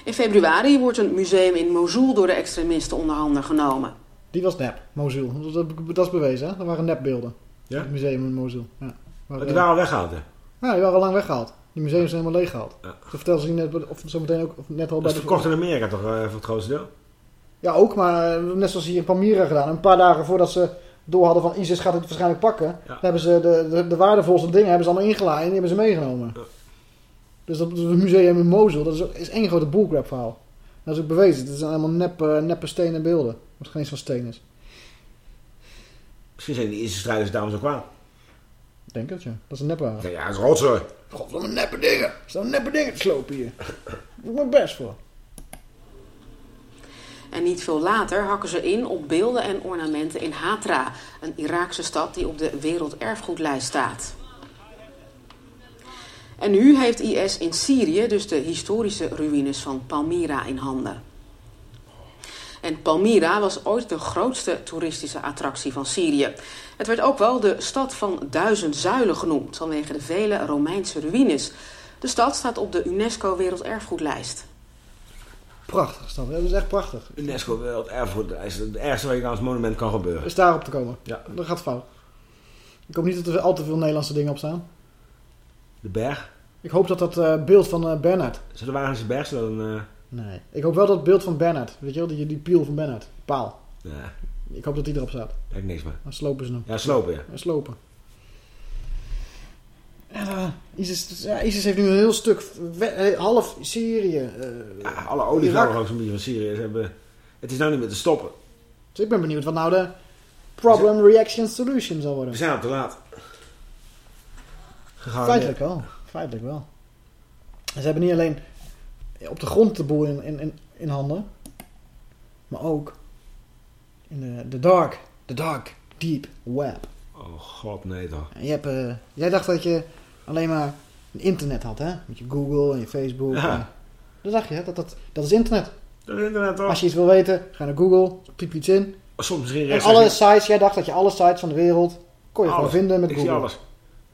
In februari wordt een museum in Mosul door de extremisten onder handen genomen. Die was nep, Mosul. Dat, dat is bewezen, hè? Dat waren nepbeelden. Ja? Het museum in Mosul. Ja. Maar die waren al weggehaald, hè? Ja, die waren al lang weggehaald. Die museums zijn helemaal leeggehaald. Dat vertelden ze net, of zometeen ook of net al Dat bij is de... verkocht in Amerika toch eh, voor het grootste deel? Ja, ook, maar eh, net zoals hier in Palmyra gedaan. Een paar dagen voordat ze door hadden van ISIS gaat het waarschijnlijk pakken. Dan hebben ze de, de, de waardevolste dingen hebben ze allemaal ingelaaid en die hebben ze meegenomen. Dus dat, museum in Mosul, dat is, is één grote bullcrap verhaal. Dat is ook bewezen. Het zijn allemaal neppe, neppe stenen beelden. Wat geen eens van steen is. Misschien zijn die eerste strijders daarom zo kwaad. Ik denk het, ja. Dat is een. Ja, ja, dat is rotzooi. God, wat een neppe dingen. Er staan neppe dingen te slopen hier. Daar doe ik mijn best voor. En niet veel later hakken ze in op beelden en ornamenten in Hatra, een Iraakse stad die op de werelderfgoedlijst staat. En nu heeft IS in Syrië dus de historische ruïnes van Palmyra in handen. En Palmyra was ooit de grootste toeristische attractie van Syrië. Het werd ook wel de stad van duizend zuilen genoemd vanwege de vele Romeinse ruïnes. De stad staat op de UNESCO Werelderfgoedlijst. Prachtig stad. Dat is echt prachtig. UNESCO Wereld Erfgoed. Dat is het ergste wat je als monument kan gebeuren. Is daarop te komen. Ja. Dat gaat fout. Ik hoop niet dat er al te veel Nederlandse dingen op staan. De berg. Ik hoop dat dat eh, beeld van eh Bernhard. Is dat de Wagense berg? Is dat een... Nee. Ik hoop wel dat beeld van Bernhard. Weet je wel, die, die piel van Bernhard. Paal. Ja, Ik hoop dat die erop staat. heb ik niks meer. Dan slopen ze hem. Ja, slopen, ja. Ja, slopen. Ja, ISIS, ja, ISIS heeft nu een heel stuk, eh, half Syrië. eh, Ja, alle olievelden ook zo'n beetje van Syrië. Ze hebben... Het is nou niet meer te stoppen. Dus ik ben benieuwd wat nou de problem reaction solution zal worden. We zijn al te laat. Gegaan, Feitelijk wel. Feitelijk wel. En ze hebben niet alleen op de grond de boel in, in, in, in handen. Maar ook in de, de dark. De dark, deep web. Oh god, nee toch. En je hebt, eh, jij dacht dat je alleen maar een internet had, hè? Met je Google en je Facebook. Ja. en- dat dacht je, hè? Dat, dat, dat is internet. Dat is internet toch? Als je iets wil weten, ga naar Google, typ iets in. Soms misschien En alle sites, jij dacht dat je alle sites van de wereld kon je gewoon vinden met Ik Google. zie alles.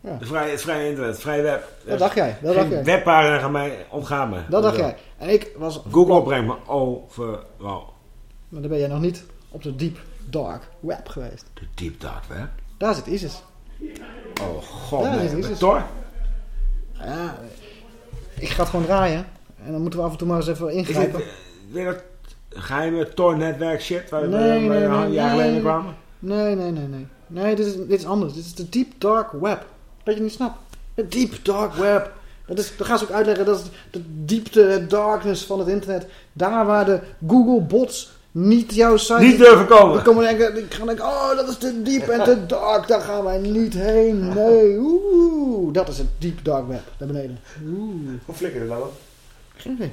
Ja. De vrije, het vrije internet, het vrije web. Dat dacht jij, dat dacht jij. webpagina mij ontgaan me. Dat dacht jij. En ik was... Google brengt me overal. Maar dan ben jij nog niet op de deep dark web geweest. De deep dark web? Daar zit ISIS. Oh god, Daar nee. zit ISIS. Tor? Ja, ik ga het gewoon draaien. En dan moeten we af en toe maar eens even Is dit ingrijpen. eh, weer dat geheime Tor-netwerk shit waar we Nee, nee, we nee, een jaar geleden nee. kwamen? Nee, nee, nee, nee. Nee, dit is, dit is anders. Dit is de deep dark web. Dat je niet snapt. Het deep dark web. Dat, is, dat gaan ze ook uitleggen. Dat is de diepte, het darkness van het internet. Daar waar de Google bots niet jouw site... Niet durven komen. Komen denken, die gaan denken, oh dat is te diep en te dark. Daar gaan wij niet heen. Nee, oeh. Dat is het deep dark web. Daar beneden. Oeh. Hoe flikker je dat dan? Geen idee.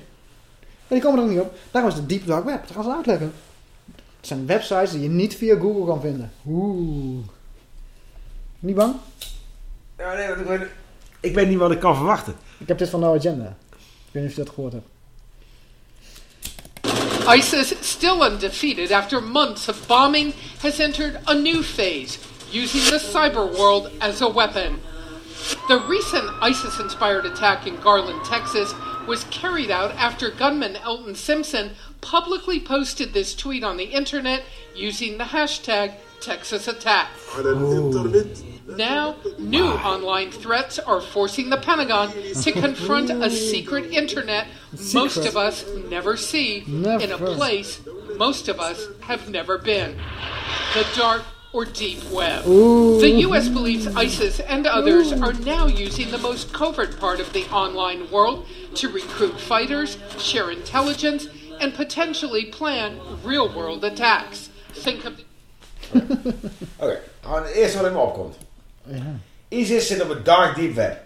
Maar die komen er niet op. Daarom is het deep dark web. Dat gaan ze uitleggen. Het zijn websites die je niet via Google kan vinden. Oeh. Niet bang? Ja, nee, want ik weet, ik weet niet wat ik kan verwachten. Ik heb dit van No Agenda. Ik weet niet of je dat gehoord hebt. ISIS, still undefeated after months of bombing, has entered a new phase, using the cyber world as a weapon. The recent ISIS inspired attack in Garland, Texas, was carried out after gunman Elton Simpson publicly posted this tweet on the internet using the hashtag TexasAttack. Now, new online threats are forcing the Pentagon to confront a secret internet most of us never see in a place most of us have never been the dark or deep web. Ooh. The U.S. believes ISIS and others are now using the most covert part of the online world to recruit fighters, share intelligence, and potentially plan real world attacks. Think of Oké, gewoon het eerste wat in me opkomt. Ja. ISIS zit op het dark deep web.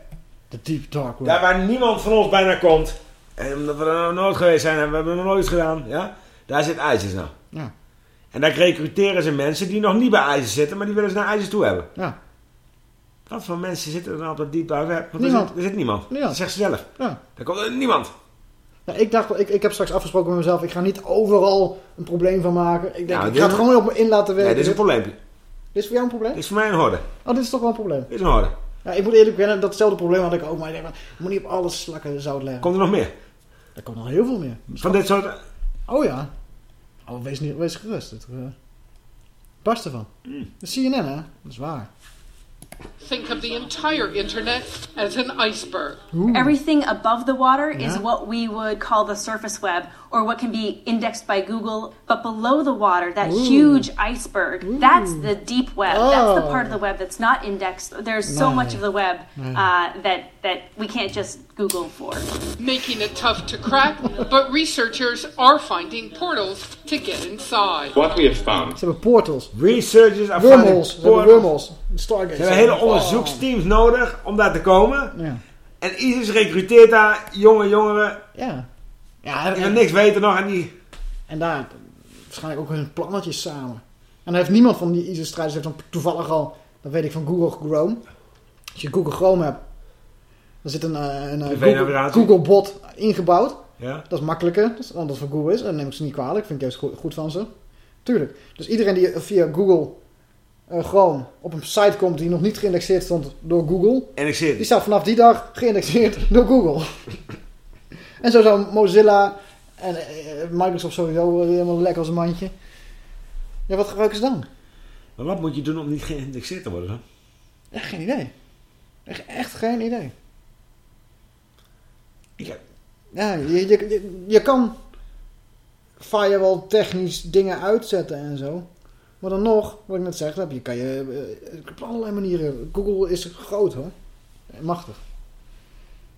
De deep dark web. Daar waar niemand van ons bijna komt. En omdat we er nog nooit geweest zijn en we hebben er nog nooit iets gedaan. Ja? Daar zit ISIS nou. Ja. En daar recruteren ze mensen die nog niet bij ISIS zitten, maar die willen ze naar ISIS toe hebben. Ja. Wat voor mensen zitten er nou op dat deep dark web? Want er Niemand. zit, er zit niemand. Niemand. Dat zegt ze zelf. Ja. Daar komt er niemand. Ja, ik dacht, ik, ik heb straks afgesproken met mezelf, ik ga niet overal een probleem van maken. Ik denk, Nou, ik dit ga het is- gewoon op me in laten werken. Nee, dit is een probleempje. Dit is voor jou een probleem? Dit is voor mij een horde. Oh, dit is toch wel een probleem? Dit is een horde. Ja, ik moet eerlijk bekennen, datzelfde probleem had ik ook. Maar ik denk, van, je moet niet op alles slakken zout leggen. Komt er nog meer? Er komt nog heel veel meer. Van dit soort... Oh ja. Oh, wees, niet, wees gerust. Het uh, barst ervan. Hmm. De CNN, hè? Dat is waar. Think of the entire internet as an iceberg. Everything above the water is what we would call the surface web or what can be indexed by Google. But below the water, that Ooh. huge iceberg, that's the deep web. That's the Oh. part of the web that's not indexed. There's so Nee. much of the web uh, that, that we can't just Google for. making it tough to crack, but researchers are finding portals to get inside. What we have found. Ze hebben portals. Researchers are Wormholes. finding Ze hebben portals. wormholes. Stargate. Ze hebben hele onderzoeksteams nodig om daar te komen. Ja. En ISIS recruteert daar jonge jongeren. Ja. Ja, die nog niks weten nog en die... En daar waarschijnlijk ook hun plannetjes samen. En dan heeft niemand van die ISIS-strijders heeft dan toevallig al, dat weet ik van Google Chrome. Als je Google Chrome hebt, dan zit een, eh, een eh, Google, bot ingebouwd. Ja. Dat is makkelijker, dat is dan dat van Google is. En dat neem ik ze niet kwalijk, vind ik juist goed, goed van ze. Tuurlijk. Dus iedereen die via Google eh, Chrome op een site komt die nog niet geïndexeerd stond door Google. Indexeerd. Die staat vanaf die dag geïndexeerd door Google. en zo zou Mozilla en eh, Microsoft sowieso weer helemaal lekker als een mandje. Ja, wat gebruiken ze dan? Maar wat moet je doen om niet geïndexeerd te worden dan? Echt geen idee. Echt, echt geen idee. Ja. Ja, je, je, je, kan firewall technisch dingen uitzetten en zo. Maar dan nog, wat ik net zeg, heb je, kan je eh, op allerlei manieren. Google is groot hoor. Machtig.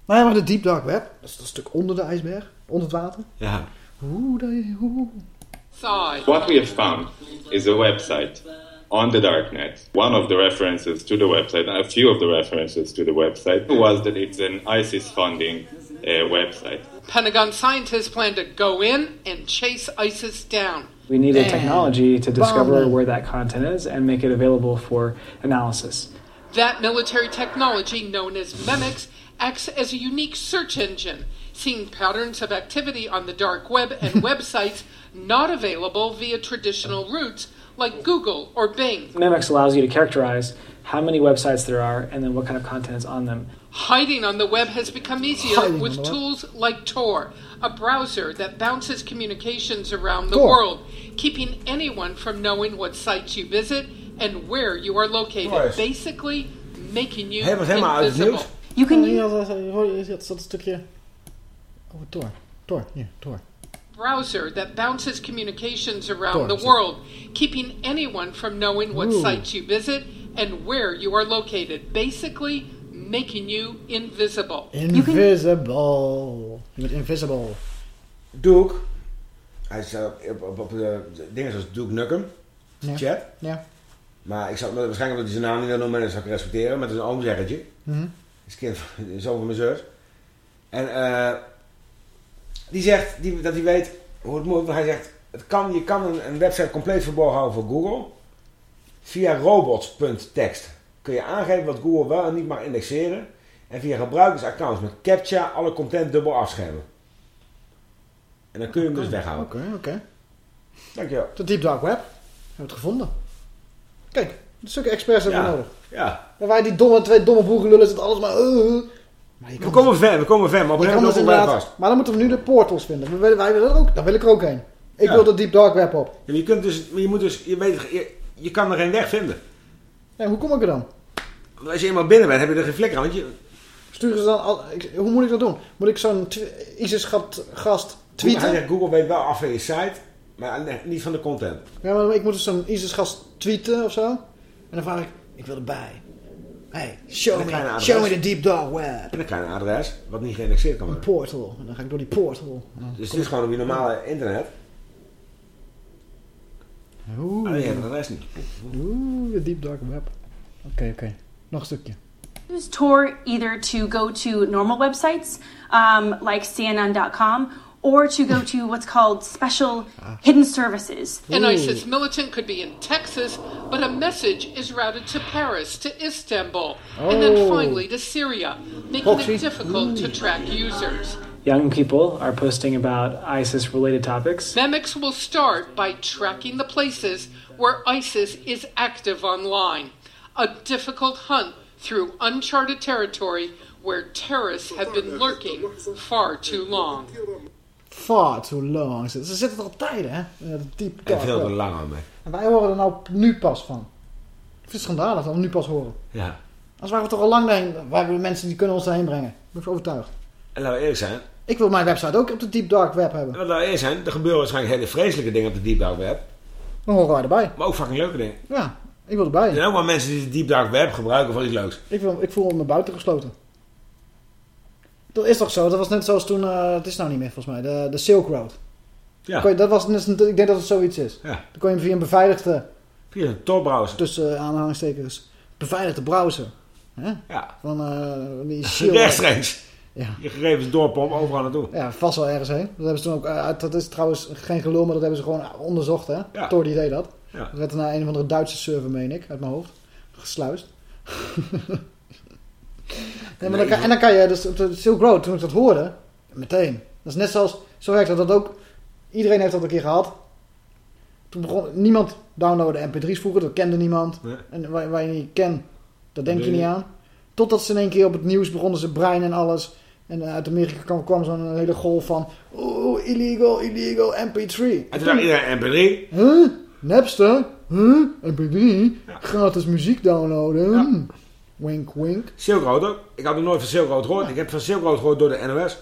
Nou ja, maar de deep dark web, dat is dat stuk onder de ijsberg, onder het water. Ja. Oeh, dat oeh. What we have found is a website on the darknet. One of the references to the website, a few of the references to the website, was that it's an ISIS funding uh, website. Pentagon scientists plan to go in and chase ISIS down. We need a technology to discover bomb where that content is and make it available for analysis. That military technology, known as MEMIX, acts as a unique search engine, seeing patterns of activity on the dark web and websites not available via traditional routes like Google or Bing. Memex allows you to characterize how many websites there are and then what kind of content is on them. Hiding on the web has become easier Hiding with the web. tools like Tor, a browser that bounces communications around the Tor. world, keeping anyone from knowing what sites you visit and where you are located, Tor basically making you Hij was helemaal uit het invisible. Nieuws. You can Ja, dat, dat, dat, dat stukje over Tor. Tor, hier, Tor. browser that bounces communications around Tor, the zo. world, keeping anyone from knowing what Oeh. sites you visit and where you are located, basically making you invisible. Invisible. Je bent invisible. Duke. Hij is op, op, op de dingen zoals Duke Nukem. Ja. Chat. Ja. Maar ik zou waarschijnlijk omdat hij zijn naam niet wil noemen, en dat zou ik respecteren. Met een oomzeggertje. Mhm. Dat is kind van, de zoon van mijn zus. En eh, die zegt die, dat hij weet hoe het moet. Hij zegt, het kan, je kan een, een website compleet verborgen houden voor Google. Via robots.txt kun je aangeven wat Google wel en niet mag indexeren. En via gebruikersaccounts met CAPTCHA alle content dubbel afschermen. En dan kun je hem dus weghouden. Oké, oké. Dankjewel. De Deep Dark Web. Hebben we het gevonden. Kijk, een stukje experts hebben we Ja. nodig. Ja. En wij die domme, twee domme boerenlullen zitten alles maar... uh, maar je We komen ver, we komen ver, maar op een gegeven moment dus wij vast. Maar dan moeten we nu de portals vinden. We willen, wij willen ook, daar wil ik er ook heen. Ik Ja. wil de Deep Dark Web op. Ja, je kunt dus, je moet dus, je weet, je, je kan er geen weg vinden. Ja, hoe kom ik er dan? Want Als je eenmaal binnen bent, heb je er geen flikker aan. Want je, Sturen ze dan... Al, ik, hoe moet ik dat doen? Moet ik zo'n ISIS-gast tweeten? Zegt, Google weet wel af van je site, maar nee, niet van de content. Ja, maar ik moet dus zo'n ISIS-gast tweeten of zo. En dan vraag ik, ik wil erbij. Hey, show me, een show me the deep dark web. En dan krijg je een adres, wat niet geïndexeerd kan Een worden. portal. En dan ga ik door die portal. Dus het is gewoon op je normale internet. Oeh. Alleen het adres niet. Oeh, de deep dark web. Oké, oké. Nog een stukje. use Tor either to go to normal websites um, like CNN.com or to go to what's called special hidden services. An ISIS hmm. militant could be in Texas, but a message is routed to Paris, to Istanbul, and then Oh. finally to Syria, making Proxy. it difficult to track users. Young people are posting about ISIS related topics. Memex will start by tracking the places where ISIS is active online. A difficult hunt through uncharted territory where terrorists have been lurking far too long. Far too long. Ze zitten er al tijden, hè? Deep En veel te lang aan mee. En wij horen er nou nu pas van. Ik vind het schandalig dat we nu pas horen. Ja. Als waren we toch al lang heen. Wij hebben mensen die kunnen ons erheen brengen. Ik ben overtuigd. En laten we eerlijk zijn. Ik wil mijn website ook op de deep dark web hebben. En laten we eerlijk zijn, er gebeuren waarschijnlijk hele vreselijke dingen op de deep dark web. Dan horen wij erbij. Maar ook fucking leuke dingen. Ja, ik wil erbij. Er zijn ook wel mensen die de deep dark web gebruiken voor iets leuks. Ik, wil, ik voel me buiten gesloten. Dat is toch zo? Dat was net zoals toen, eh, het is nou niet meer volgens mij, de, de Silk Road. Ja. Je- dat was, net- ik denk dat het zoiets is. Ja. Dan kon je via een beveiligde... Via een Tor-browser. Tussen uh, aanhalingstekens. Beveiligde browser. Hè? Ja. Van eh die Shield. Rechtstreeks. Ja. Je gegevens doorpompen overal naartoe. Ja, vast wel ergens heen. Dat hebben ze toen ook, eh, dat is trouwens geen gelul, maar dat hebben ze gewoon onderzocht, hè. Ja. Tor die deed dat. Ja. Dat werd naar een of andere Duitse server, meen ik, uit mijn hoofd. Gesluist. nee, maar dan kan, en dan kan je, dus op de Silk Road, toen ik dat hoorde, meteen. Dat is net zoals, zo werkt dat ook. Iedereen heeft dat een keer gehad. Toen begon, niemand downloadde mp3's vroeger, dat kende niemand. Nee. En waar, waar je niet kent, dat denk je niet aan. Totdat ze in één keer op het nieuws begonnen ze brein en alles. En eh, uit Amerika kwam, kwam zo'n hele golf van... Oeh, illegal, illegal, mp3. En toen dacht iedereen MP3. Huh? Napster? Huh? mp3? Gratis muziek downloaden? Hm. Wink, wink. Silk Road ook. Ik had nog nooit van Silk Road gehoord. Ik heb van Silk Road gehoord door de NOS.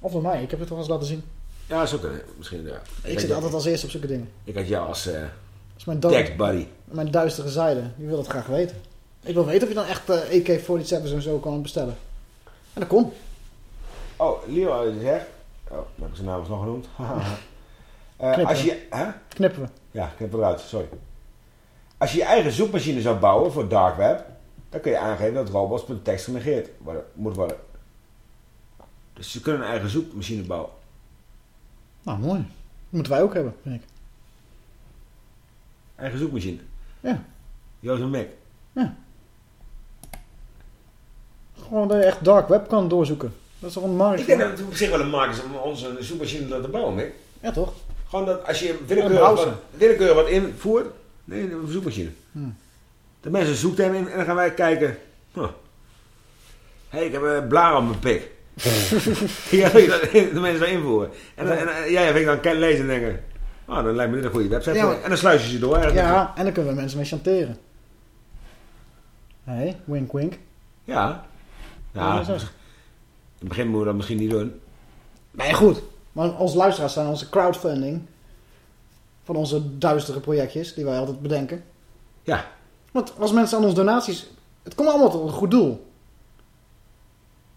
Of door mij, ik heb het toch eens laten zien. Ja, zo kunnen. Misschien, ja. Ik, had zit altijd als eerste op zulke dingen. Ik had jou als eh Dat is mijn, dood, tech buddy. mijn duistere zijde. Die wil het graag weten. Ik wil weten of je dan echt eh, AK-47's en zo kan bestellen. En dat kon. Oh, Leo het gezegd. Oh, dan heb ik zijn naam nog genoemd. Eh, Knippen. als je, hè? Knippen we. Ja, knip eruit, sorry. Als je je eigen zoekmachine zou bouwen voor dark web, dan kun je aangeven dat robots.txt genegeerd worden, moet worden. Dus ze kunnen een eigen zoekmachine bouwen. Nou, mooi. Dat moeten wij ook hebben, vind ik. Eigen zoekmachine. Ja. Joost en Mick. Gewoon dat je echt dark web kan doorzoeken. Dat is toch een markt? Ik denk dat het op zich wel een markt is om onze zoekmachine te laten bouwen, Mick. Ja, toch? Gewoon dat als je Een willekeurig wat, willekeurig wat invoert, Nee, een zoekmachine. Hm. De mensen zoeken hem in en dan gaan wij kijken. Hé, hey, ik heb een blaar op mijn pik. ja, de mensen daar invoeren. En, dan- en, en jij vind ik dan lezen en denken... Oh, dan lijkt me dit een goede website. Ja, maar- En dan sluis je ze door. eigenlijk. Ja, en dan kunnen we mensen mee chanteren. Hé, hey, wink wink. Ja. Ja, Ja, in het begin moeten we dat misschien niet doen. Nee, goed. Maar onze luisteraars zijn onze crowdfunding. Van onze duistere projectjes die wij altijd bedenken. Ja. Want als mensen aan ons donaties... Het komt allemaal tot een goed doel.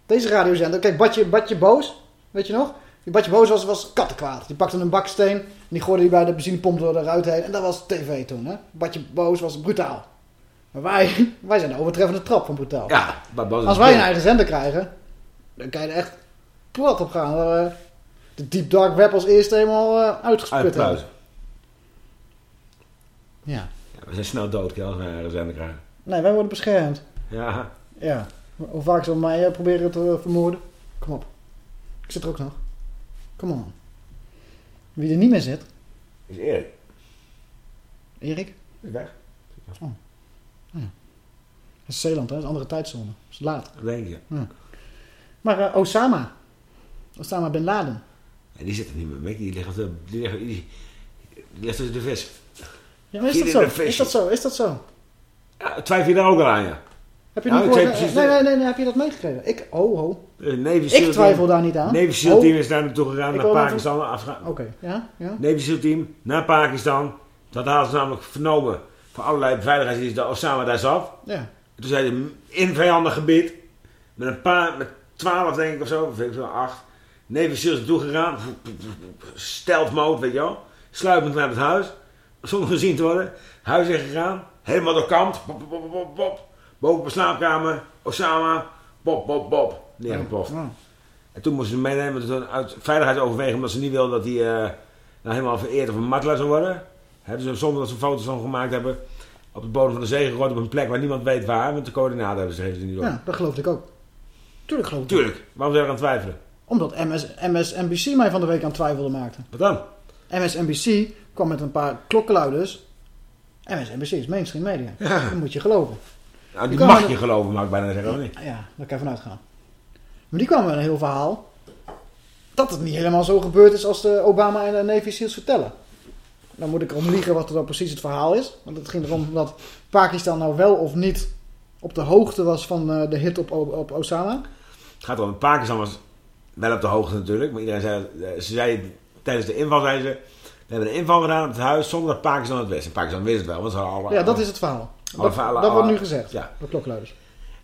Deze radiozender... Kijk, Badje, Badje Boos. Weet je nog? Die Badje Boos was, was kattenkwaad. Die pakte een baksteen. En die gooide die bij de benzinepomp door de ruit heen. En dat was tv toen, hè? Badje Boos was brutaal. Maar wij, wij zijn de overtreffende trap van brutaal. Ja, Als wij een eigen zender krijgen... Dan kan je er echt plat op gaan. Eh, de Deep Dark Web als eerste helemaal eh uitgesput hebben. Ja. We zijn snel dood als wij. Nee, wij worden beschermd. Ja. Ja. Hoe vaak ze mij eh, proberen te vermoorden? Kom op. Ik zit er ook nog. Kom on. Wie er niet meer zit. Is Erik. Erik? Is weg. Oh. Ja. Dat is Zeeland, hè? Dat is een andere tijdzone. Dat is laat. Dat denk je. Ja. Maar eh, Osama. Osama Bin Laden. En die zit er niet meer mee. Die ligt, die ligt, die, die ligt tussen de vis. Ja, is dat zo? Is dat zo? Is dat zo? Ja, twijfel je daar ook al aan, ja. Heb je Nou, niet gehoord? Nee, nee, nee, nee, heb je dat meegekregen? Ik, oh, ho. Navy Ik twijfel daar niet aan. Navy SEAL Oh. team is daar naartoe gegaan, Ik naar even- Pakistan. Afga- Oké, ja, ja. Navy SEAL team naar Pakistan. Dat hadden ze namelijk vernomen van allerlei beveiligingsdiensten dat Osama daar zat. Ja. Toen zei hij in vijandig gebied, met een paar, met twaalf denk ik of zo, of ik veel, acht. Navy SEALs naartoe gegaan, stealth mode, weet je wel. Sluipend naar het huis, zonder gezien te worden. Huis in gegaan, helemaal bop, bop. Boven op de slaapkamer, Osama, bop, bop, bop, neergeploft. Ja. En toen moesten ze meenemen toen uit veiligheidsoverweging, omdat ze niet wilden dat hij eh, nou helemaal vereerd of een martelaar zou worden. Hebben ze zonder dat ze foto's van gemaakt hebben, op de bodem van de zee gegooid op een plek waar niemand weet waar, want de coördinaten hebben ze, niet door. Ja, dat geloofde ik ook. Tuurlijk geloof ik. Tuurlijk, waarom zou je er aan twijfelen? Omdat MS, MSNBC mij van de week aan twijfelde maakte. Wat dan? MSNBC kwam met een paar klokkenluiders. MSNBC is mainstream media. Ja. Dat moet je geloven. Nou, die Die mag je geloven, mag ik bijna zeggen, of niet? Ja, daar kan je vanuit gaan. Maar die kwamen met een heel verhaal. Dat het niet helemaal zo gebeurd is als de Obama en de Navy SEALs vertellen. Dan moet ik erom liegen wat er dan precies het verhaal is. Want het ging erom dat Pakistan nou wel of niet op de hoogte was van eh, de hit op, op, op Osama. Het gaat om, Pakistan was wel op de hoogte natuurlijk, maar iedereen zei, eh, ze zei tijdens de inval, zei ze, we hebben een inval gedaan op het huis zonder dat Pakistan het wist. En Pakistan wist het wel, want ze hadden alle... Ja, dat is het verhaal. alle Dat, wordt nu gezegd. Ja. De klokkenluiders.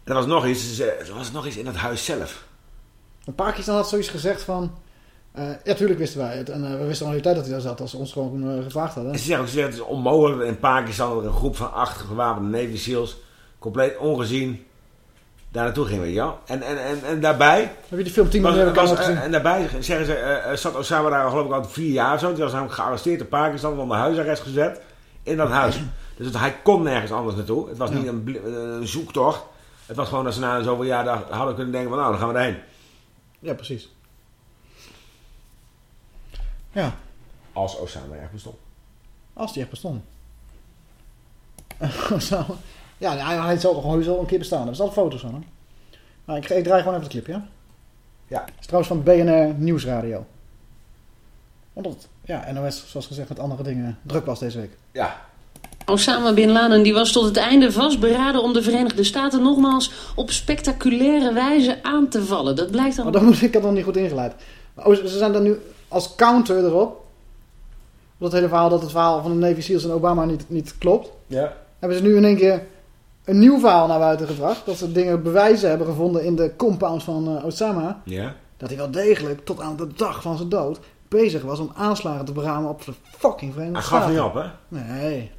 En er was nog iets, er was nog iets in het huis zelf. En Pakistan had zoiets gezegd van... eh, ja, tuurlijk wisten wij het. En eh, we wisten al die tijd dat hij daar zat als ze ons gewoon eh, gevraagd hadden. En ze zeggen ook, ze zeggen, het is onmogelijk dat in Pakistan dat er een groep van acht gewapende Navy SEAls, compleet ongezien, daar naartoe ging, weet je wel. En, en, en, en daarbij... Heb je die film 10 was- miljoen was- keer gezien? eh, En daarbij zeggen ze, eh, eh, zat Osama daar geloof ik al vier jaar of zo. Die was namelijk gearresteerd in Pakistan, onder huisarrest gezet. In dat huis. Dus het- hij kon nergens anders naartoe. Het was niet een, zoektocht. Het was gewoon dat ze na zoveel jaar daar hadden kunnen denken van nou, dan gaan we daarheen. Ja, precies. Ja, Als Osama echt bestond. als die echt bestond. Osama. Ja, hij, hij zal toch gewoon wel een keer bestaan. Er staan foto's van hem. Maar ik, ik draai gewoon even de clip, ja? Ja. Het is trouwens van BNR Nieuwsradio. Omdat, ja, NOS, zoals gezegd, met andere dingen druk was deze week. Ja. Osama Bin Laden die was tot het einde vastberaden om de Verenigde Staten nogmaals op spectaculaire wijze aan te vallen. Dat blijkt dan... Maar dat moet ik had nog niet goed ingeleid. Maar oh, ze zijn dan nu als counter erop. Op dat hele verhaal dat het verhaal van de Navy SEALs en Obama niet, niet klopt. Ja. Hebben ze nu in één keer een nieuw verhaal naar buiten gebracht. Dat ze dingen bewijzen hebben gevonden in de compound van eh, Osama. Ja. Dat hij wel degelijk tot aan de dag van zijn dood bezig was om aanslagen te beramen op de fucking Verenigde Hij gaf Staten. niet op, hè? Nee.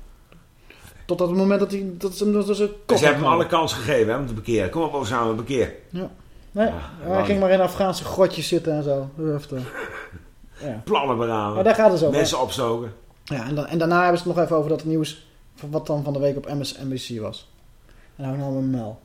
Tot dat moment dat hij dat ze hem door zijn En kop ze hebben hem alle kans gegeven hè, om te bekeren. Kom op Osama, bekeer. Ja. Nee, Ja, hij ging maar in Afghaanse grotjes zitten en zo. Heftig. Ja. Plannen beramen. Maar daar gaat het zo. Mensen opstoken. Ja, en, dan, en daarna hebben ze het nog even over dat nieuws wat dan van de week op MSNBC was. En nou nou een mel.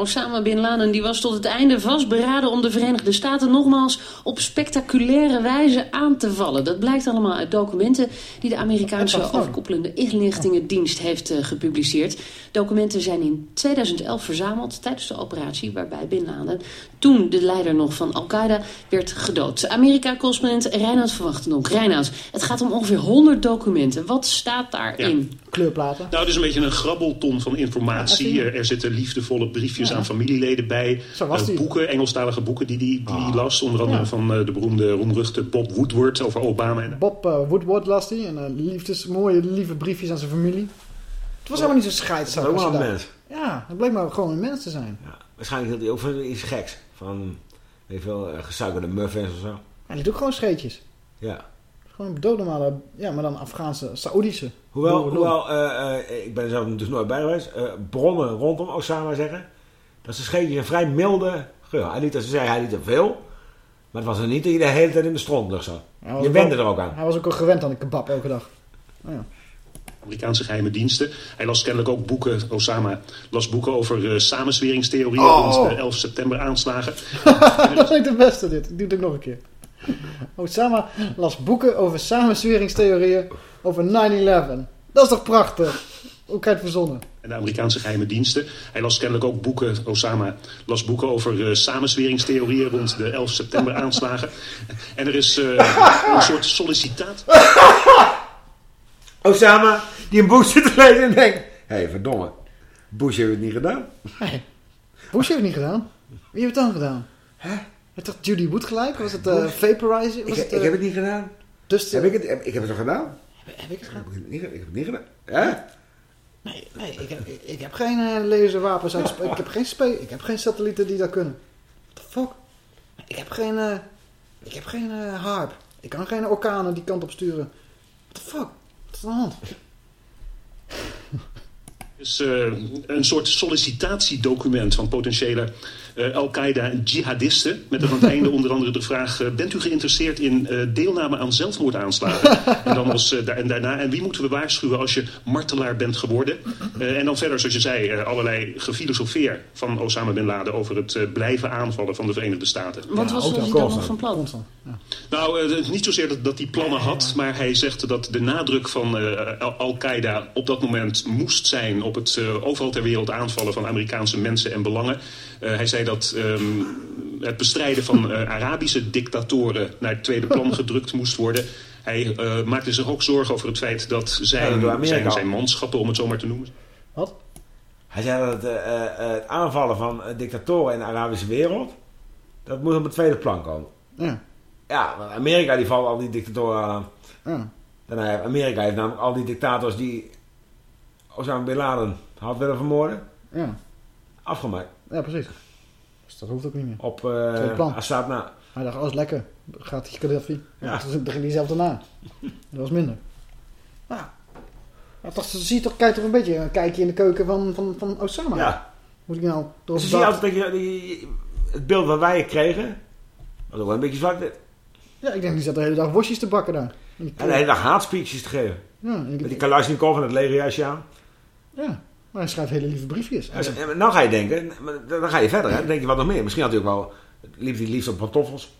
Osama Bin Laden die was tot het einde vastberaden om de Verenigde Staten nogmaals op spectaculaire wijze aan te vallen. Dat blijkt allemaal uit documenten die de Amerikaanse overkoepelende inlichtingendienst heeft eh, gepubliceerd. Documenten zijn in 2011 verzameld tijdens de operatie waarbij Bin Laden, toen de leider nog van Al-Qaeda, werd gedood. Amerika-correspondent Reinoud verwacht nog. Reinoud, het gaat om ongeveer 100 documenten. Wat staat daarin? Kleurplaten. Nou, het is een beetje een grabbelton van informatie. Ja, er, er zitten liefdevolle briefjes Ja. aan familieleden bij. Zo was die. boeken, Engelstalige boeken die die, die die las. Onder andere Ja. van eh, de beroemde, roemruchte Bob Woodward over Obama. En, Bob eh, Woodward las die. En liefdes, mooie, lieve briefjes aan zijn familie. Het was helemaal niet zo scheidszaak. je een mens. Ja, het bleek maar gewoon een mens te zijn. Waarschijnlijk hield hij ook van iets geks. Van, weet wel, gesuikerde muffins of zo. Hij liet ook gewoon scheetjes. Ja. Gewoon een doodnormale, ja, maar dan Afghaanse, Saoedische. Hoewel, hoewel eh, eh, ik ben er zelf dus nooit bij geweest, eh, bronnen rondom Osama zeggen dat ze scheetjes een vrij milde geur. Hij liet, ze zei hij liet er veel, maar het was er niet dat je de hele tijd in de zat. Hij was Je wende er ook aan. Hij was ook al gewend aan de kebab elke dag. Oh ja. Amerikaanse geheime diensten. Hij las kennelijk ook boeken, Osama las boeken over eh, samenzweringstheorieën Oh. rond de 11 september aanslagen. dat is echt de beste dit. Ik doe het ook nog een keer. Osama las boeken over samenzweringstheorieën over 9-11. Dat is toch prachtig? Je het verzonnen? En de Amerikaanse geheime diensten. Hij las kennelijk ook boeken, Osama las boeken over eh, samenzweringstheorieën rond de 11 september aanslagen. En er is eh, een soort sollicitaat. Osama, die een boek zit te lezen en denkt, hé hey, verdomme, Bush heeft het niet gedaan. Nee. Bush heeft het niet gedaan. Wie heeft het dan gedaan? Hè? Heeft toch Judy Wood gelijk? Was het uh, Vaporizer? Was Ik, het, ik eh, heb het niet gedaan. Dus, heb ik, het, heb, ik heb het toch gedaan? Heb ik het gedaan? Ik heb het niet, ik heb het niet gedaan. Hè? Nee, nee ik, heb, ik, heb geen eh, laserwapens uit Ik heb geen spe ik heb geen satellieten die dat kunnen. What the fuck? Ik heb geen, eh, ik heb geen eh, harp. Ik kan geen orkanen die kant op sturen. What the fuck? Wat is aan de hand? is een soort sollicitatiedocument van potentiële eh, Al-Qaeda-jihadisten. Met aan het einde onder andere de vraag... eh, bent u geïnteresseerd in eh, deelname aan zelfmoordaanslagen? en, dan als, eh, da- en daarna... En wie moeten we waarschuwen als je martelaar bent geworden? Eh, en dan verder, zoals je zei, eh, allerlei gefilosofeer van Osama Bin Laden... over het eh, blijven aanvallen van de Verenigde Staten. Wat was hij dan nog van plan? Nou, eh, niet zozeer dat, dat hij plannen had, maar hij zegt dat de nadruk van eh, Al- Al-Qaeda op dat moment moest zijn op het eh, overal ter wereld aanvallen van Amerikaanse mensen en belangen. Eh, hij zei dat ehm, het bestrijden van eh, Arabische dictatoren naar het tweede plan gedrukt moest worden. Hij eh, maakte zich ook zorgen over het feit dat zijn, zijn, zijn manschappen, om het zo maar te noemen, Hij zei dat het, eh, eh, het aanvallen van dictatoren in de Arabische wereld, dat moet op het tweede plan komen. Ja. Ja, want Amerika die valt al die dictatoren aan. Ja. Heeft Amerika heeft namelijk al die dictators die Osama Bin Laden had willen vermoorden, Ja. afgemaakt. ja, precies. Dat hoeft ook niet meer. Op uh. Assad na. Hij dacht, is lekker. Gaat die Gaddafi. Ja. Ja. Toen ging hij zelf daarna. Dat was minder. Nou, toch, zie je toch, kijk toch een beetje een kijkje in de keuken van, van, van Osama. Ja. Moet ik nou door Dus zie je altijd dat je, die- het beeld wat wij kregen, was ook wel een beetje zwart-wit. Ja, ik denk die zat de hele dag worstjes te bakken daar. En de hele dag haatspeeches te geven. Ja, ik- Met die Kalashnikov en het legerjasje aan. Ja, maar hij schrijft hele lieve briefjes. En nou ga je denken, dan ga je verder. Hè? Dan denk je wat nog meer. Misschien had hij ook wel, liep hij liefst op pantoffels.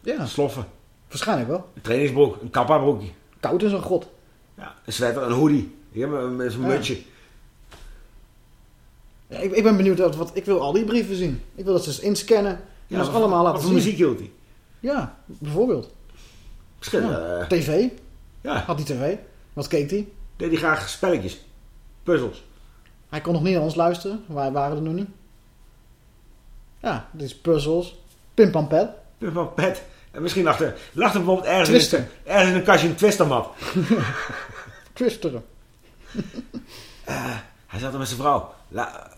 Ja. Sloffen. Waarschijnlijk wel. Een trainingsbroek, een kappa broekje. Koud in zo'n god. Ja, een sweater, een hoodie. Ja, met zo'n Ja. mutsje. Ja, ik, ik ben benieuwd, wat, wat, ik wil al die brieven zien. Ik wil dat ze eens inscannen. En Ja, dat ze wat- allemaal laten wat zien. voor muziek hield hij? Ja, bijvoorbeeld. Misschien, eh, TV. Ja. Had hij tv? Wat keek hij? Deed hij graag spelletjes. Puzzels. Hij kon nog niet naar ons luisteren. Wij waren er nog niet. Ja, dit is puzzels. Pim pam pet. Pim pam pet. En misschien lag er, lag er bijvoorbeeld ergens. In, een- ergens in een kastje een twistermat. Twisteren. Hij zat er met zijn vrouw. La,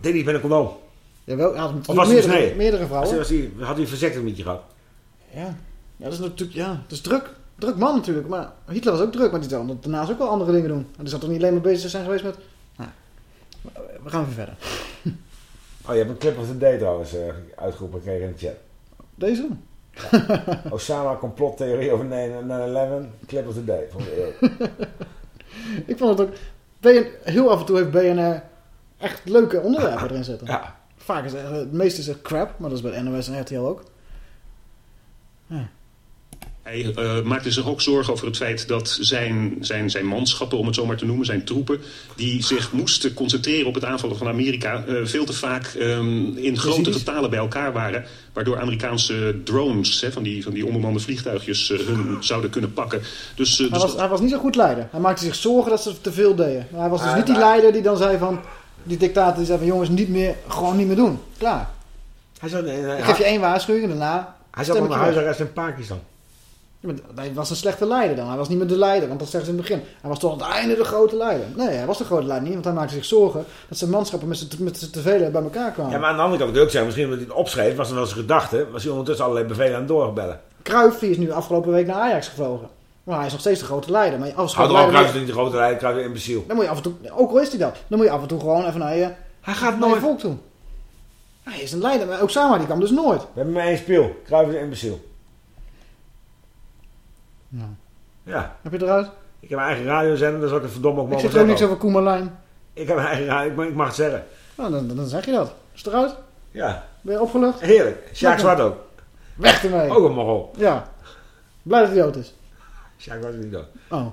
deed hij met een condoom? Jawel, hij had Of was hij meerdere, gesneden? meerdere vrouwen. Was hij, had hij een vasectomietje gehad? Ja. ja, dat is natuurlijk, ja, het is druk. Druk man natuurlijk. Maar Hitler was ook druk, maar die zou daarnaast ook wel andere dingen doen. En die zou toch niet alleen maar bezig zijn geweest met... Nou, we gaan even verder. Oh, je hebt een clip of the day trouwens eh, uitgeroepen gekregen in de chat. Deze? Osama complottheorie over 9-11. Clip of the day. Vond ik. Ik vond het ook... BN, heel af en toe heeft BNR echt leuke onderwerpen erin zetten. Ja. Vaak is het, het meeste is het crap, maar dat is bij NOS en RTL ook. Hij eh, maakte zich ook zorgen over het feit dat zijn, zijn, zijn manschappen, om het zo maar te noemen, zijn troepen, die zich moesten concentreren op het aanvallen van Amerika, eh, veel te vaak ehm, in grote getalen bij elkaar waren. Waardoor Amerikaanse drones, hè, van, die, van die onbemande vliegtuigjes, eh, hun zouden kunnen pakken. Dus, eh, Hij dus was, hij was niet zo goed leider. Hij maakte zich zorgen dat ze te veel deden. Maar hij was dus Ah, niet die maar- leider die dan zei van... Die dictator die zei van jongens, niet meer, gewoon niet meer doen. Klaar. Hij Ik geef je één waarschuwing en daarna... hij zat onder huisarrest in Pakistan. Hij was een slechte leider dan. Hij was niet meer de leider, want dat zeggen ze in het begin. Hij was tot het einde de grote leider. Nee, hij was de grote leider niet, want hij maakte zich zorgen dat zijn manschappen met z'n te- met z'n te velen bij elkaar kwamen. Ja, maar aan de andere kant je ook zeggen, misschien omdat hij het opschreef, was dan wel zijn gedachte, was hij ondertussen allerlei bevelen aan het doorbellen. Cruijff die is nu afgelopen week naar Ajax gevlogen. Maar hij is nog steeds de grote leider. Maar als Houd er ook uit, niet de grote leider, kruis een imbeciel. Dan moet je af en toe, ook al is hij dat, dan moet je af en toe gewoon even naar je, Hij gaat naar je nooit. volk toe. Hij is een leider, maar Osama die kwam dus nooit. We hebben maar één speel, kruis een imbeciel. Ja. Ja. Heb je het eruit? Ik heb mijn eigen radiozender, daar zal ik het verdomme ook Ik mogen zeg er ook niks over Koemerlijn. Ik heb mijn eigen radio, ik mag, ik het zeggen. Nou, dan, dan zeg je dat. Is het eruit? Ja. Ben je opgelucht? Heerlijk. Sjaak. Zwart ook. Weg ermee. Ook een mogol. Ja. Blij dat hij dood is. Sjaak Zwart is niet dood. Oh.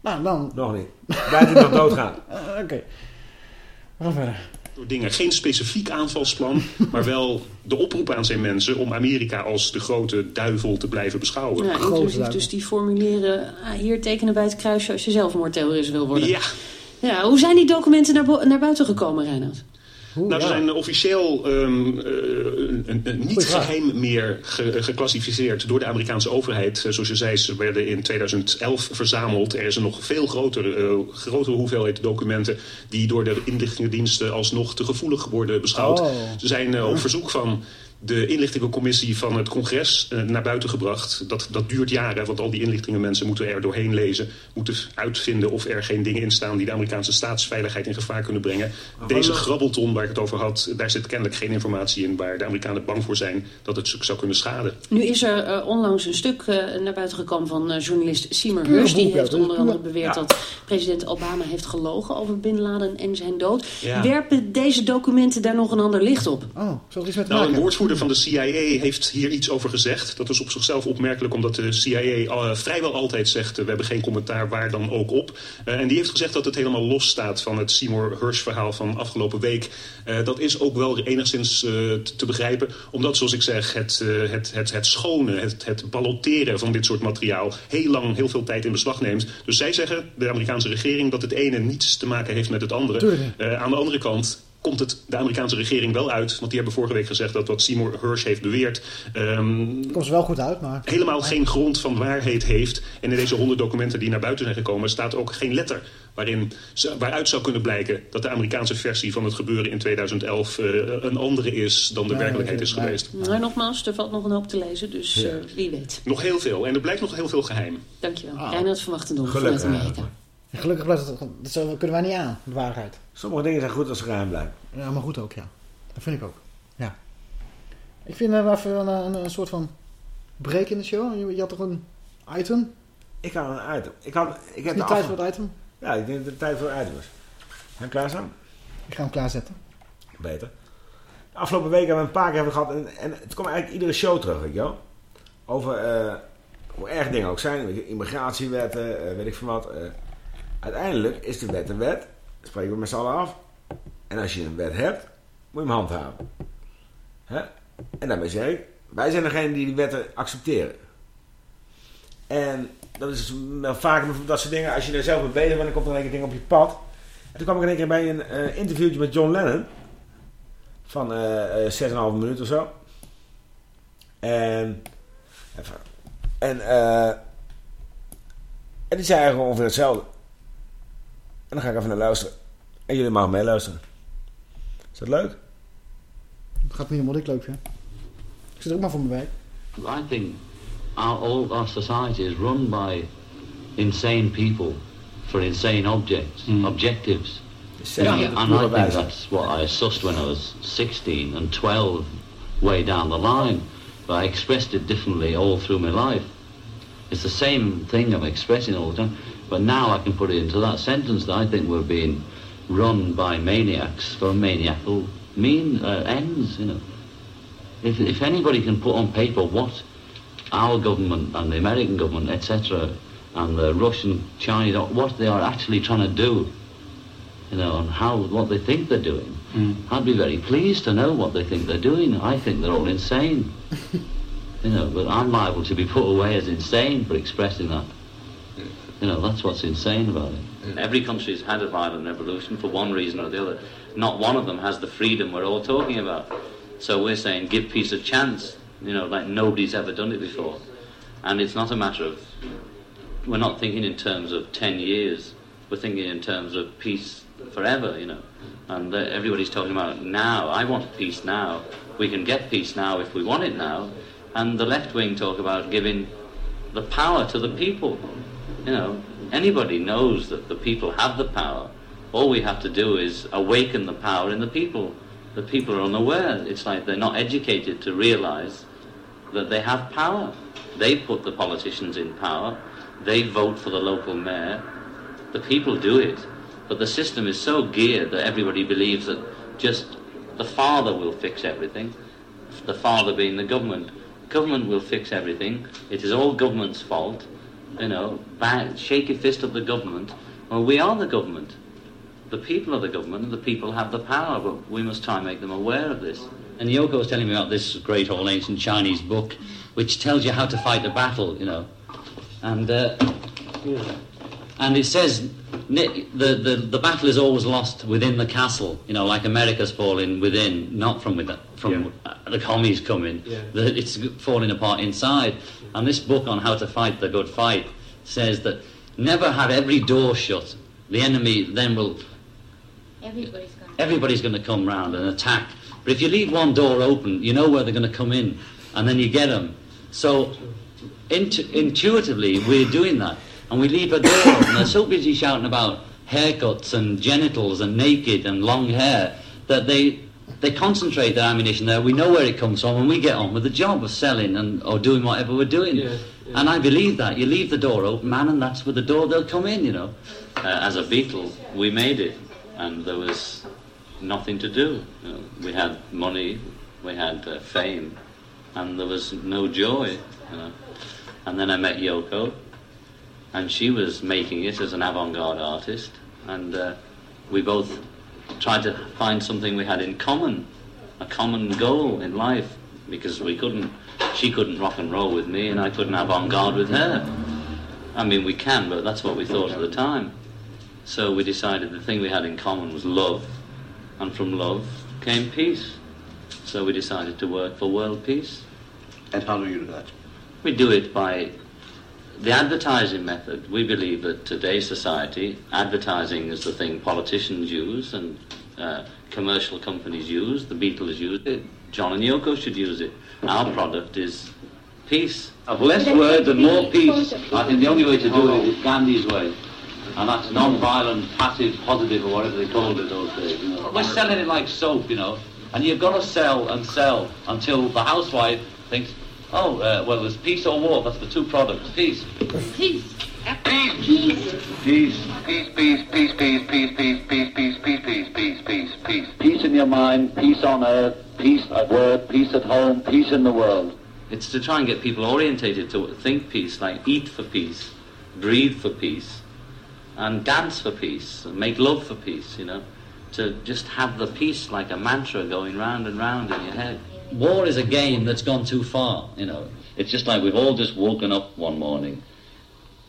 Nou, dan... Nog niet. Blijf hij nog doodgaan. Eh, Oké. We gaan verder. Door dingen. Geen specifiek aanvalsplan, maar wel de oproep aan zijn mensen om Amerika als de grote duivel te blijven beschouwen. Ja, inclusief dus die formuleren, ah, hier tekenen bij het kruisje als je zelfmoordterrorist wil worden. Ja. Ja, hoe zijn die documenten naar, naar buiten gekomen, Reinhard? Nou, ze zijn officieel ehm, eh, niet geheim meer ge- geclassificeerd door de Amerikaanse overheid. Eh, zoals je zei, ze werden in 2011 verzameld. Er is een nog veel grotere, eh, grotere hoeveelheid documenten die door de inlichtingendiensten alsnog te gevoelig worden beschouwd. Oh. Ze zijn op verzoek van de inlichtingencommissie van het congres eh, naar buiten gebracht. Dat, dat duurt jaren, want al die inlichtingenmensen moeten er doorheen lezen. Moeten uitvinden of er geen dingen in staan die de Amerikaanse staatsveiligheid in gevaar kunnen brengen. Deze grabbelton waar ik het over had, daar zit kennelijk geen informatie in waar de Amerikanen bang voor zijn dat het zou kunnen schaden. Nu is er eh, onlangs een stuk eh, naar buiten gekomen van journalist Seymour Hersh. Die heeft dat is onder andere beweerd ja. dat president Obama heeft gelogen over Bin Laden en zijn dood. Ja. Werpen deze documenten daar nog een ander licht op? Oh, zo iets met Nou, een woordvoerder van de CIA heeft hier iets over gezegd. Dat is op zichzelf opmerkelijk, omdat de CIA eh, vrijwel altijd zegt... eh, we hebben geen commentaar, waar dan ook op. Eh, en die heeft gezegd dat het helemaal los staat van het Seymour Hersh-verhaal van afgelopen week. Dat is ook wel enigszins te, begrijpen, omdat, zoals ik zeg... het, het, het, het schone, het, het balloteren van dit soort materiaal... heel lang, heel veel tijd in beslag neemt. Dus zij zeggen, de Amerikaanse regering... dat het ene niets te maken heeft met het andere. Aan de andere kant komt het de Amerikaanse regering wel uit. Want die hebben vorige week gezegd dat wat Seymour Hersh heeft beweerd... ehm, Komt ze wel goed uit, maar... helemaal geen grond van waarheid heeft. En in deze honderd documenten die naar buiten zijn gekomen... staat ook geen letter waarin, waaruit zou kunnen blijken... dat de Amerikaanse versie van het gebeuren in 2011 eh, een andere is... dan de Nee, werkelijkheid is geweest. Maar nogmaals, er valt nog een hoop te lezen, dus Ja. eh, wie weet. Nog heel veel. En er blijkt nog heel veel geheim. Dankjewel. Ah. Reinhard van Wachtendorp Gelukkig, vanuit Amerika. Gelukkig blijft het... Dat zo kunnen wij niet aan, de waarheid. Sommige dingen zijn goed als ze geheim blijven. Ja, maar goed ook, ja. Dat vind ik ook. Ja. Ik vind er even een, een, een soort van break in de show. Je, je had toch een item? Ik had een item. Ik, had, ik Is heb het de tijd voor het item? Ja, ik denk dat het tijd voor het item is. Gaan we klaarstaan? Ik ga hem klaarzetten. Beter. De afgelopen weken hebben we een paar keer gehad. En, en het komt eigenlijk iedere show terug, weet je wel. Over eh, hoe erg dingen ook zijn. Weet je, immigratiewetten, eh, weet ik van wat. Uiteindelijk is de wet een wet. Spreken we met z'n allen af. En als je een wet hebt, moet je hem handhaven. Hè? En daarmee zeg ik, wij zijn degene die die wetten accepteren. En dat is wel vaker dat soort dingen. Als je er zelf mee bezig bent, dan komt er een keer ding op je pad. En toen kwam ik in één keer bij een eh, interviewtje met John Lennon. Van eh, 6,5 minuut of zo. En... Even, en, eh en die zei eigenlijk ongeveer hetzelfde. En dan ga ik even naar luisteren. En jullie mogen meeluisteren. Is dat leuk? Het gaat niet om wat ik leuk vind. Ik zit er ook maar voor mijn werk. I think our, all our society is run by insane people for insane objects, objectives. Yeah. and. I think that's what I sussed when I was 16 and 12, way down the line. But I expressed it differently all through my life. It's the same thing I'm expressing all the time, but now I can put it into that sentence that I think we're being run by maniacs for maniacal mean uh, ends. You know, if if anybody can put on paper what our government and the American government, etc., and the Russian, Chinese, what they are actually trying to do, you know, and how what they think they're doing. I'd be very pleased to know what they think they're doing. I think they're all insane. you know, but I'm liable to be put away as insane for expressing that. You know, that's what's insane about it. Every country's had a violent revolution for one reason or the other. Not one of them has the freedom we're all talking about. So we're saying give peace a chance, you know, like nobody's ever done it before. And it's not a matter of, we're not thinking in terms of 10 years, we're thinking in terms of peace forever, you know. And everybody's talking about now, I want peace now. We can get peace now if we want it now. And the left wing talk about giving the power to the people. You know, anybody knows that the people have the power. All we have to do is awaken the power in the people. The people are unaware. It's like they're not educated to realize that they have power. They put the politicians in power. They vote for the local mayor. The people do it. But the system is so geared that everybody believes that just the father will fix everything. The father being the government. Government will fix everything. It is all government's fault. You know, bang, shake a fist at the government. Well, we are the government. The people are the government, and the people have the power, but we must try and make them aware of this. And Yoko was telling me about this great old ancient Chinese book, which tells you how to fight a battle, you know. And uh, and it says the, the the battle is always lost within the castle, you know, like America's falling within, not from within, from uh, the commies coming. Yeah. That it's falling apart inside. And this book on how to fight the good fight says that never have every door shut. The enemy then will Everybody's going everybody's going to come round and attack. But if you leave one door open, you know where they're going to come in, and then you get them. So intu- intuitively, we're doing that, and we leave a door open. They're so busy shouting about haircuts and genitals and naked and long hair that they they concentrate their ammunition there. We know where it comes from, and we get on with the job of selling and or doing whatever we're doing. And I believe that you leave the door open, man, and that's where the door they'll come in. You know. uh, as a Beatle, we made it, and there was nothing to do. You know, we had money, we had uh, fame, and there was no joy. You know. And then I met Yoko, and she was making it as an avant-garde artist, and uh, we both tried to find something we had in common, a common goal in life, because we couldn't, she couldn't rock and roll with me, and I couldn't have on guard with her. I mean, we can, but that's what we thought at the time. So we decided the thing we had in common was love, and from love came peace. So we decided to work for world peace. And how do you do that? We do it by the advertising method. We believe that today's society, advertising is the thing politicians use and uh, commercial companies use. The Beatles use it. John and Yoko should use it. Our product is peace. Of less words and more peace. I think the only way to do it is Gandhi's way. And that's non-violent, passive, positive, or whatever they called it those days. You know. We're selling it like soap, you know. And you've got to sell and sell until the housewife thinks, oh, uh, well, there's peace or war. That's the two products. Peace. Peace. Peace. Peace. Peace, peace, peace, peace, peace, peace, peace, peace, peace, peace, peace, peace, peace. Peace in your mind, peace on earth, peace at work, peace at home, peace in the world. It's to try and get people orientated to think peace, like eat for peace, breathe for peace, and dance for peace, and make love for peace, you know. To just have the peace like a mantra going round and round in your head. War is a game that's gone too far, you know. It's just like we've all just woken up one morning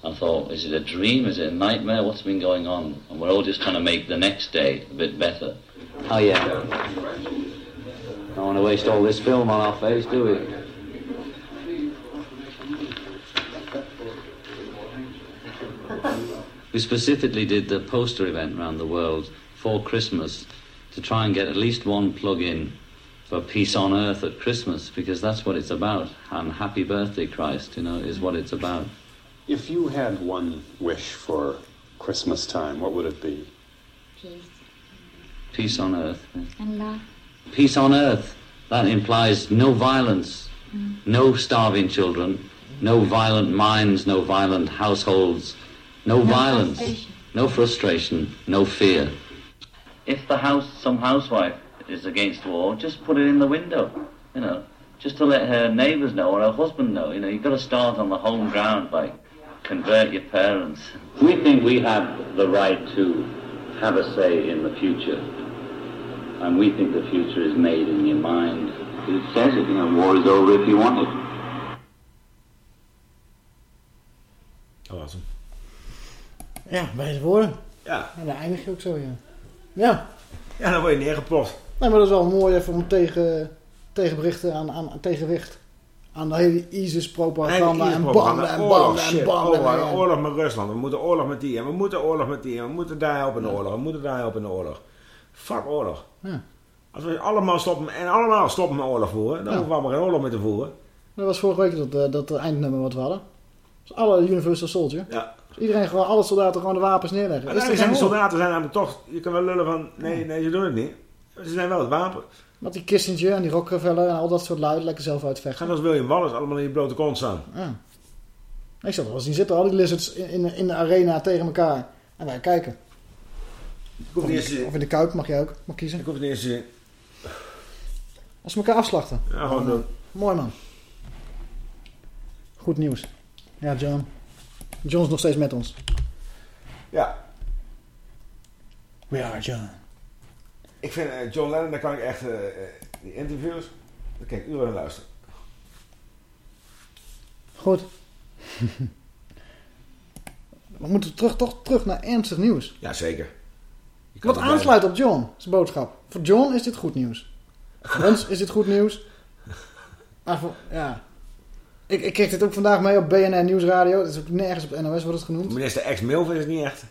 and thought, is it a dream? Is it a nightmare? What's been going on? And we're all just trying to make the next day a bit better. Oh, yeah. Don't want to waste all this film on our face, do we? We specifically did the poster event around the world for Christmas to try and get at least one plug in for peace on earth at Christmas because that's what it's about. And happy birthday, Christ, you know, is what it's about. If you had one wish for Christmas time, what would it be? Peace Peace on earth. and love. Peace on earth. That implies no violence, mm. no starving children, no violent minds, no violent households, no, No violence, frustration. no frustration, no fear. if the house, some housewife is against war, just put it in the window, you know, just to let her neighbours know or her husband know. You know, you've got to start on the home ground by convert your parents. We think we have the right to have a say in the future. And we think the future is made in your mind. It says it, you know, war is over if you want it. Oh, awesome. was hem. Ja, bij de woorden. Ja. En dan eindig je ook zo, ja. Ja. Ja, dan word je neergeploft. Nee, maar dat is wel mooi even om tegen, tegenberichten aan, aan, tegenwicht. Aan de hele ISIS-propaganda en propaganda, banden en oorlog, banden en banden. oorlog, en- oorlog met Rusland. We moeten oorlog met die. En we moeten oorlog met die. En we moeten daar helpen in de oorlog. We moeten daar helpen in de oorlog. Fuck oorlog. Ja. Als we allemaal stoppen en allemaal stoppen met oorlog voeren, dan Ja. hoeven we allemaal geen oorlog meer te voeren. Dat was vorige week dat, eh, dat eindnummer wat we hadden. Dus alle Universal Soldier. Ja. Dus iedereen gewoon, alle soldaten gewoon de wapens neerleggen. En Is zijn de soldaten zijn namelijk toch, je kan wel lullen van, nee, nee, ze doen het niet. Ze zijn wel het wapen. Met die Kissinger en die Rockefeller en al dat soort lui lekker zelf uitvechten. Gaan als William Wallace allemaal in je blote kont staan. Ja. Ik zat er wel eens zien zitten, al die lizards in, in, in de arena tegen elkaar. En wij kijken. Ik hoef niet eens te zien. Of in de kuip mag je ook, mag kiezen. Ik hoef niet eens te zien. Als ze elkaar afslachten. Ja, gewoon doen. Mooi man. Goed nieuws. Ja, John. John is nog steeds met ons. Ja. We are John. Ik vind eh, John Lennon, daar kan ik echt, eh, eh, die interviews, daar kan ik uren naar luisteren. Goed. We moeten terug, toch terug naar ernstig nieuws. Ja, zeker. Wat aansluit op John, zijn boodschap. Voor John is dit goed nieuws. Voor ons is dit goed nieuws. Maar voor, ja. Ik, ik kreeg dit ook vandaag mee op BNN Nieuwsradio. Dat is ook nergens op NOS wordt het genoemd. Minister ex-Milf is het niet echt.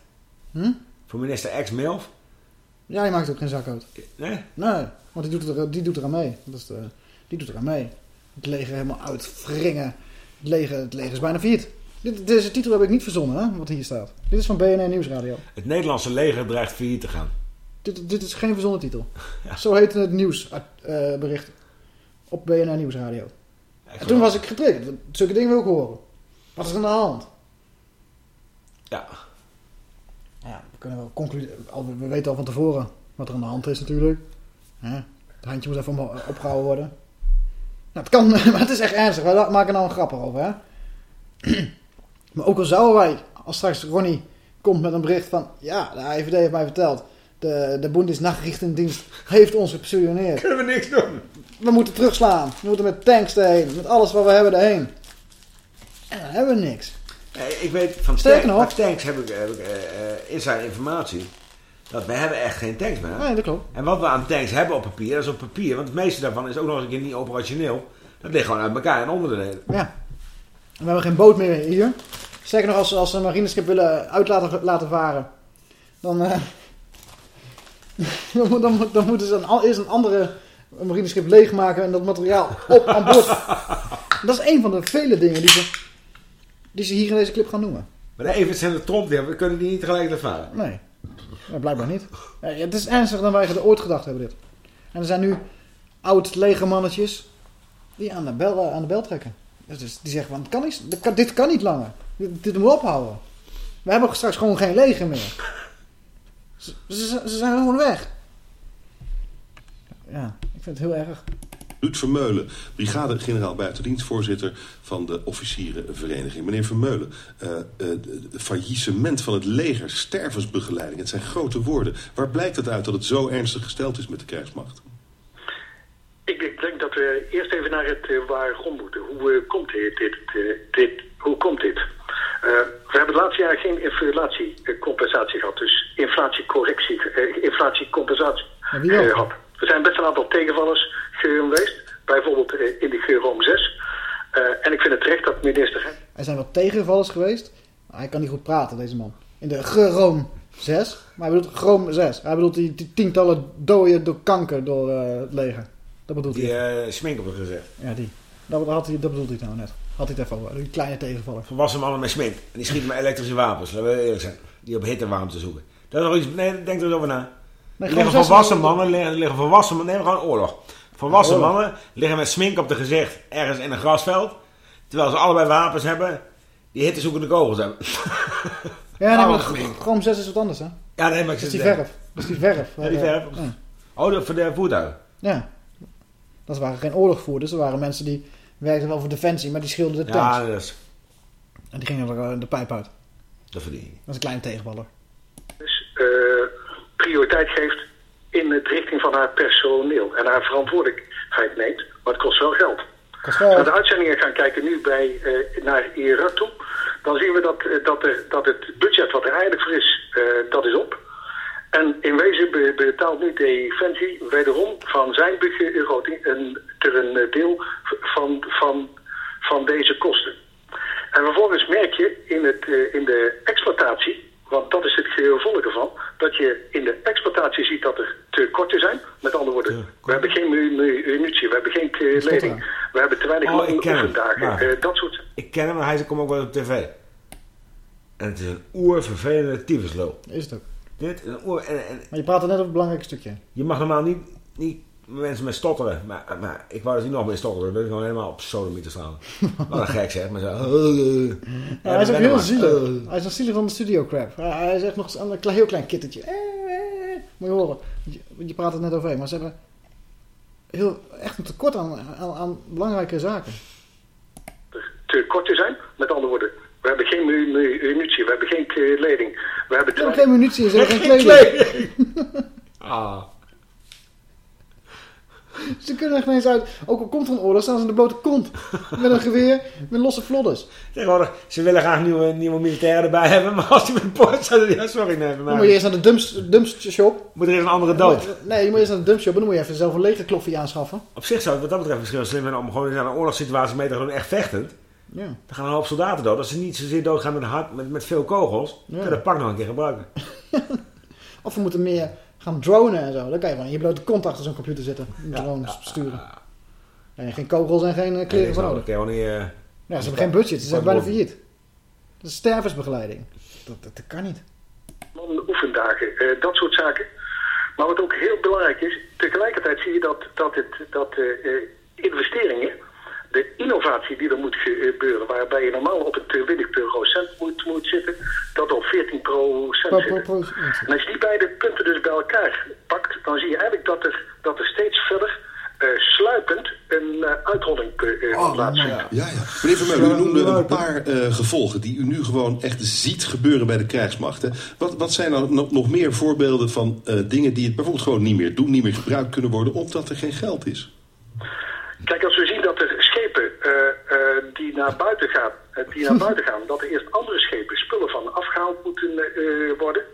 Hm? Voor minister ex-Milf? Ja, die maakt ook geen zak uit. Nee? Nee, want die doet, er, die doet eraan mee. Dat is de, die doet eraan mee. Het leger helemaal uitwringen. Het leger, het leger is bijna failliet. Dit, deze titel heb ik niet verzonnen, hè, wat hier staat. Dit is van BNN Nieuwsradio. Het Nederlandse leger dreigt failliet te gaan. Dit, dit is geen verzonnen titel. Zo heette het nieuwsbericht op BNN Nieuwsradio. En toen was ik getriggerd. Zulke dingen wil ik horen. Wat is er aan de hand? Ja. Ja, we kunnen wel concluderen. al- We weten al van tevoren wat er aan de hand is natuurlijk. Hè? Het handje moet even omho- opgehouden worden. Nou, het kan, maar het is echt ernstig. We maken nou een grap over, hè? maar ook al zouden wij, als straks Ronnie komt met een bericht van... Ja, de AIVD heeft mij verteld. De, de Bundesnachrichtendienst heeft ons gespioneerd. Kunnen we niks doen. We moeten terugslaan. We moeten met tanks erheen. Met alles wat we hebben erheen. En dan hebben we niks. Ik weet van tank- nog- van tanks heb ik, heb ik eh, eh, inside informatie. Dat we hebben echt geen tanks meer. Nee, dat klopt. En wat we aan tanks hebben op papier, dat is op papier. Want het meeste daarvan is ook nog eens een keer niet operationeel. Dat ligt gewoon uit elkaar in onderdelen. Ja. En we hebben geen boot meer hier. Sterker nog, als ze, als ze een marineschip willen uit laten, laten varen, dan, eh, dan, dan, dan moeten ze een, eerst een andere marineschip leegmaken en dat materiaal op aan boord. dat is een van de vele dingen die ze, die ze hier in deze clip gaan noemen. Maar de Evers en de Tromp, die hebben, we kunnen die niet tegelijk laten varen. Nee, ja, blijkbaar niet. Ja, het is ernstiger dan wij er ooit gedacht hebben dit. En er zijn nu oud legermannetjes die aan de bel, eh, aan de bel trekken. Dus die zeggen van, kan niet, dit, kan, dit kan niet langer. Dit, dit moet ophouden. We hebben straks gewoon geen leger meer. Ze, ze, ze zijn gewoon weg. Ja, ik vind het heel erg. Ruud Vermeulen, brigade-generaal buitendienst, voorzitter van de officierenvereniging. Meneer Vermeulen, eh eh, de- de faillissement van het leger, stervensbegeleiding, het zijn grote woorden. Waar blijkt het uit dat het zo ernstig gesteld is met de krijgsmacht? Ik denk- denk dat we eerst even naar het uh, waarom moeten. Hoe eh, komt dit? dit, eh, dit hoe komt dit? Eh, we hebben het laatste jaar geen inflatiecompensatie gehad. Dus inflatiecorrectie, eh, inflatiecompensatie eh, gehad. Er zijn best een aantal tegenvallers geweest. Bijvoorbeeld eh, in de Geroom 6. Eh, en ik vind het terecht dat minister... Er zijn wat tegenvallers geweest. Maar hij kan niet goed praten, deze man. In de Geroom 6. Maar hij bedoelt Groom 6. Hij bedoelt die, die tientallen doden door kanker door eh, het leger. Dat bedoelt Die hij. eh smink op het gezicht. Ja, die. Dat, had hij, dat bedoelt hij nou net. Had hij het even over. Die kleine tegenvaller. Volwassen mannen met smink. En die schieten met elektrische wapens. Laten we eerlijk zijn. Die op hittewarmte zoeken. Dat is nog iets... Nee, denk er eens over na. Nee, liggen volwassen mannen... Liggen, liggen volwassen mannen... Nee, gewoon oorlog. Volwassen oorlog. mannen liggen met smink op de gezicht ergens in een grasveld. Terwijl ze allebei wapens hebben. Die hittezoekende kogels hebben. Ja, nee, maar. Groom 6 is wat anders, hè? Ja, nee, maar ik Dat is die verf. Dat is die verf. Ja, die verf. Ja. Oh, dat voor de voertuigen. Ja. Dat waren geen oorlogvoerders. Dat waren mensen die werkten wel voor Defensie, maar die schilderden de tanks. Ja, dat is... En die gingen er eh, de pijp uit. Dat verdien je. Dat is een kleine tegenballer. Prioriteit geeft in het richting van haar personeel en haar verantwoordelijkheid neemt, maar het kost wel geld. Als we de uitzendingen gaan kijken nu bij, eh, naar Irak toe, dan zien we dat, eh, dat, er, dat het budget wat er eigenlijk voor is, eh, dat is op. En in wezen be- betaalt nu Defensie wederom van zijn begroting een, ter een deel van, van, van deze kosten. En vervolgens merk je in, het, in de exploitatie, want dat is het gevolg ervan, dat je in de exploitatie ziet dat er tekorten zijn. Met andere woorden, we hebben geen mu- mu- munitie, we hebben geen eh, leding, we hebben te weinig Oh, oefendagen, eh, dat soort Ik ken hem, maar hij komt ook wel op tv. En het is een oervervelende tyfuslul. Is het ook. Dit een oer... En, en, Maar je praat er net over het belangrijke stukje. je mag normaal niet, niet mensen met stotteren. Maar, maar ik wou dus niet nog meer stotteren. Dan ben ik gewoon helemaal op sodomie staan. Wat een gek zeg. Maar zo... Ja, hij is ook heel zielig. Hij is nog zielig van de studio crap. Hij, is echt nog een klein- heel klein kittertje. Eh, eh, Moet je horen. Je, je praat er net overheen. Maar ze hebben heel, echt een tekort aan, aan, aan belangrijke zaken. tekorten zijn. Met andere woorden, we hebben geen mu- mu- munitie, we hebben geen kleding, we hebben te Ze hebben weinig... geen munitie ze hebben geen Geen kleding. Ah. Ze kunnen er geen eens uit. Ook al komt er een oorlog, staan ze in de blote kont. Met een geweer, met losse vlodders. Tegenwoordig, ze willen graag nieuwe, nieuwe militairen erbij hebben. Maar als die met een poort zetten, ja, sorry, nee. Dan moet je eerst naar de dumps, dumpshop. Moet er eerst een andere dood. Nee, je moet eerst naar de dumpshop en dan moet je even zelf een legerkloffie aanschaffen. Op zich zou het wat dat betreft misschien wel slim zijn om gewoon in een oorlogssituatie mee te gaan doen, echt vechtend. Ja. Dan gaan een hoop soldaten dood. Als ze niet zozeer doodgaan met, hard, met, met veel kogels, Ja. kun je dat pak nog een keer gebruiken. Of we moeten meer gaan dronen en zo. Dan kan je gewoon je blote kont achter zo'n computer zitten. Drones besturen. En geen kogels en geen eh, kleren van dat nodig. niet... eh, Ja, ze hebben geen budget. Ze zijn bijna failliet. Dat is stervensbegeleiding. Dat, dat, dat kan niet. man oefendagen, eh, dat soort zaken. Maar wat ook heel belangrijk is, tegelijkertijd zie je dat, dat, het, dat eh, eh, investeringen, de innovatie die er moet gebeuren, waarbij je normaal op het 20 procent moet, moet zitten, dat op 14 procent Pro- zit. En als je die beide punten dus bij elkaar pakt, dan zie je eigenlijk dat er, dat er steeds verder eh, sluipend een eh, uitrolling eh, Oh, plaatsvindt. Ja, ja. Meneer Vermeulen, u noemde een paar eh, gevolgen die u nu gewoon echt ziet gebeuren bij de krijgsmacht. hè. Wat, wat zijn nou nog, meer voorbeelden van eh, dingen die het bijvoorbeeld gewoon niet meer doen, niet meer gebruikt kunnen worden, omdat er geen geld is? Kijk, als we zien dat er schepen eh, eh, die, naar buiten gaan, eh, die naar buiten gaan, dat er eerst andere schepen spullen van afgehaald moeten eh, worden.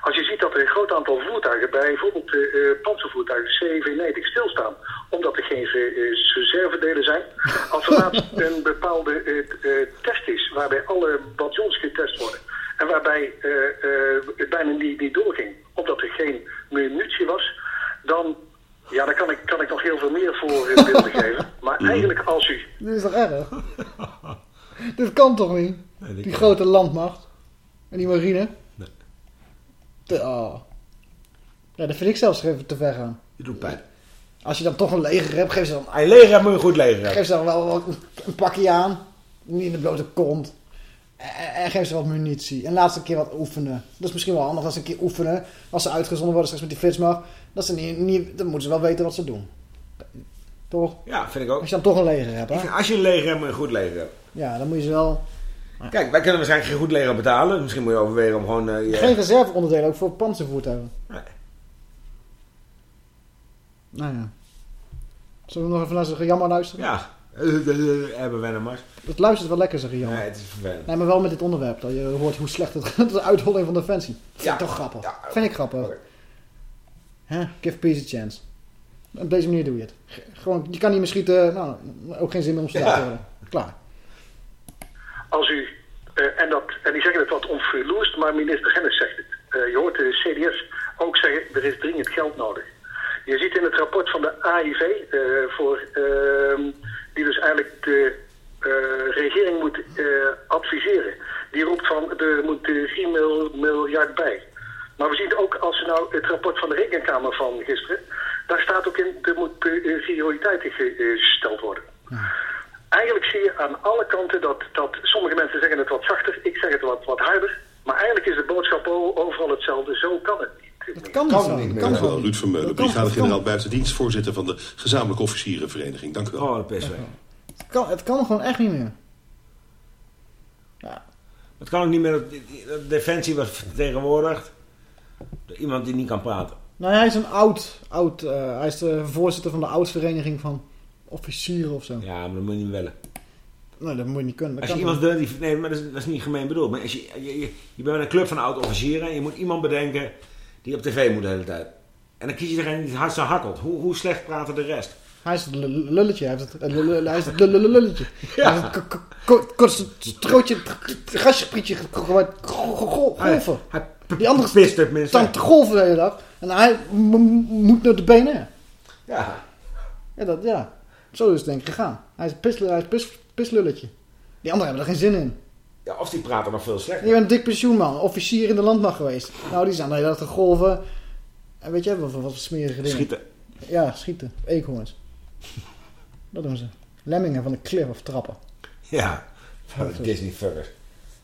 Als je ziet dat er een groot aantal voertuigen, bijvoorbeeld eh eh, panzervoertuigen CV-90, stilstaan, omdat er geen eh, reservedelen zijn. Als er laatst een bepaalde eh, eh, test is, waarbij alle bataljons getest worden, en waarbij eh, eh, het bijna niet, niet doorging, omdat er geen munitie was, dan ja, daar kan ik, kan ik nog heel veel meer voorbeelden geven. Maar eigenlijk als u... Dit is toch erg? Dit kan toch niet? die grote landmacht. En die marine. Te- oh. Ja, dat vind ik zelfs even te ver gaan. Je doet pijn. Als je dan toch een leger hebt, geef ze dan... Je leger moet je een goed leger hebben. Geef ze dan wel een pakje aan. Niet in de blote kont. En, geef ze wat munitie. En laat ze een keer wat oefenen. Dat is misschien wel handig als ze een keer oefenen. Als ze uitgezonden worden straks met die flitsmacht. Dat ze niet, niet, dan moeten ze wel weten wat ze doen. Toch? Ja, vind ik ook. Als je dan toch een leger hebt, hè? vind, als je een leger hebt, moet je een goed leger hebben. Ja, dan moet je ze wel... Kijk, wij kunnen waarschijnlijk geen goed leger betalen. Misschien moet je overwegen om gewoon... je- Geen reserveonderdelen, ook voor panzervoertuigen. Nee. Nou ja. Zullen we nog even naar zijn gejammer luisteren? Ja. Eh, eh, eh, Hebben we mars. Het luistert wel lekker, zeg gejammer. Nee, het is vervelend. Nee, maar wel met dit onderwerp. Dat je hoort hoe slecht het. De uitholling van Defensie. Dat ik toch grappig. vind ik grappig. Give peace a chance. Op deze manier doe je het. Gewoon, je kan niet meer schieten. Nou, ook geen zin meer om te Ja. Klaar. Als u, eh, en, dat, en die zeggen het wat onverloerst, maar minister Hennis zegt het. Eh, je hoort de CDS ook zeggen, er is dringend geld nodig. Je ziet in het rapport van de AIV, eh, voor, ehm, die dus eigenlijk de eh, regering moet eh, adviseren. Die roept van, er moet 3 mil- miljard bij. Maar we zien ook, als we nou het rapport van de Rekenkamer van gisteren, daar staat ook in, er moet prioriteiten gesteld worden. Eigenlijk zie je aan alle kanten dat, dat sommige mensen zeggen het wat zachter, ik zeg het wat, wat harder. Maar eigenlijk is de boodschap overal hetzelfde. Zo kan het niet. Dat kan, Kan niet. meer. Kan wel, Ruud Vermeulen, Dat brigade-generaal dat buitendienst, voorzitter van de gezamenlijke officierenvereniging. Dank u wel. Oh, de pis weg. Het kan, het kan gewoon echt niet meer. Het kan ook niet meer dat dat Defensie wordt vertegenwoordigd door iemand die niet kan praten. Nou, hij is een oud, oud eh, hij is de voorzitter van de oudvereniging van officieren of zo. Ja, maar dat moet je niet willen. Nee, dat moet je niet kunnen. Dat Als je iemand wil die... Nee, maar dat is, dat is niet gemeen bedoeld. Maar als je, je, je, je bent een club van oud-officieren en je moet iemand bedenken die op tv moet de hele tijd. En dan kies je degene die het hardst hakkelt. Hoe, hoe slecht praten de rest? Hij is het lulletje. Hij, heeft het, eh, hij is het lull- lull- lulletje. Ja. Hij heeft het k- k- k- kortste strootje, gasjesprietje golven. Die andere pist het minstens. staan te golven de hele dag. En hij moet naar de benen. Ja. Ja, dat, ja. Zo is het denk ik gegaan. Hij is een pis, hij is een pis, pislulletje. Die anderen hebben er geen zin in. Ja, of die praten nog veel slechter. Je bent een dik pensioenman, officier in de landmacht geweest. Nou, die zijn de hele dag te golven. En weet je, wat, wat voor smerige dingen. Schieten. Ja, schieten. Eekhoorns. Dat doen ze. Lemmingen van de cliff of trappen. Ja, van de Disney fuckers.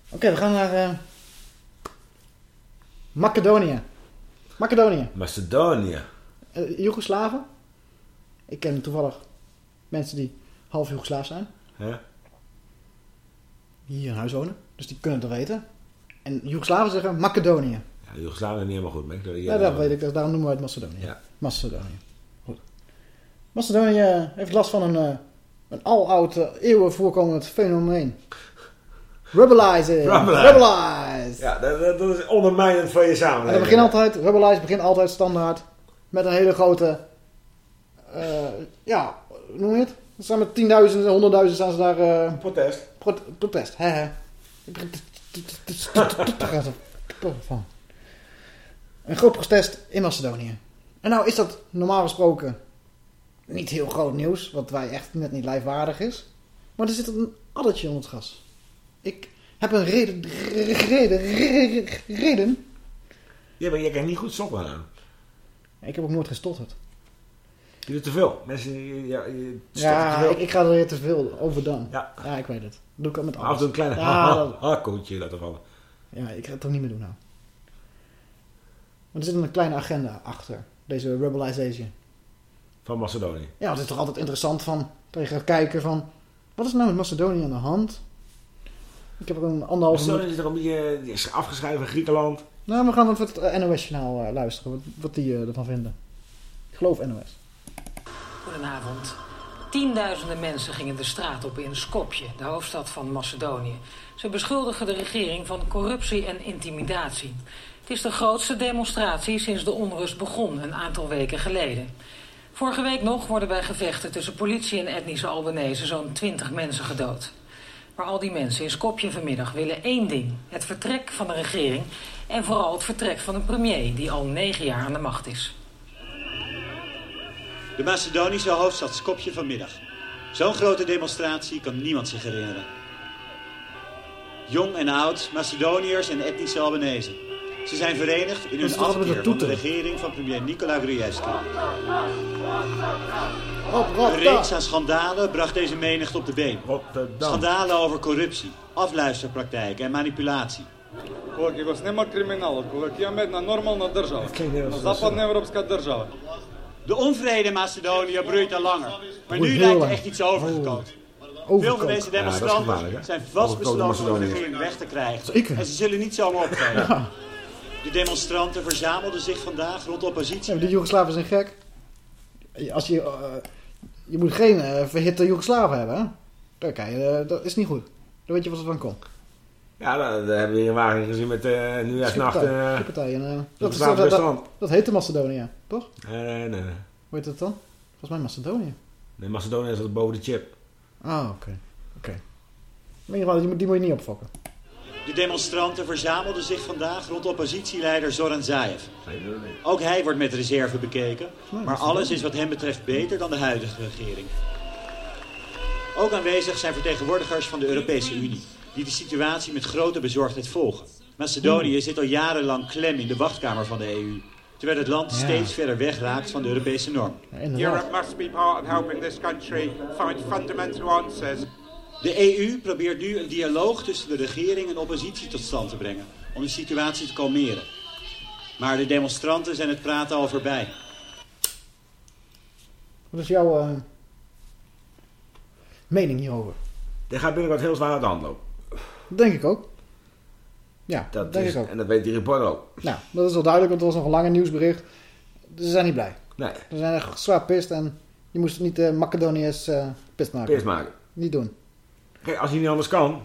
Oké, we gaan naar eh, Macedonië. Macedonië. Macedonië. Eh, Joegoslaven. Ik ken toevallig mensen die half Joegoslaaf zijn. Ja. Die hier in huis wonen. Dus die kunnen het weten. En Joegoslaven zeggen Macedonië. Ja, Joegoslaven is niet helemaal goed. Ik, Ja, dat weet ik. Daarom noemen we het Macedonië. Ja. Macedonië. Goed. Macedonië heeft last van een, eh, een aloud, eh, eeuwen voorkomend fenomeen. Rebelize. Rebelize. Ja, dat, is ondermijnend van je En samenleving. begint altijd, Rebelize begint altijd standaard met een hele grote, eh, ja, hoe noem je het? Ze staan met tienduizenden, honderdduizenden staan ze daar... eh, protest. Pro- protest, hè hè. Van. Een groot protest in Macedonië. En nou is dat normaal gesproken niet heel groot nieuws, wat wij echt net niet lijfwaardig is. Maar er zit een addertje onder het gas. Ik heb een reden, reden, reden. Ja, maar je krijgt niet goed sokken aan. Ik heb ook nooit gestotterd. Je doet te veel. Mensen, ja, je stopt te Ja, veel. ik, ik ga er weer te veel over dan. Ja. ja, ik weet het. Dat doe ik al met Af alles. en toe een kleine ja, laten vallen. Ja, ik ga het toch niet meer doen nou. Maar er zit een kleine agenda achter. Deze rebelization. Van Macedonië. Ja, het is toch altijd interessant van... Dat je gaat kijken van... Wat is nou met Macedonië aan de hand? Ik heb er een Macedonië minuut... is er een beetje die is afgeschreven Griekenland. Nou, we gaan even het NOS-journaal luisteren. Wat, wat die eh, ervan vinden. Ik geloof NOS. Goedenavond. Tienduizenden mensen gingen de straat op in Skopje, de hoofdstad van Macedonië. Ze beschuldigen de regering van corruptie en intimidatie. Het is de grootste demonstratie sinds de onrust begon, een aantal weken geleden. Vorige week nog worden bij gevechten tussen politie en etnische Albanese zo'n 20 mensen gedood. Maar al die mensen in Skopje vanmiddag willen één ding: het vertrek van de regering en vooral het vertrek van een premier die al negen jaar aan de macht is. De Macedonische hoofdstad Skopje vanmiddag. Zo'n grote demonstratie kan niemand zich herinneren. Jong en oud, Macedoniërs en etnische Albanese. Ze zijn verenigd in Dat hun is altijd met afkeer de van de toeter. regering van premier Nikola Gruevski. Op, Een reeks aan schandalen bracht deze menigte op de been. Rotterdam. Schandalen over corruptie, afluisterpraktijken en manipulatie. Колеги, го нема криминала. Колеги, имаме една нормална држава. Nederlands На западна европска држава. De onvrede in Macedonië broeit al langer. Maar nu lijkt er echt iets overgekookt. Veel van deze demonstranten zijn vastbesloten om de regering weg te krijgen. En ze zullen niet zomaar opgeven. Ja. De demonstranten verzamelden zich vandaag rond oppositie. Ja, maar die Joegoslaven zijn gek. Als je, eh, je moet geen eh, verhitte Joegoslaven hebben, hè? Je, eh, dat is niet goed. Dan weet je wat er van komt. Ja, dat, dat hebben we hier in Wageningen gezien met uh, nieuwjaarsnacht. Schietpartij. eh Schietpartij. En, eh, dat dat, is, is dat, dat, heette Macedonië, toch? Nee, nee, nee. Hoe heet dat dan? Volgens mij Macedonië. Nee, Macedonië is dat boven de chip. Ah, oké. Oké. In ieder geval, die, moet- die moet je niet opfokken. De demonstranten verzamelden zich vandaag rond oppositieleider Zoran Zaev. Ook hij wordt met reserve bekeken, maar alles is wat hem betreft beter dan de huidige regering. Ook aanwezig zijn vertegenwoordigers van de Europese Unie, die de situatie met grote bezorgdheid volgen. Macedonië zit al jarenlang klem in de wachtkamer van de EU, terwijl het land Ja. steeds verder wegraakt van de Europese norm. Europe must be part of helping this country find fundamental answers. De EU probeert nu een dialoog tussen de regering en oppositie tot stand te brengen. om de situatie te kalmeren. Maar de demonstranten zijn het praten al voorbij. Wat is jouw eh, mening hierover? Dit gaat binnenkort heel zwaar uit de hand lopen. Dat denk ik ook. Ja, Dat denk is, ik ook. En dat weet die reporter ook. Nou, dat is wel duidelijk, want het was nog een lange nieuwsbericht. Ze zijn niet blij. Nee. Ze zijn echt zwaar pist en je moest niet de Macedoniërs eh pist maken. Pist maken. Niet doen. Kijk, als je niet anders kan,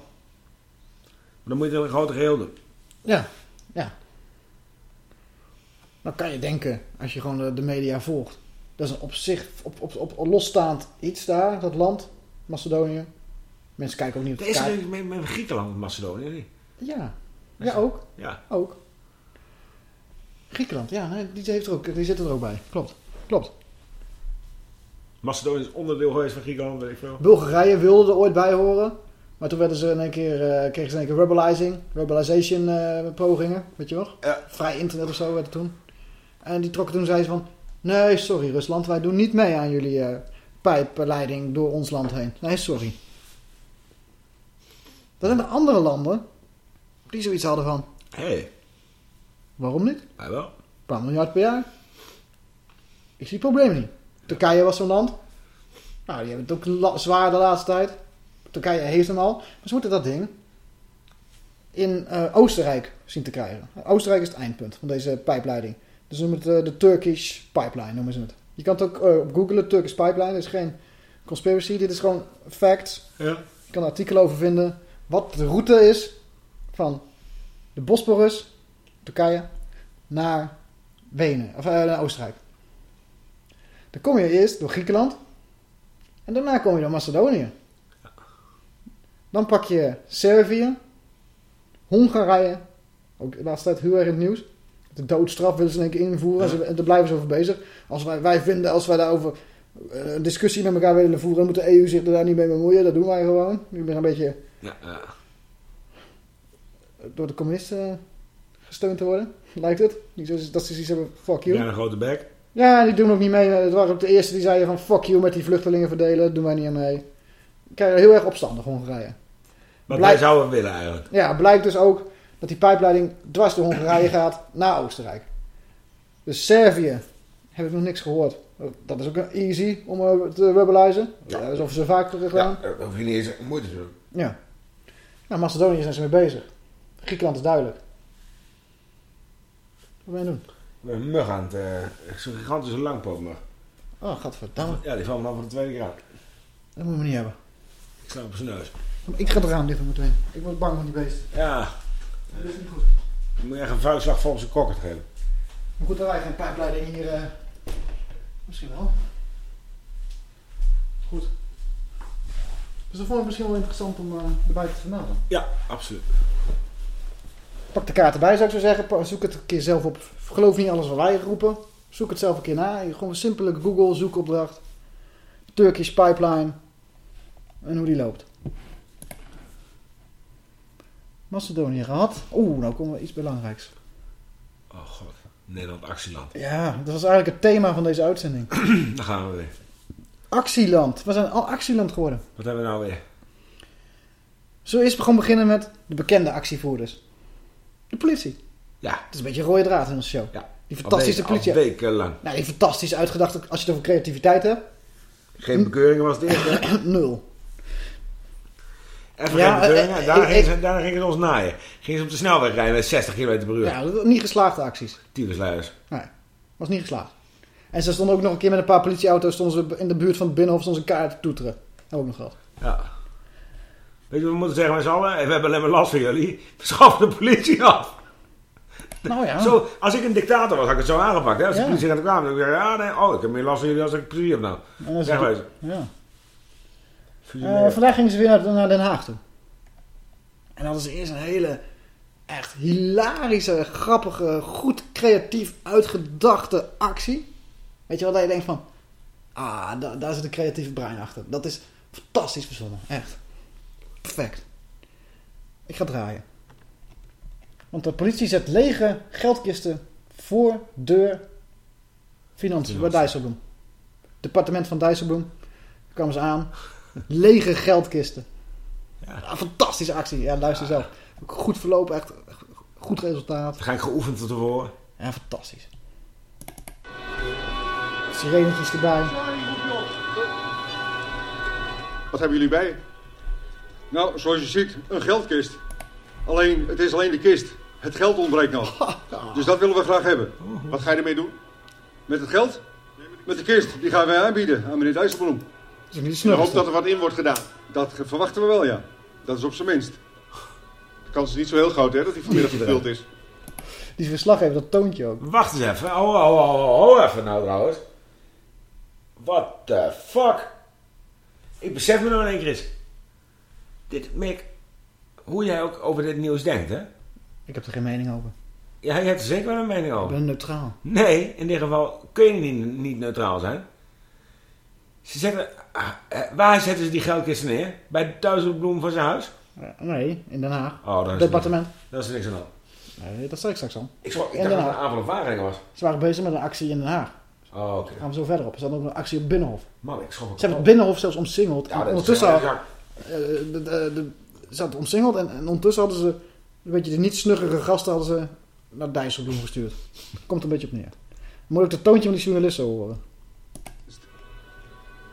dan moet je het een grote geheel doen. Ja, ja. Dan kan je denken, als je gewoon de, de media volgt. Dat is een op zich, op, op, op, losstaand iets daar, dat land, Macedonië. Mensen kijken ook niet op de is kaart. er met, Griekenland en Macedonië niet? Ja, ja ook. Ja. Ook. Griekenland, ja, die, heeft er ook, die zit er ook bij. Klopt, klopt. Macedonië is onderdeel geweest van Griekenland, weet ik veel. Bulgarije wilde er ooit bij horen. Maar toen werden ze in één keer, eh, kregen ze in één keer rebelizing, rebelization eh, pogingen, weet je nog? Vrij internet of zo werd het toen. En die trokken toen zeiden ze van, nee sorry Rusland, wij doen niet mee aan jullie eh, pijpleiding door ons land heen. Nee, sorry. Dat zijn er andere landen die zoiets hadden van, Hé, hey, waarom niet? wij wel. Een paar miljard per jaar. Ik zie het probleem niet. Turkije was zo'n land. Nou, die hebben het ook zwaar de laatste tijd. Turkije heeft hem al. Maar ze moeten dat ding in eh, Oostenrijk zien te krijgen. Oostenrijk is het eindpunt van deze pijpleiding. Dus ze noemen het eh, de Turkish Pipeline, noemen ze het. Je kan het ook eh, op googlen, Turkish Pipeline. Dit is geen conspiracy, dit is gewoon facts. Ja. Je kan er artikelen over vinden. Wat de route is van de Bosporus, Turkije, naar Wenen, of eh, naar Oostenrijk. Dan kom je eerst door Griekenland. En daarna kom je door Macedonië. Dan pak je Servië, Hongarije. Ook de laatste tijd heel erg in het nieuws. De doodstraf willen ze in één keer invoeren. En daar blijven ze over bezig. Als wij, wij vinden, als wij daarover eh, een discussie met elkaar willen voeren, dan moet de EU zich daar niet mee bemoeien. Dat doen wij gewoon. Ik ben een beetje Ja, ja. door de communisten gesteund te worden, lijkt het. Niet zo dat ze zoiets hebben, fuck you. Ja, een grote bek. Ja, die doen ook niet mee. Het waren ook de eerste die zeiden van fuck you met die vluchtelingen verdelen. Dat doen wij niet aan mee. Kijk, heel erg opstandig Hongarije. Wat Blijkt- wij zouden willen eigenlijk. Ja, blijkt dus ook dat die pijpleiding dwars door Hongarije gaat naar Oostenrijk. Dus Servië heb ik nog niks gehoord. Dat is ook een easy om eh, te rebelizen. Ja. Dat is of ze vaker gedaan. Ja, hoef je niet eens moeite te doen. Ja. Nou, Macedonië zijn ze mee bezig. Griekenland is duidelijk. Wat ben je aan het doen? We hebben een mug aan het... eh, Zo'n gigantische langpootmug. Oh, gadverdamme. Ja, die valt me dan voor de tweede keer. Dat moet je niet hebben. Ik sta op zijn neus. Ik ga eraan liggen meteen. Ik word bang van die beest. Ja. Dat is niet goed. Dan moet je echt een vuistslag volgens zijn kokker geven. Maar goed, dat wij geen pijpleiding hier... eh, Misschien wel. Goed. Dus dat vond ik misschien wel interessant om eh, erbij te vermelden. Ja, absoluut. Pak de kaart erbij zou ik zo zeggen. Zoek het een keer zelf op. Geloof niet alles wat wij roepen. Zoek het zelf een keer na. Gewoon een simpele Google zoekopdracht. Turkish Pipeline. En hoe die loopt. Macedonië gehad. Oeh, nou komen we iets belangrijks. Oh god. Nederland actieland. Ja, dat was eigenlijk het thema van deze uitzending. Daar gaan we weer. Actieland. We zijn al actieland geworden. Wat hebben we nou weer? Zullen we eerst gewoon beginnen met de bekende actievoerders? De politie. Ja. Het is een beetje een rode draad in onze show. Ja. Die fantastische Al politie. weken- al wekenlang. Nou, die fantastisch uitgedacht als je het over creativiteit hebt. Geen bekeuringen was het eerste. Nul. Even Ja, geen bekeuringen. eh, eh, daar, eh, gingen eh, ze, daar gingen ze ons naaien. Gingen ze op de snelweg rijden met 60 km per uur. Ja, niet geslaagde acties. Tyfusleiders. Nee, was niet geslaagd. En ze stonden ook nog een keer met een paar politieauto's stonden ze in de buurt van het Binnenhof stonden ze een kaart te toeteren. Dat we ook nog gehad. Ja. Weet je wat we moeten zeggen met z'n allen? We hebben alleen maar last van jullie. We schaffen de politie af. Nou ja. Zo, als ik een dictator was, had ik het zo aangepakt. Hè? Als de Ja. politie aan de kwam, dan zeg ik, ja, nee, oh, ik heb meer last van jullie als ik plezier heb nou. Is- Wegwezen. Ja. Eh, vandaag gingen ze weer naar, naar Den Haag toe. En hadden ze eerst een hele, echt hilarische, grappige, goed creatief uitgedachte actie. Weet je wat, dat je denkt van, ah, da- daar zit een creatieve brein achter. Dat is fantastisch verzonnen, echt. Perfect. Ik ga draaien. Want de politie zet lege geldkisten voor deur financiën bij Dijsselbloem. Departement van Dijsselbloem. Kwamen ze aan. Lege geldkisten. Ja. fantastische actie. Ja, luister zelf. Ook Goed verlopen, echt Goed resultaat. Waarschijnlijk geoefend van tevoren. Ja, fantastisch. Sirenetjes erbij. Wat hebben jullie bij? Nou, zoals je ziet, een geldkist. Alleen, het is alleen de kist. Het geld ontbreekt nog. Dus dat willen we graag hebben. Wat ga je ermee doen? Met het geld? Met de kist. Die gaan wij aanbieden aan meneer Dijsselbloem. is niet Ik hoop dat er wat in wordt gedaan. Dat verwachten we wel, ja. Dat is op zijn minst. De kans is niet zo heel groot, hè, dat hij vanmiddag gevuld is. Die verslaggever, dat toontje ook. Wacht eens even. Oh, oh, oh, oh, even nou trouwens. What the fuck? Ik besef me nou in één keer eens. Dit, Mick, hoe jij ook over dit nieuws denkt, hè? Ik heb er geen mening over. Ja, je hebt er zeker wel een mening over. Ik ben neutraal. Nee, in dit geval kun je niet, niet neutraal zijn. Ze zetten, ah, eh, waar zetten ze die geldkisten neer? Bij de thuisbloem van zijn huis? Ja, nee, in Den Haag. Oh, daar is Departement. Daar is niks aan. Nee, dat zei ik straks al. Ik, In dacht dat het een avond of Wageningen was. Ze waren bezig met een actie in Den Haag. Oh, oké. Gaan we zo verder op. Er staat ook een actie op Binnenhof. Man, ik Ze hebben het Binnenhof zelfs omsingeld. Ja, En dat is ondertussen erg. eh, de, de, de, ze hadden het omsingeld en, en ondertussen hadden ze een beetje de niet snuggere gasten hadden ze naar Dijsselbloem gestuurd. Komt er een beetje op neer. Moet ik het toontje van die journalisten horen.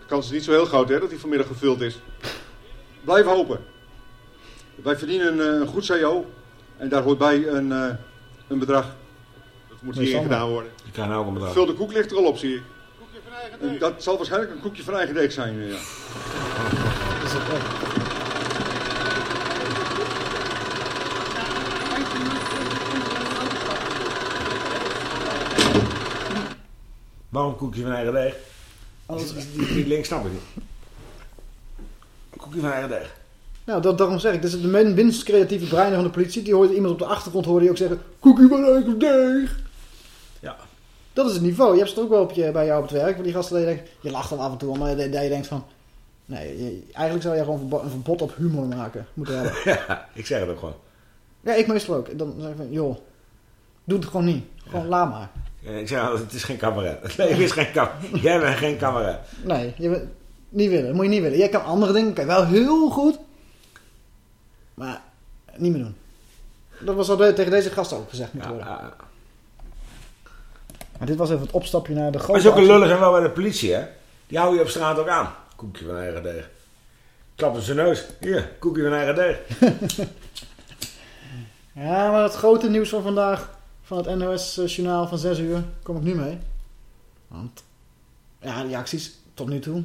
De kans is niet zo heel groot, hè, dat hij vanmiddag gevuld is. Blijf hopen. Wij verdienen een, eh, een goed CO. En daar hoort bij een, eh, een bedrag. Dat moet Sander. gedaan worden. Je krijgt nou ook een bedrag. Vul de koek ligt er al op, zie ik. En dat zal waarschijnlijk een koekje van eigen deeg zijn. eh, Ja. Is het echt? Waarom koekje van eigen deeg? Die, die, die link snap ik niet. Koekje van eigen deeg. Nou, dat, daarom zeg ik. Dit is de min- minst creatieve breinen van de politie. Die hoort iemand op de achtergrond hoorde die ook zeggen... Cookie van eigen deeg. Ja. Dat is het niveau. Je hebt het ook wel op je, bij jou op het werk. Van die gasten dat je denkt... Je lacht er af en toe om, maar dat je denkt van... Nee, je- eigenlijk zou je gewoon een verbod op humor maken. Moeten hebben. Ja, ik zeg het ook gewoon. Ja, ik meestal ook. Dan zeg ik van, joh, doe het gewoon niet. Gewoon laat maar. Ja, Ik zeg altijd, het is geen cabaret. Het leven is geen cabaret. Jij bent geen cabaret. Nee, je bent- niet willen. Dat moet je niet willen. Jij kan andere dingen, kan je wel heel goed. Maar niet meer doen. Dat was al tegen deze gasten ook gezegd moeten worden. Maar dit was even het opstapje naar de grote Maar zulke actie. lullen zijn wel bij de politie, hè? Die houden je op straat ook aan. Koekje van eigen deeg. Klap op zijn neus. Hier, koekje van eigen deeg. Ja, maar het grote nieuws van vandaag, van het NOS-journaal van 6 uur, kom ik nu mee. Want, ja, die acties tot nu toe,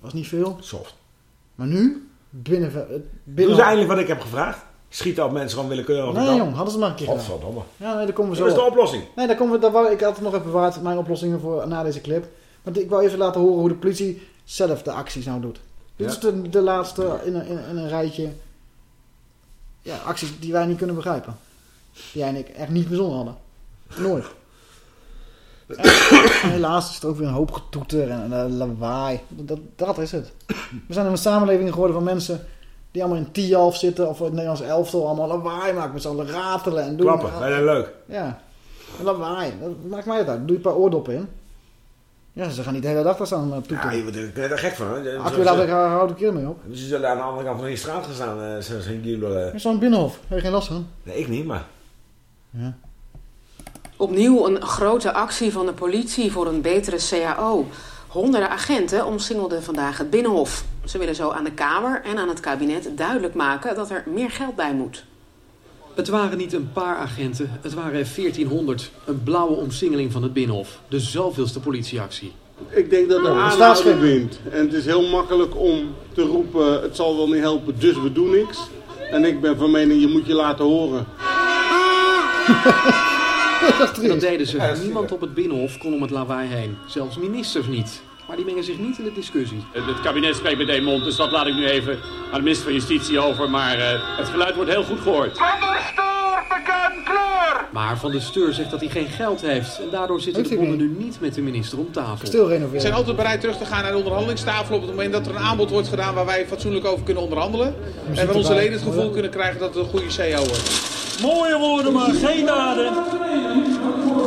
was niet veel. Soft. Maar nu, binnen... eh, binnen ze eindelijk wat ik heb gevraagd? Schieten op mensen gewoon willekeurig Nee jong, hadden ze maar een keer gedaan. Godverdomme. Ja, nee, daar komen we zo Dat is de op. oplossing. Nee, daar komen we, daar wou, ik had het nog even bewaard, mijn oplossingen voor na deze clip. Want ik wou even laten horen hoe de politie zelf de acties nou doet. Dit Ja. is de, de laatste in een, in, een- in een rijtje ja, acties die wij niet kunnen begrijpen. Die jij en ik echt niet bijzonder hadden. Nooit. En helaas is er ook weer een hoop getoeter en, en lawaai. Dat, dat is het. We zijn een samenleving geworden van mensen die allemaal in Tialf zitten of in het Nederlands elftal allemaal lawaai maken met z'n allen ratelen en doen. Klappen, wij zijn leuk. Ja, en lawaai. Dat maakt mij het uit. Doe je een paar oordoppen in. Ja, ze gaan niet de hele dag daar staan uh, toeteren. Ja, je wordt er er gek van, hè? Ach, we laten daar houd ik keer mee op. Ze zullen aan de andere kant van die straat gaan staan. eh, Zo'n zo Er is zo'n binnenhof. Heb je geen last van? Nee, ik niet, maar... Ja. Opnieuw een grote actie van de politie voor een betere CAO. Honderden agenten omsingelden vandaag het Binnenhof. Ze willen zo aan de Kamer en aan het kabinet duidelijk maken dat er meer geld bij moet. Het waren niet een paar agenten, het waren er 1400. Een blauwe omsingeling van het Binnenhof. De zoveelste politieactie. Ik denk dat er Oh, aanhouding staatsgreep. wint. En het is heel makkelijk om te roepen, het zal wel niet helpen, dus we doen niks. En ik ben van mening, je moet je laten horen. Dat deden ze. Niemand op het Binnenhof kon om het lawaai heen. Zelfs ministers niet. Maar die mengen zich niet in de discussie. Het het kabinet spreekt met één mond, dus dat laat ik nu even aan de minister van Justitie over. Maar eh, het geluid wordt heel goed gehoord. Maar Van der Steur zegt dat hij geen geld heeft. En daardoor zitten de bonden nu niet met de minister om tafel. We zijn altijd bereid terug te gaan naar de onderhandelingstafel op het moment dat er een aanbod wordt gedaan waar wij fatsoenlijk over kunnen onderhandelen. En waar onze leden het gevoel kunnen krijgen dat het een goede CAO wordt. Mooie woorden, maar geen daden.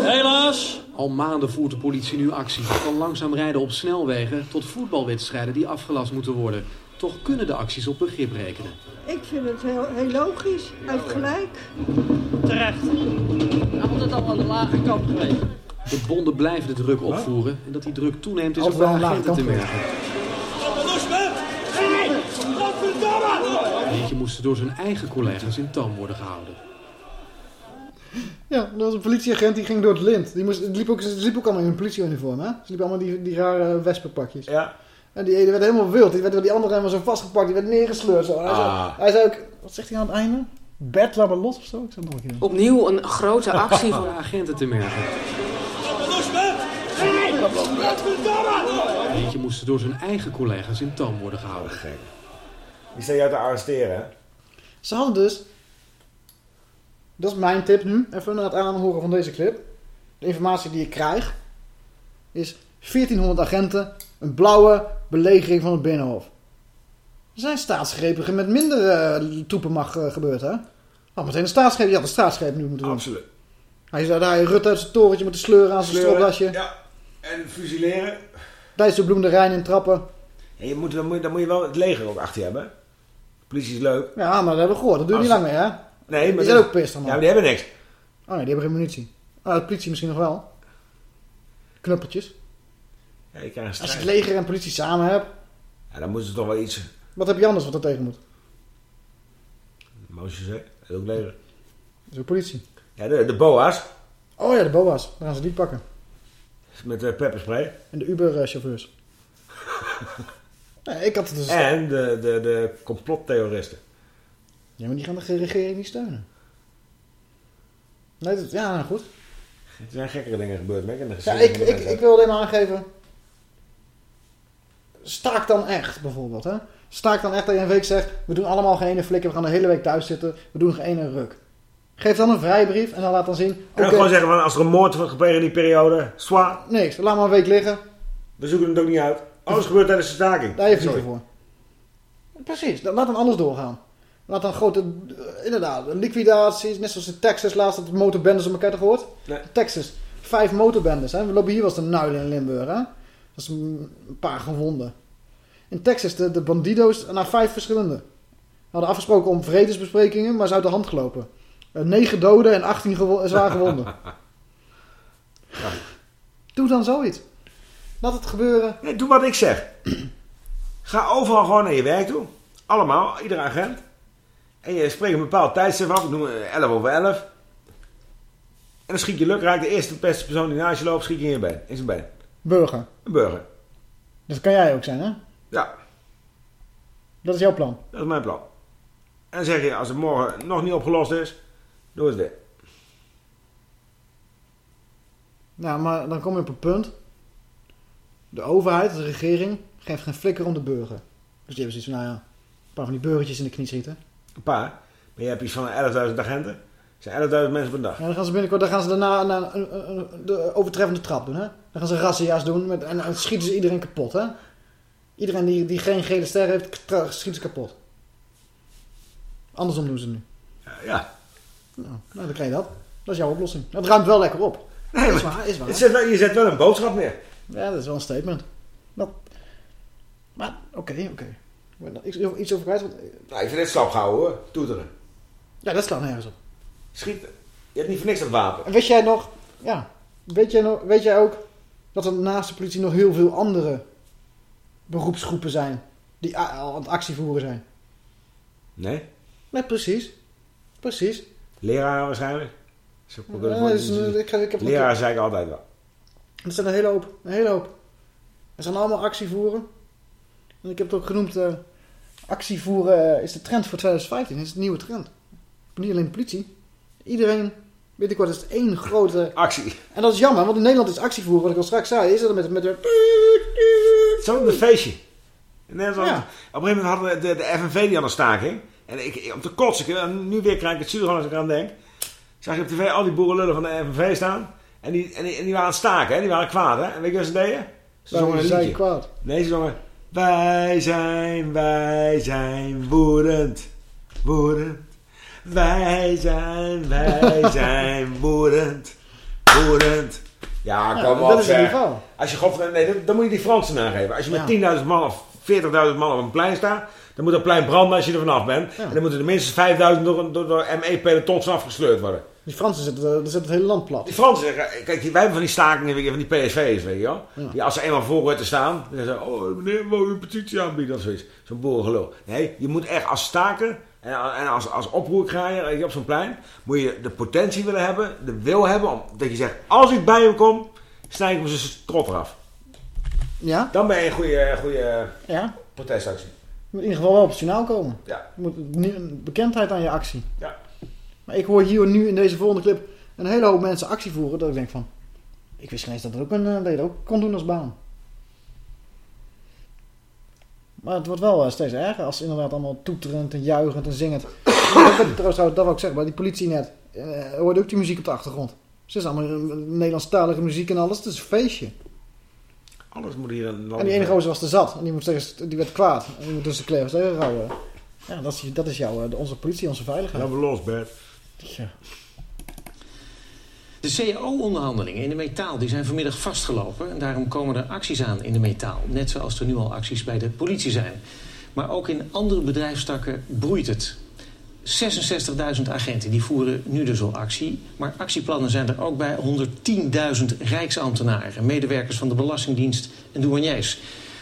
Helaas. Al maanden voert de politie nu actie. Van langzaam rijden op snelwegen tot voetbalwedstrijden die afgelast moeten worden. Toch kunnen de acties op begrip rekenen. Ik vind het heel, heel logisch. Hij heeft gelijk. Terecht. Altijd al aan de lage kant geweest. De bonden blijven de druk opvoeren. En dat die druk toeneemt is ook wel agenten te merken. Eentje moest door zijn eigen collega's in toom worden gehouden. Ja, dat was een politieagent die ging door het lint. Die, moest, die liep, ook, ze liep ook allemaal in een politieuniform, hè? Ze liepen allemaal die, die rare wespenpakjes. Ja. En die ene werd helemaal wild. Die werd door die andere helemaal zo vastgepakt. Die werd neergesleurd zo. Hij, zei, Ah. hij zei ook... Wat zegt hij aan het einde? Bert, laat me los of zo? Ik nog een keer. Opnieuw een grote actie Voor voor de agenten te merken. Eentje moest door zijn eigen collega's in toom worden gehouden. Die sta je uit te arresteren, hè? Ze hadden dus... Dat is mijn tip nu. Even na het aanhoren van deze clip. De informatie die ik krijg... Is 1400 agenten. Een blauwe belegering van het Binnenhof. Er zijn staatsgrepen met minder eh toepenmacht eh, gebeurd, hè? Had meteen een staatsgreep. Je had een staatsgreep nu moeten doen. Absoluut. Hij zou daar Rutte uit zijn torentje moeten sleuren aan zijn Sleuren, stropdasje. Ja. En fusileren. Dijsselbloem de Rijn in trappen. En je moet, dan, moet, dan moet je wel het leger ook achter je hebben. De politie is leuk. Ja, maar dat hebben we gehoord. Dat duurt niet Als- lang meer, hè? Nee, maar Die zijn ook pist dan. Ja, maar die hebben niks. Oh nee, die hebben geen munitie. Oh, de politie misschien nog wel. Knuppeltjes. Ja, een Als je het leger en politie samen hebt, Ja, dan moeten ze toch wel iets... wat heb je anders wat er tegen moet? Moosje zeggen. Dat is ook leger. Dat is ook politie. Ja, de, de boa's. Oh ja, de boa's. Dan gaan ze die pakken. Met uh, pepperspray. En de Uber-chauffeurs. nee, ik had het dus... En de, de, de complottheoristen. Ja, maar die gaan de regering niet steunen. Nee, dat, ja, nou goed. Er zijn gekkere dingen gebeurd, Mac. in de Ja, ik, ik, ik wil alleen maar aangeven. Staak dan echt, bijvoorbeeld. Hè? Staak dan echt dat je een week zegt... We doen allemaal geen ene flikker, we gaan de hele week thuis zitten. We doen geen ene ruk. Geef dan een vrijbrief en dan laat dan zien... En dan oké, gewoon zeggen van als er een moord wordt gepleegd in die periode, zwaar. Niks, laat maar een week liggen. We zoeken het ook niet uit. Alles gebeurt tijdens de staking. Daar heeft Sorry. voor. Precies, dan laat dan anders doorgaan. Laat dan grote, eh, inderdaad, liquidaties, net zoals in Texas laatst dat motorbendes op elkaar te gehoord. Nee. Texas, vijf motorbendes. Hè? We lopen hier eens te nuilen in Limburg. Hè? Dat is een een paar gewonden. In Texas, de, de bandido's, naar vijf verschillende. We hadden afgesproken om vredesbesprekingen, maar ze uit de hand gelopen. Eh, Negen doden en 18 gewo- zwaar gewonden. Doe dan zoiets. Laat het gebeuren. Nee, doe wat ik zeg. Ga overal gewoon naar je werk toe. Allemaal, iedere agent. En je spreekt een bepaald tijdstip af. Ik noem het 11 over 11. En dan schiet je lukraak. De eerste beste persoon die naast je loopt, schiet je in je been. In zijn been. Burger. Een burger. Dat kan jij ook zijn, hè? Ja, Dat is jouw plan. dat is mijn plan. En dan zeg je, als het morgen nog niet opgelost is, doe het weer. Nou, maar dan kom je op een punt. De overheid, de regering, geeft geen flikker om de burger. Dus die hebben zoiets van, nou ja, een paar van die burgertjes in de knie schieten. Een paar. Maar je hebt iets van 11.000 agenten. Er zijn 11.000 mensen per dag. Dan gaan ze binnenkort, dan gaan ze daarna naar een- een- de overtreffende trap doen, hè. Dan gaan ze razzia's doen met, en dan schieten ze iedereen kapot, hè. Iedereen die, die geen gele ster heeft, schieten ze kapot. Andersom doen ze nu. Ja. Nou, nou, dan krijg je dat. Dat is jouw oplossing. Dat ruimt wel lekker op. Nee, is waar, is waar. Je zet, wel, je zet wel een boodschap neer. Ja, dat is wel een statement. Dat, maar, oké, oké. Maar dan- Iets, iets over kwijt? want- Nou, ik vind dit slap gehouden hoor. Toeteren. Ja, dat slaat nergens op. Schieten. Je hebt niet voor niks dat wapen. En weet jij nog, ja, weet jij, nog, weet jij ook dat er naast de politie nog heel veel andere beroepsgroepen zijn die aan het actie voeren zijn? Nee? Nee, precies. Precies. Leraar waarschijnlijk. Zo- Ja, ik, ik heb Leraar zei ik altijd wel. Er zijn een hele hoop. Een hele hoop. Er zijn allemaal actie voeren. En ik heb het ook genoemd, eh, actie voeren eh, is de trend voor 2015. is de nieuwe trend. Niet alleen de politie. Iedereen, weet ik wat, is het één grote... Actie. En dat is jammer, want in Nederland is actie voeren, wat ik al straks zei, is dat met, met de... Zo'n feestje. Als, Ja. Op een gegeven moment hadden we de, de FNV die aan de staking. En ik, om te kotsen, en nu weer krijg ik het zuur als ik eraan denk. Zag je op tv al die boerenlullen van de FNV staan. En die, en die, en die waren aan het staken, hè? die waren kwaad. Hè? En weet je wat ze deden? Ze zongen een liedje. kwaad? Nee, ze zongen... Wij zijn, wij zijn woedend, woedend. Wij zijn, wij zijn woedend, woedend. Ja, kom dat op is het zeg. niveau. Als je God, nee, dan- dan moet je die Fransen aangeven. Als je met 10.000 man of 40.000 man op een plein staat, dan moet dat plein branden als je er vanaf bent. En dan moeten er minstens 5000 door, door, door ME-pelotons afgesleurd worden. Die Fransen zetten, zetten het hele land plat. Die Fransen zeggen, kijk, wij hebben van die stakingen, van die PSV's, weet je wel. Ja. Die als ze eenmaal voor Rutte staan, dan zeggen ze, oh meneer, wil u een petitie aanbieden of zoiets. Zo'n boerengelul. Nee, je moet echt als staker en, en als, als oproerkraaier op zo'n plein, moet je de potentie willen hebben, de wil hebben, om, dat je zegt, als ik bij hem kom, snij ik hem zijn strot eraf. Ja? Dan ben je een goede, goede Ja. protestactie. Je moet in ieder geval wel op het journaal komen. Ja. Je moet bekendheid aan je actie. Ja. Maar ik hoor hier nu in deze volgende clip een hele hoop mensen actie voeren. Dat ik denk van, ik wist geen eens dat dat ook een, eh, je dat ook kon doen als baan. Maar het wordt wel eh, steeds erger als inderdaad allemaal toeterend en juichend en zingend. dat, dat, trouwens, dat wou ik zeggen, bij die politie net. eh hoorde ook die muziek op de achtergrond. Ze is allemaal eh, Nederlandstalige muziek en alles. Het is een feestje. Alles moet hier een. En die ene gozer was te zat. En die, moest tegen, die werd kwaad. En die moet tussen de klevers tegen houden. Ja, dat is, dat is jouw, eh, onze politie, onze veiligheid. Ja, we los, Bert. De CAO-onderhandelingen in de metaal die zijn vanmiddag vastgelopen. En daarom komen er acties aan in de metaal. Net zoals er nu al acties bij de politie zijn. Maar ook in andere bedrijfstakken broeit het. 66.000 agenten die voeren nu dus al actie. Maar actieplannen zijn er ook bij 110.000 rijksambtenaren... medewerkers van de Belastingdienst en douaniers.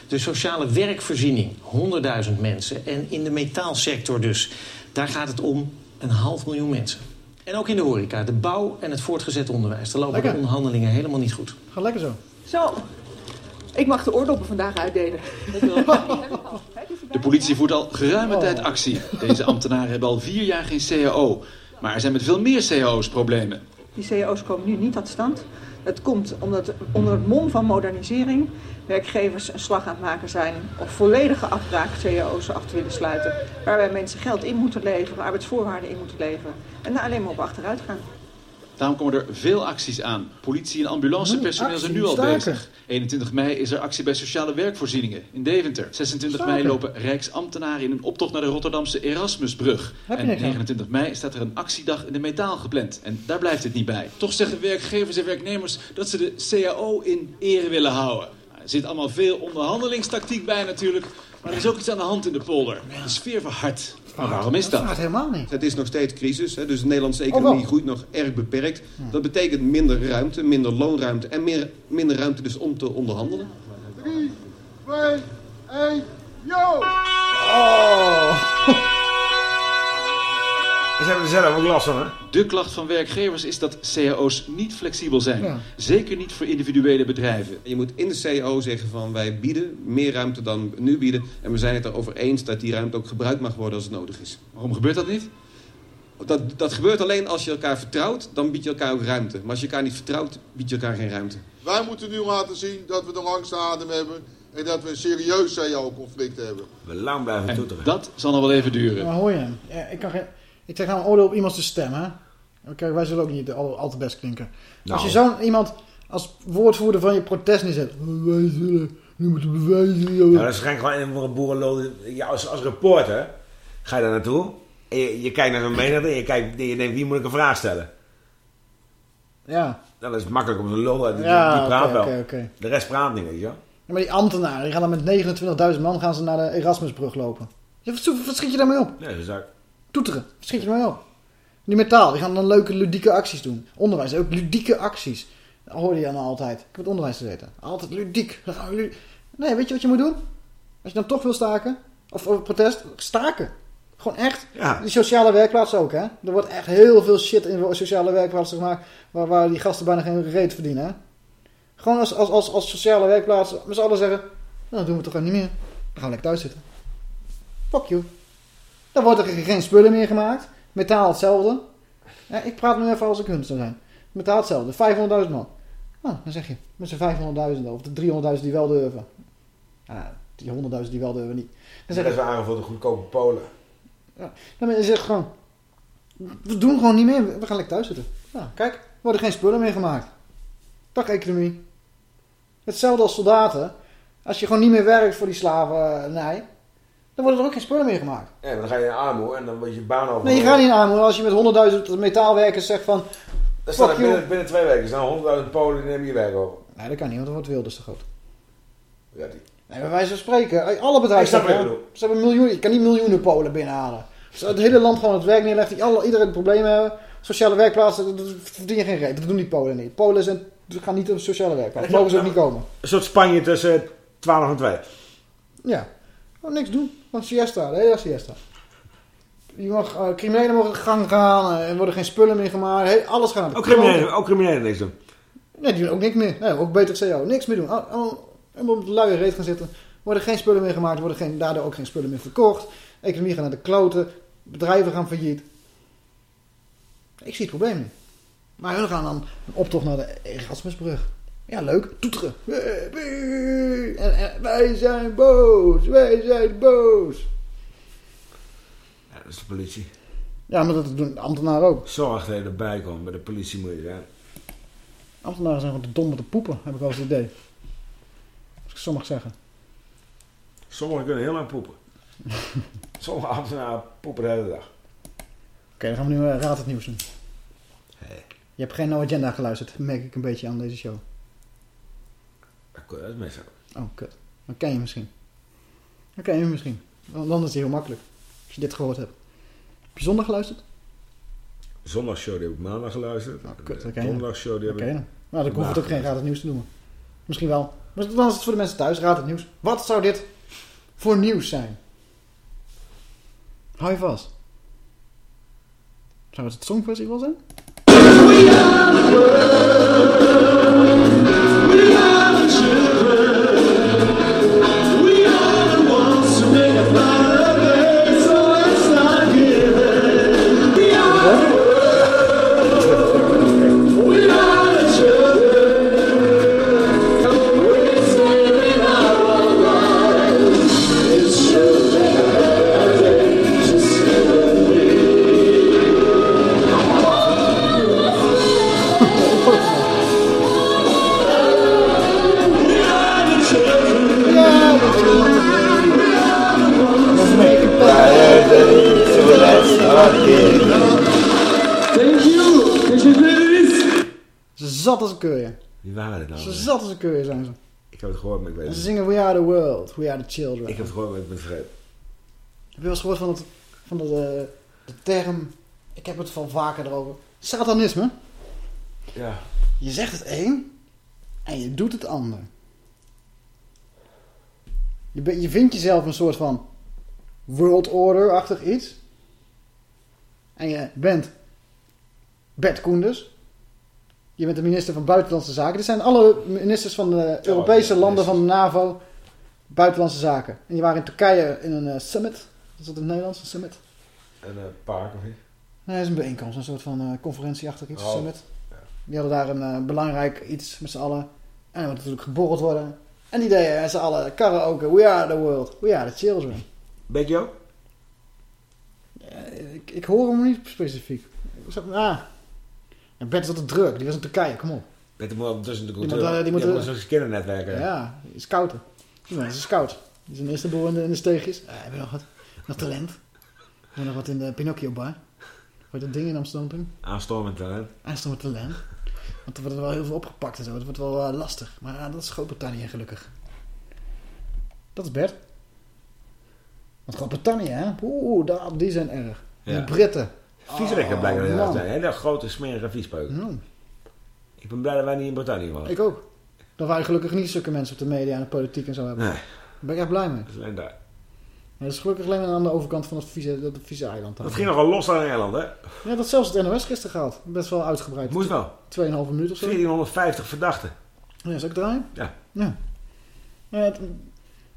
De sociale werkvoorziening, 100.000 mensen. En in de metaalsector dus. Daar gaat het om een half miljoen mensen. En ook in de horeca, de bouw en het voortgezet onderwijs. Daar lopen Lekker. de onderhandelingen helemaal niet goed. Ga lekker zo. Zo, ik mag de oordoppen vandaag uitdelen. De politie voert al geruime tijd actie. Deze ambtenaren hebben al vier jaar geen CAO. Maar er zijn met veel meer CAO's problemen. Die cao's komen nu niet tot stand. Dat komt omdat onder het mom van modernisering werkgevers een slag aan het maken zijn om volledige afbraak cao's af te willen sluiten. Waarbij mensen geld in moeten leveren, arbeidsvoorwaarden in moeten leveren. En daar alleen maar op achteruit gaan. Daarom komen er veel acties aan. Politie en ambulancepersoneel zijn nu al staken. bezig. 21 mei is er actie bij sociale werkvoorzieningen in Deventer. 26 mei lopen Rijksambtenaren in een optocht naar de Rotterdamse Erasmusbrug. Heb je En niks aan. 29 mei staat er een actiedag in de metaal gepland. En daar blijft het niet bij. Toch zeggen werkgevers en werknemers dat ze de CAO in ere willen houden. Er zit allemaal veel onderhandelingstactiek bij natuurlijk. Maar er is ook iets aan de hand in de polder. De sfeer verhardt. Maar waarom is dat? helemaal niet. Het is nog steeds crisis, hè, dus de Nederlandse Oh, economie groeit nog erg beperkt. Dat betekent minder ruimte, minder loonruimte en meer, minder ruimte dus om te onderhandelen. 3, 2, 1, yo! Oh. Ze hebben er zelf ook last van, hè? De klacht van werkgevers is dat cao's niet flexibel zijn. Ja. Zeker niet voor individuele bedrijven. Je moet in de CEO zeggen van wij bieden meer ruimte dan nu bieden. En we zijn het erover eens dat die ruimte ook gebruikt mag worden als het nodig is. Waarom gebeurt dat niet? Dat, dat gebeurt alleen als je elkaar vertrouwt, dan bied je elkaar ook ruimte. Maar als je elkaar niet vertrouwt, bied je elkaar geen ruimte. Wij moeten nu laten zien dat we de langste adem hebben en dat we een serieus CAO-conflict hebben. We lang blijven toeteren. Dat zal nog wel even duren. Maar hoor je ik, kan geen, ik zeg nou een oordeel op iemands stem, hè? Kijk, wij zullen ook niet al, al te best klinken. Nou. Als je zo'n iemand als woordvoerder van je protest neerzet... Wij zullen... Nu moeten bewijzen... Ja, dat is gewoon een boerenlul. Ja, als, als reporter ga je daar naartoe. En je, je kijkt naar zo'n menigte en je, kijkt, je denkt, wie moet ik een vraag stellen? Ja. Dan is makkelijk om zo'n lul, die, Ja, die praat wel. De rest praat niet, weet je wel. Ja, maar die ambtenaren, die gaan dan met 29.000 man gaan ze naar de Erasmusbrug lopen. Ja, wat, wat schiet je daarmee op? Nee, dat is. Toeteren, schiet je daarmee op? Die metaal, die gaan dan leuke ludieke acties doen. Onderwijs, ook ludieke acties. Dat hoorde je dan altijd. Ik heb het onderwijs gezeten. Altijd ludiek. Nee, weet je wat je moet doen? Als je dan toch wil staken, of, of protest, staken. Gewoon echt. Ja. Die sociale werkplaats ook, hè. Er wordt echt heel veel shit in sociale werkplaatsen gemaakt, waar, waar die gasten bijna geen reet verdienen, hè. Gewoon als, als, als, als sociale werkplaats met z'n allen zeggen, nou, dan doen we toch niet meer. Dan gaan we lekker thuis zitten. Fuck you. Dan wordt er geen spullen meer gemaakt. Metaal hetzelfde. Ja, ik praat nu even als ik kunstenaar zijn. Metaal hetzelfde. 500.000 man. Nou, dan zeg je met z'n 500.000 of de 300.000 die wel durven. Ja, die 100.000 die wel durven niet. Dan Dat zeg is je, wel aangevoerd de goedkope Polen. ja, dan je zegt gewoon, we doen gewoon niet meer. We gaan lekker thuis zitten. Nou, kijk, er worden geen spullen meer gemaakt. Dag economie. Hetzelfde als soldaten. Als je gewoon niet meer werkt voor die slavernij, dan worden er ook geen spullen meer gemaakt. Ja, maar dan ga je in armoede en dan word je baan over. Nee, je gaat niet in armoede als je met 100.000 metaalwerkers zegt van... Dan staat binnen, binnen twee weken. Er staan 100.000 Polen die nemen je werk over. Nee, dat kan niet, want dan wordt Wilders te groot. Ja, die. Nee, bij wijze van spreken. eh, Alle bedrijven Ik snap wat je hè, bedoelt. Ze hebben miljoenen, je kan niet miljoenen Polen binnenhalen. Als het hele land gewoon het werk neerlegt, die alle, iedereen problemen hebben. Sociale werkplaatsen, dat verdien je geen reet. Dat doen die Polen niet. Polen zijn, ze gaan niet op sociale werkplaats. Mogen ze ook niet komen. Een soort Spanje tussen 12 en 2. Ja. Gewoon niks doen. Gewoon siesta. De hele siesta. Je mag, eh, criminelen mogen gang gaan. eh, Er worden geen spullen meer gemaakt. Alles gaat naar de Ook criminelen, ook criminelen niks doen. Nee, die doen ook niks meer. Nee, ook beter CO. Niks meer doen. Al- al- Helemaal op de luie reet gaan zitten. Worden geen spullen meer gemaakt. Worden geen, daardoor ook geen spullen meer verkocht. Economie gaat naar de kloten. Bedrijven gaan failliet. Ik zie het probleem niet. Maar hun gaan dan een optocht naar de Erasmusbrug. Ja, leuk. Toeteren. En, en wij zijn boos. Wij zijn boos. Ja, dat is de politie. Ja, maar dat doen de ambtenaren ook. Zorg dat je erbij komt. Bij de politie moet je zijn. Ambtenaren zijn gewoon te dom om te poepen. Heb ik wel eens het idee. Als ik mag zeggen. Sommigen kunnen heel lang poepen. Sommige ambtenaren poepen de hele dag. Oké, dan gaan we nu eh, Raad het Nieuws doen. Je hebt geen No Agenda geluisterd, merk ik een beetje aan deze show. Dat is meestal. Oh, kut. Dan ken je misschien. Dan ken je misschien. Dan, dan is het heel makkelijk. Als je dit gehoord hebt. Heb je zondag geluisterd? Zondagshow die heb ik maandag geluisterd. Oh, kut, de dan ken je hem. donderdagshow die heb ik... Nou, dan hoeft het ook geen Raad het Nieuws te noemen. Misschien wel. Maar dan is het voor de mensen thuis, Raad het Nieuws. Wat zou dit voor nieuws zijn? Hou je vast. Zou het het Songfestival zijn? Heb het gehoord, maar ik weet het ze zingen We Are The World, We Are The Children. Ik heb het gehoord, maar ik ben vergeten. Heb je wel eens gehoord van, het, van de, de, de term, ik heb het van vaker erover, satanisme? Ja. Je zegt het een en je doet het ander. Je, ben- je vindt jezelf een soort van world order-achtig iets. En je bent Bert Koenders. Je bent de minister van Buitenlandse Zaken. Dit zijn alle ministers van de Europese landen van de NAVO. Buitenlandse Zaken. En je waren in Turkije in een eh, summit. Is dat in het Nederlands, een summit? Een uh, park of niet? Nee, het is een bijeenkomst. Een soort van eh, conferentieachtig iets, Oh. summit. Die hadden daar een belangrijk iets met z'n allen. En er moet natuurlijk geborreld worden. En die deden met z'n allen karaoke. We are the world. We are the children. Weet je ook? Ik, ik hoor hem niet specifiek. Ik zeg, Ah. En Bert is altijd druk. Die was in Turkije. Kom op. Peter moet ondertussen de Die cultuur. moet, eh, die moet, moet eh, zo'n kindernetwerken. Ja, die is scouten. Die man is een scout. Die is in Istanbul in de, in de steegjes. Ja, heb je nog wat? Nog talent? Heb je nog wat in de Pinocchio bar? Wat dat ding in Amsterdam toen? Aanstormend talent. Aanstormend talent. Want er wordt wel heel veel opgepakt en zo. Het wordt wel eh, lastig. Maar dat is Groot-Brittannië gelukkig. Dat is Bert. Want Groot-Brittannië, hè? Oeh, daar- die zijn erg. Ja. De Britten. Viesrechter Oh, blijken er zijn. Hele grote smerige viespeuken. Nou, Ik ben blij dat wij niet in Brittannië wonen. ik ook. Dat wij gelukkig niet zulke mensen op de media en de politiek en zo hebben. Nee. Daar ben ik echt blij mee. Dat is alleen daar. Ja, dat is gelukkig alleen aan de overkant van het vieze, dat vieze eiland. Dat ging nogal los aan Engeland, hè? Ja, dat zelfs het NOS gisteren gehad. Best wel uitgebreid. Moest wel. 2,5 minuut of zo. 1450 verdachten. Ja, zal ik draaien? Ja. Ja. Ja, het-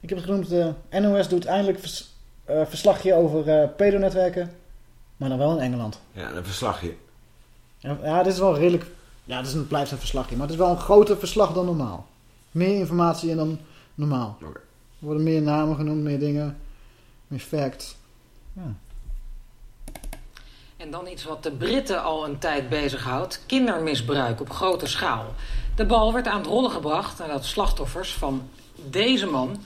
ik heb het genoemd, de NOS doet eindelijk vers, eh, verslagje over eh pedonetwerken, maar dan wel in Engeland. Ja, een verslagje. Ja, dit is wel redelijk, ja, dit is een, blijft een verslagje, maar het is wel een groter verslag dan normaal. Meer informatie en dan normaal. Oké. Er worden meer namen genoemd, meer dingen, meer facts. Ja. En dan iets wat de Britten al een tijd bezighoudt: kindermisbruik op grote schaal. De bal werd aan het rollen gebracht nadat slachtoffers van deze man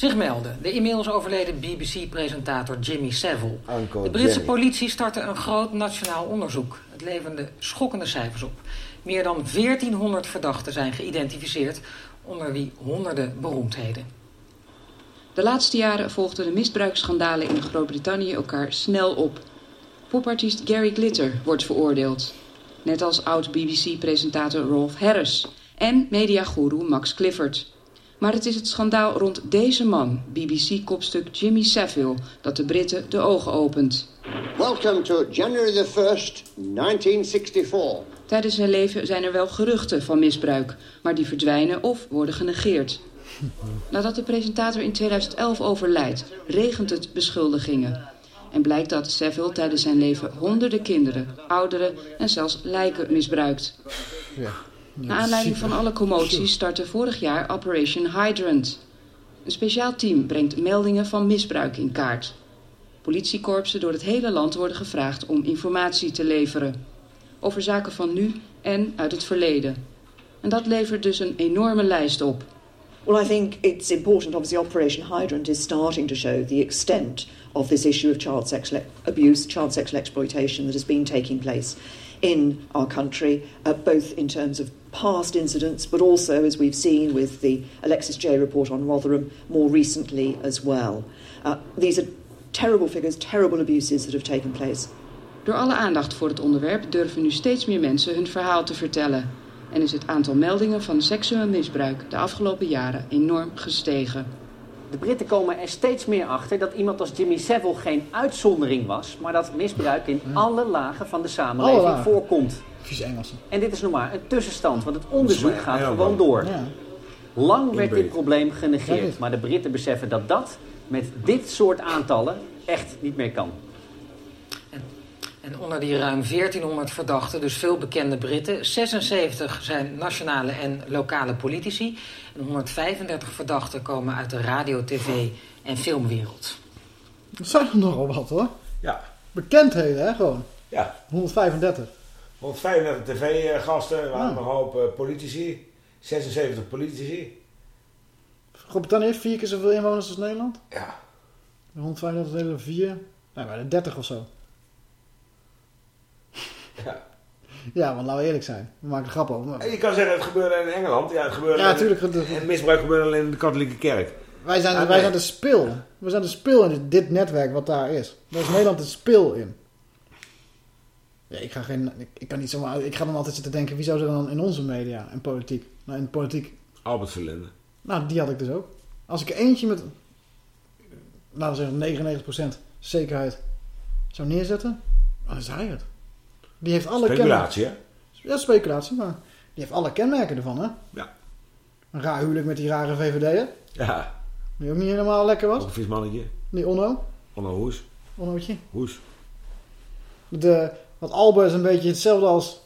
zich melden. De inmiddels overleden BBC-presentator Jimmy Savile. Uncle De Britse Jimmy. politie startte een groot nationaal onderzoek. Het leverde schokkende cijfers op. Meer dan 1400 verdachten zijn geïdentificeerd, onder wie honderden beroemdheden. De laatste jaren volgden de misbruiksschandalen in Groot-Brittannië elkaar snel op. Popartiest Gary Glitter wordt veroordeeld. Net als oud-BBC-presentator Rolf Harris en mediagoeroe Max Clifford. Maar het is het schandaal rond deze man, BBC-kopstuk Jimmy Savile, dat de Britten de ogen opent. Welcome to January the 1st, 1964. Tijdens zijn leven zijn er wel geruchten van misbruik, maar die verdwijnen of worden genegeerd. Nadat de presentator in 2011 overlijdt, regent het beschuldigingen. En blijkt dat Savile tijdens zijn leven honderden kinderen, ouderen en zelfs lijken misbruikt. Ja. Naar aanleiding van alle commoties startte vorig jaar Operation Hydrant. Een speciaal team brengt meldingen van misbruik in kaart. Politiekorpsen door het hele land worden gevraagd om informatie te leveren. Over zaken van nu en uit het verleden. En dat levert dus een enorme lijst op. Well, I think it's important. Obviously, Operation Hydrant is starting to show the extent of this issue of child sex le- abuse, child sexual exploitation that has been taking place in our country, uh, both in terms of past incidents, but also, as we've seen with the Alexis J report on Rotherham, more recently as well. Uh, these are terrible figures, terrible abuses that have taken place. Door alle aandacht voor het onderwerp durven nu steeds meer mensen hun verhaal te vertellen. En is het aantal meldingen van seksueel misbruik de afgelopen jaren enorm gestegen. De Britten komen er steeds meer achter dat iemand als Jimmy Savile geen uitzondering was, maar dat misbruik in alle lagen van de samenleving voorkomt. Engelsen. En dit is nog maar een tussenstand, want het onderzoek gaat gewoon door. Ja. Lang werd dit probleem genegeerd, maar de Britten beseffen dat dat met dit soort aantallen echt niet meer kan. En onder die ruim 1400 verdachten, dus veel bekende Britten, 76 zijn nationale en lokale politici. En 135 verdachten komen uit de radio, tv en filmwereld. Dat zijn er nogal wat hoor. Ja. Bekendheden hè, gewoon. Ja. 135. 135 tv-gasten, er waren Ah. nog een hoop eh, politici. 76 politici. Groot-Brittannië heeft vier keer zoveel inwoners als Nederland. Ja. 135 delen door 4. Nou, bijna 30 of zo. Ja. Ja, want laten we eerlijk zijn. We maken er grap over. maar je kan zeggen, het gebeurde in Engeland. Ja, het gebeurde Ja, in- tuurlijk. Het- En misbruik gebeurde alleen in de katholieke kerk. Wij zijn, Ah, wij nee. zijn de spil. We zijn de spil in dit, dit netwerk wat daar is. Daar is Nederland de spil in. Ja, ik, ga geen, ik, ik kan niet zomaar, ik ga dan altijd zitten denken, wie zou er dan in onze media en politiek, nou in de politiek, Albert Verlinde. nou die had ik dus ook. Als ik eentje met, laten we zeggen 99% zekerheid zou neerzetten, dan is hij het. Die heeft alle Speculatie, kenmerken. Ja, speculatie, maar die heeft alle kenmerken ervan, hè? Ja. Een raar huwelijk met die rare VVD'er. Ja. Die ook niet helemaal lekker was. Ook een vies mannetje. Die Onno. Onno Hoes. Onnootje. Hoes. De, wat Albert is een beetje hetzelfde als...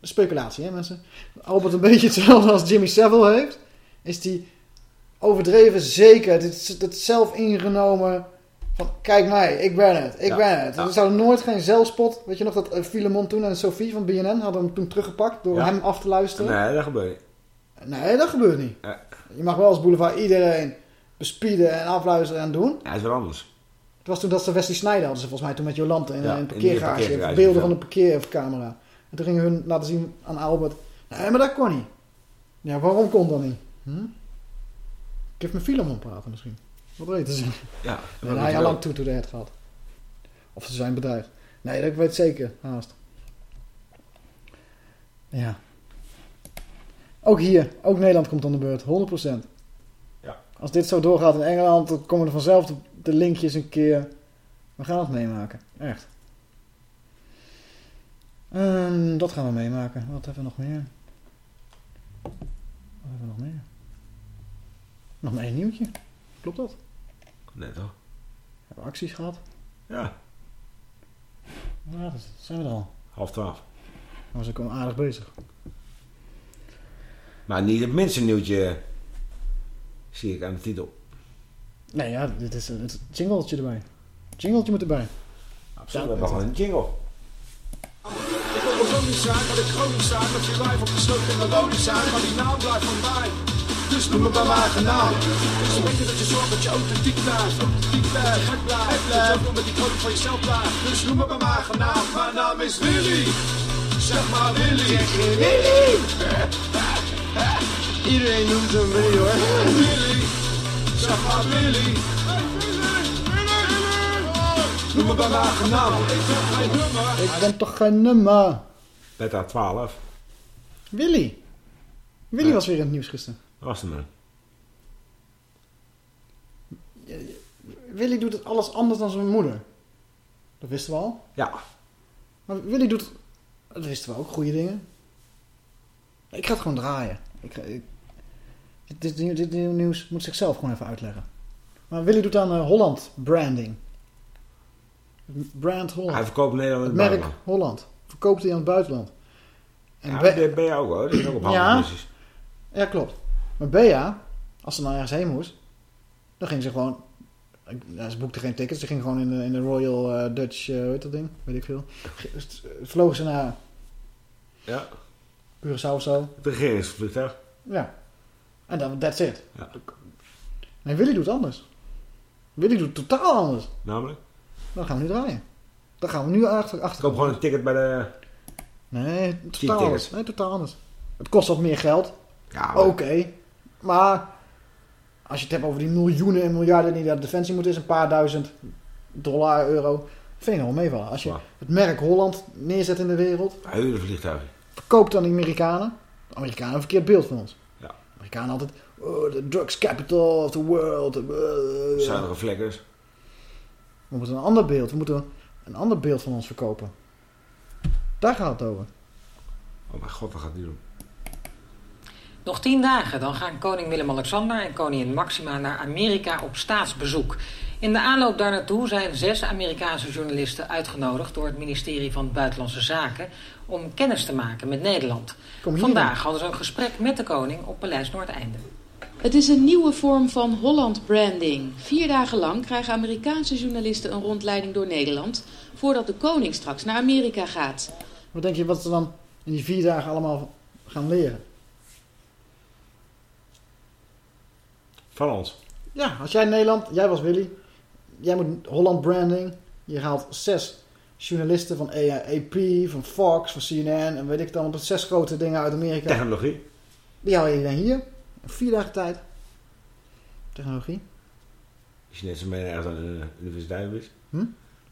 Speculatie, hè mensen? Albert een beetje hetzelfde als Jimmy Savile heeft. Is die overdreven zeker. Is- het zelf ingenomen van... Kijk mij, ik ben het, ik Ja, ben het. ja. Er zou nooit geen zelfspot... Weet je nog dat eh, Filemon toen en Sophie van BNN... hadden hem toen teruggepakt door Ja. hem af te luisteren? Nee, dat gebeurt niet. Nee, dat gebeurt niet. Je mag wel als boulevard iedereen bespieden en afluisteren en doen. Ja, is wel anders. Het was toen dat ze Wesley Snijder hadden ze volgens mij toen met Jolante in, Ja, in een in parkeergarage. beelden ja. van de parkeercamera. En toen gingen hun laten zien aan Albert. Nee, maar dat kon niet. Ja, waarom kon dat niet? Hm? Ik heb met Filemon praten misschien. Wat weet ze? Ja, Nee, dat hij weet had je lang toe to the head gehad. Of ze zijn bedrijf. Nee, dat weet ik zeker. Haast. Ja. Ook hier. Ook Nederland komt aan de beurt. 100%. Ja. Als dit zo doorgaat in Engeland, dan komen er vanzelf de, de linkjes een keer. We gaan het meemaken. Echt. Ehm, dat gaan we meemaken. Wat hebben we nog meer? Wat hebben we nog meer? Nog maar één nieuwtje. Klopt dat? Nee, toch? Hebben we acties gehad? Ja. Dat zijn we er al. Half twaalf. Dan was ik al aardig bezig. Maar niet het minste nieuwtje zie ik aan de titel. Nee, ja, dit is een- het jingletje erbij. Jingletje moet erbij. Absoluut, we hebben gewoon een jingle. Ik wil wel koning zijn, maar de koning zijn met je wijf op de sloot in de woning zijn, maar die naam blijft van mij. Dus noem me bij mijn eigen naam. Dus weet je dat je zorgt dat je authentiek blijft, authentiek blijft, gek blijft, dat je ook met die koning van jezelf blijft. Dus noem me bij mijn eigen naam, mijn naam is Willy. Zeg maar Willy. Willy! Iedereen noemt hem Willy hoor. Willy. Zeg maar Willy. Noem me bij mijn eigen naam. Ik ben geen nummer. Ik ben toch geen nummer. Beta 12. Willy. Willy was weer in het nieuws gisteren. Was hem, man. Willy doet het alles anders dan zijn moeder. Dat wisten we al. Ja. Maar Willy doet, dat wisten we ook, goede dingen. Ik ga het gewoon draaien. Ik, ga- ik, dit, dit, dit nieuws moet zichzelf gewoon even uitleggen. Maar Willy doet aan eh, Holland branding. Brand Holland. Hij verkoopt Nederland in Het het merk buitenland. Holland. Verkoopt hij aan het buitenland. En Ja, dat ben je ook hoor. Dat is ook op Ja. klopt. Maar Bea, als ze nou ergens heen moest, dan ging ze gewoon... Ja, ze boekte geen tickets, ze ging gewoon in de, in de Royal eh, Dutch, hoe heet dat ding? Weet ik veel. Vlogen ze naar Ja. Curaçao of zo. Het regeringsvliegtuig. Ja. En dan, that's it. Ja. Nee, Willy doet anders. Willy doet totaal anders. Namelijk? Dan gaan we nu draaien. Dan gaan we nu achter. achter Koop gewoon een ticket bij de... Nee, totaal anders. Nee, totaal anders. Het kost wat meer geld. Ja, Oké. Maar als je het hebt over die miljoenen en miljarden die naar defensie moeten, is een paar duizend dollar, euro. Vind ik nog wel meevallen. Als je het merk Holland neerzet in de wereld, Huurde vliegtuigen. verkoopt aan de Amerikanen. De Amerikanen een verkeerd beeld van ons. Amerikanen altijd, oh, the drugs capital of the world. eh. Zuinige vlekkers. We moeten een ander beeld. We moeten een ander beeld van ons verkopen. Daar gaat het over. Oh mijn god, wat gaat die doen? Nog tien dagen, dan gaan koning Willem-Alexander en koningin Maxima naar Amerika op staatsbezoek. In de aanloop daar naartoe zijn zes Amerikaanse journalisten uitgenodigd door het ministerie van Buitenlandse Zaken om kennis te maken met Nederland. Vandaag hadden ze een gesprek met de koning op Paleis Noordeinde. Het is een nieuwe vorm van Holland branding. Vier dagen lang krijgen Amerikaanse journalisten een rondleiding door Nederland... voordat de koning straks naar Amerika gaat. Wat denk je wat ze dan in die vier dagen allemaal gaan leren? Van ons. Ja, als jij in Nederland, jij was Willy, jij moet Holland branding. Je haalt zes journalisten van AP, van Fox, van CNN en weet ik dan, dat zes grote dingen uit Amerika. Technologie. Die hou je dan hier, vier dagen tijd. Technologie. Die Chinese mee ergens aan de universiteit is. Hm?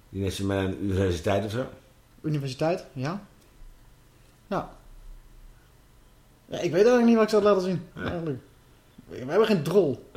Die net ze met een universiteit of zo. Universiteit, ja. Ja. Ja, ik weet eigenlijk niet wat ik zou laten zien. Eigenlijk. We hebben geen drol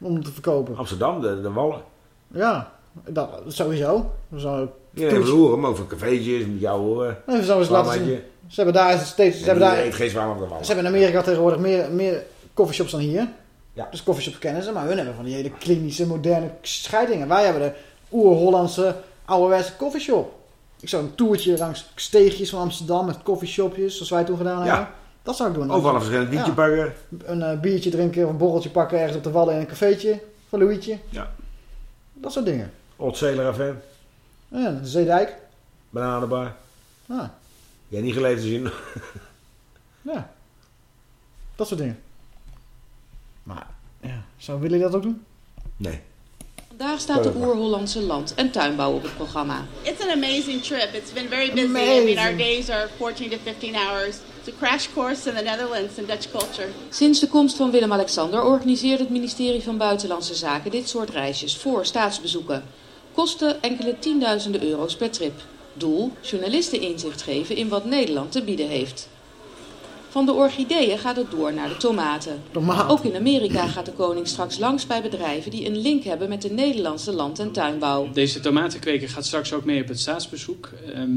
om te verkopen. Amsterdam, de, de Wallen. Ja, dat, sowieso. We zouden Je horen, maar ook voor cafeetjes, met jou horen. Nee, we zouden eens laten zien. Ze hebben daar steeds... Ze hebben daar, eet geen zwaar op de Wallen. ze hebben in Amerika tegenwoordig meer, meer coffeeshops dan hier. Ja. Dus coffeeshops kennen ze, maar hun hebben van die hele klinische, moderne scheidingen. Wij hebben de oer-Hollandse, ouderwetse coffeeshop. Ik zou een toertje langs steegjes van Amsterdam met coffeeshopjes, zoals wij toen gedaan Ja. hebben. Dat zou ik doen. Overal een verschillend biertje Ja. pakken. Een eh, biertje drinken of een borreltje pakken ergens op de Wallen in een cafeetje van Louietje. Ja. Dat soort dingen. Old Sailor FM. Ja, de Zeedijk. Bananenbar. Ah, Jij niet geleefd te zien. ja. Dat soort dingen. Maar, ja, zou Willy dat ook doen? Nee. Vandaag staat de oer-Hollandse land- en tuinbouw op het programma. It's an amazing trip. It's been very busy. I Amazing. mean, our days are 14 to 15 hours. It's a crash course in the Netherlands and Dutch culture. Sinds de komst van Willem-Alexander organiseert het ministerie van Buitenlandse Zaken dit soort reisjes voor staatsbezoeken. Kosten enkele tienduizenden euro's per trip. Doel: journalisten inzicht geven in wat Nederland te bieden heeft. Van de orchideeën gaat het door naar de tomaten. Tomaten. Ook in Amerika gaat de koning straks langs bij bedrijven die een link hebben met de Nederlandse land- en tuinbouw. Deze tomatenkweker gaat straks ook mee op het staatsbezoek. Ehm,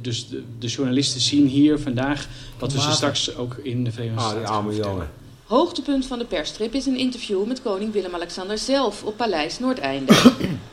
dus de, de journalisten zien hier vandaag wat we ze straks ook in de Verenigde Ah, Staten die gaan arme. Hoogtepunt van de perstrip is een interview met koning Willem-Alexander zelf op Paleis Noordeinde.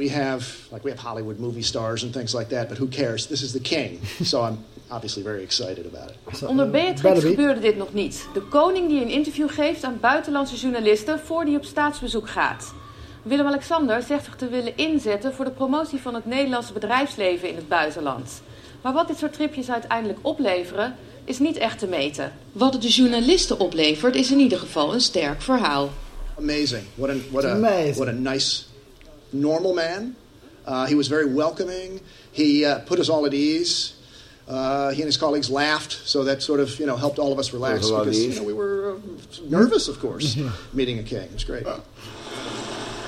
We have, like, we have Hollywood movie stars and things like that, but who cares? This is the king. So I'm obviously very excited about it. Onder Beatrix gebeurde dit nog niet. De koning die een interview geeft aan buitenlandse journalisten voor die op staatsbezoek gaat. Willem-Alexander zegt zich te willen inzetten voor de promotie van het Nederlandse bedrijfsleven in het buitenland. Maar wat dit soort tripjes uiteindelijk opleveren, is niet echt te meten. Wat het de journalisten oplevert, is in ieder geval een sterk verhaal. Amazing. What a, what a, Amazing. what a nice, normal man. Uh, he was very welcoming. He uh, put us all at ease. Uh, he and his colleagues laughed, so that sort of, you know, helped all of us relax because, you know, we were uh, nervous, of course, meeting a king. It was great.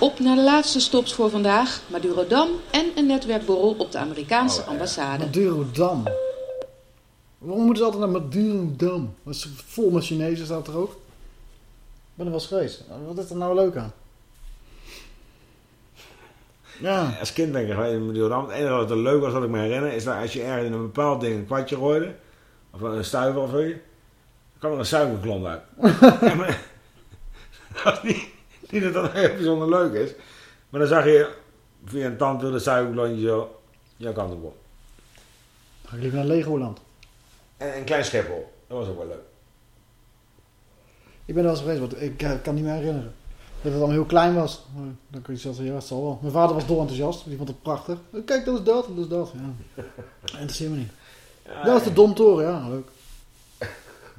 Op naar de laatste stops voor vandaag. Madurodam en een netwerkborrel op de Amerikaanse Oh, ambassade. Madurodam. Waarom moeten ze altijd naar Madurodam? Dat is vol met Chinezen staat er ook. Ik ben er wel eens geweest. Wat is er nou leuk aan? Ja. Als kind ben ik geweest in. Het enige wat er leuk was, wat ik me herinner, is dat als je ergens in een bepaald ding een kwartje gooide, of een stuiver of zo, dan kwam er een suikerklont uit. ja, maar, dat is niet, niet dat dat heel bijzonder leuk is, maar dan zag je via een tand door de suikerklontje zo, jouw kant op. Ga ik liever naar Legoland. En een klein Schiphol, dat was ook wel leuk. Ik ben er wel eens geweest, want ik eh, kan niet meer herinneren. Dat het allemaal heel klein was. Dan kun je zeggen, ja, het zal wel. Mijn vader was dol enthousiast. Die vond het prachtig. Kijk, dat is dat, dat is dat. Ja. Interesseert me niet. dat is de Domtoren, ja, leuk.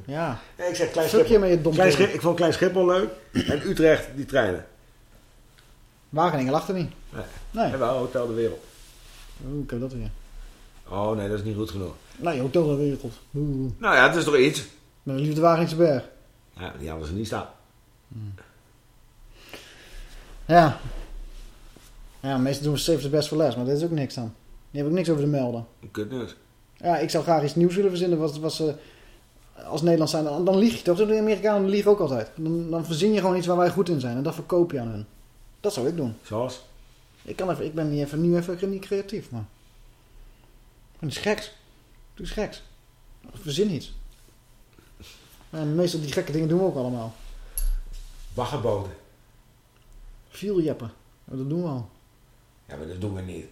Ja. Ja, ik zeg klein Fuck je Schiphol. met je Klein Domtoren. Schip- ik vond Klein Schiphol leuk. En Utrecht, die treinen. Wageningen er niet. Nee. Nee. En wel Hotel de Wereld. Oeh, ik heb dat weer. Oh nee, dat is niet goed genoeg. Nee, Hotel de Wereld. Oeh. Nou ja, het is toch iets? Met liefde Wageningse Berg. Ja, die hadden ze niet staan. Ja. Ja, meestal doen we Save the Best for Last, maar dit is ook niks dan. Die heb ik niks over te melden. Kut nieuws. Ja, ik zou graag iets nieuws willen verzinnen wat, wat ze als Nederland zijn. Dan, dan lieg je toch? De Amerikanen liegen ook altijd. Dan, dan verzin je gewoon iets waar wij goed in zijn en dat verkoop je aan hun. Dat zou ik doen. Zoals? Ik, kan even, ik ben niet even, nu even niet creatief, maar... Dat is geks. Doe eens geks. Verzin iets. En meestal die gekke dingen doen we ook allemaal. Waggeboten. Vieljeppen. Dat doen we al. Ja, maar dat doen we niet.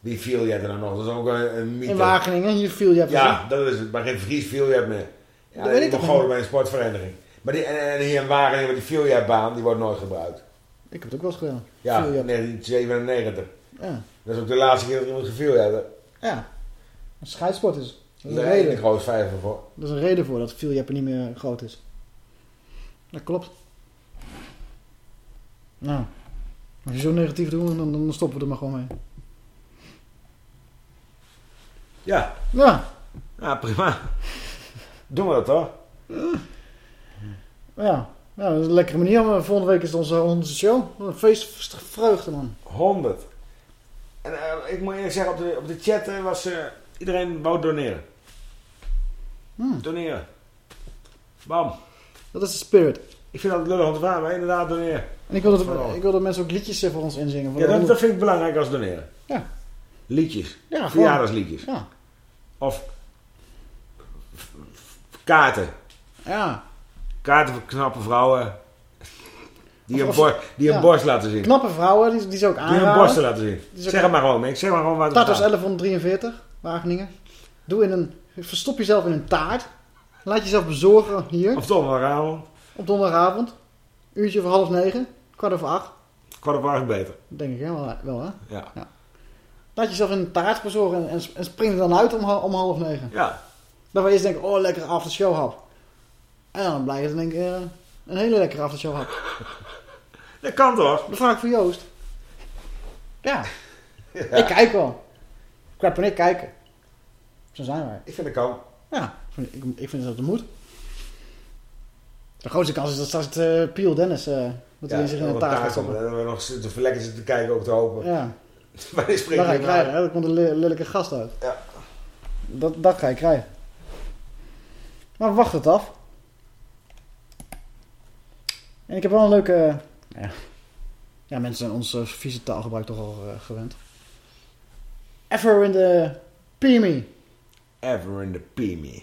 Wie viel jij er dan nog? Dat is ook een, een mythe. In Wageningen, hier vieljeppen. Ja, dat is het. Maar geen Fries viel je meer. Ja, Dat weet ik toch gewoon bij een sportvereniging. Maar die, en, en hier in Wageningen, met die vieljebaan, die wordt nooit gebruikt. Ik heb het ook wel eens gedaan. Ja, Vieljep. 1997. Ja. Dat is ook de laatste keer dat iemand geviel hebben. Ja. Een scheidsport is. Dat is een reden. groot vijver voor. Dat is een reden voor dat vieljeppen niet meer groot is. Dat klopt. Nou, als je zo negatief doet, dan, dan stoppen we er maar gewoon mee. Ja. Ja. Ja, prima. Doen we dat toch? Ja, ja dat is een lekkere manier. Maar volgende week is het onze honderdste show. Een feest, vreugde man. 100. En eh, ik moet eerlijk zeggen, op de, op de chat eh, was eh, iedereen wou doneren. Doneren. Bam. Dat is de spirit. Ik vind dat lullig om te vragen, maar inderdaad doneren. En ik wil, dat, Vooral. ik wil dat mensen ook liedjes eh, voor ons inzingen. Voor Ja, dat, vind ik belangrijk als doneren. Ja. Liedjes. Ja. Verjaardagsliedjes. Ja. Of kaarten. Ja. Kaarten voor knappe vrouwen. Die Of- een, bor, die een borst laten zien. Knappe vrouwen, die, die ze ook Die aanraden. hun borsten laten zien. Die Zeg het maar gewoon, Mick. Zeg maar gewoon waar het Tatos om gaat. 1143, Wageningen. Doe in een, verstop jezelf in een taart. Laat jezelf bezorgen hier. Op donderdagavond. Op donderdagavond. Uurtje voor half negen. Kwart over acht. Kwart over acht beter. Denk ik hè? Wel, wel hè? Ja. Laat jezelf in een taart bezorgen en, en, spring er dan uit om, om half negen. Ja. Dan je eerst denkt, oh lekker aftershow hap. En dan blijkt het denk ik eh, een hele lekkere aftershow hap. Dat kan toch? Dat vraag ik voor Joost. Ja. Ik kijk wel. Crap en ik kijken. Zo zijn wij. Ik vind het kan. Ja, ik vind- ik, ik vind dat het moet. De grootste kans is dat straks het eh, Piel Dennis, eh dat hij zich in een een taart gaat taart stoppen. komen. En we nog zitten te lekker zitten kijken ook te hopen. Ja. Wanneer Dat springt ga je krijgen, maar? hè? Er komt een li- lelijke gast uit. Ja. Dat, dat ga je krijgen. Maar wacht het af. En ik heb wel een leuke... ja, ja mensen zijn ons eh, vieze taalgebruik toch al eh, gewend. Ever in the Peemy. Ever in the peemy.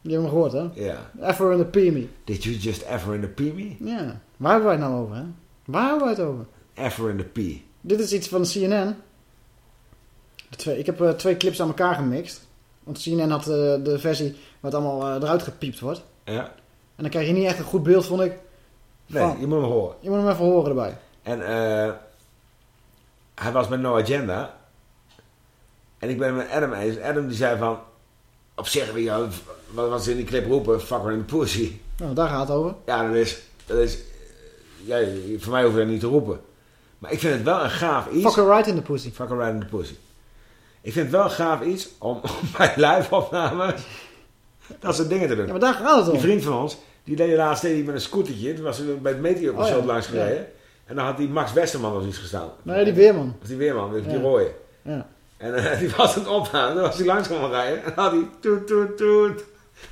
Die hebben we gehoord, hè? Ja. Ever in the Peemy. Did you just ever in the peemy? Ja. Waar hebben wij het nou over, hè? Waar hebben wij het over? Ever in the pee. Dit is iets van CNN. De twee, ik heb eh, twee clips aan elkaar gemixt. Want CNN had eh, de versie het allemaal eh, eruit gepiept wordt. Ja. En dan krijg je niet echt een goed beeld, vond ik. Nee, je moet hem horen. Je moet hem even horen erbij. En eh, hij was met No Agenda. En ik ben met Adam eens. Adam die zei van... Op zich, wat, wat ze in die clip roepen, fucker in the pussy. Nou, daar gaat het over. Ja, dat is... Dat is ja, voor mij hoef je dat niet te roepen. Maar ik vind het wel een gaaf iets. Fuck her right in the pussy. Fuck her right in the pussy. Ik vind het wel een gaaf iets om, om bij live opnames dat soort dingen te doen. Ja, maar daar gaat het om. Die vriend van ons, die deed laatst deed met een scootertje. Toen was hij bij het Meteor Oh, ja. zo langs gereden. Ja. En dan had die Max Westerman of iets gestaan. Nee, die Weerman. Dat is die Weerman, die, die Ja. rode. Ja. En eh, die was het opgaan. En dan was hij langs gaan rijden. En dan had hij toet, toet, toet.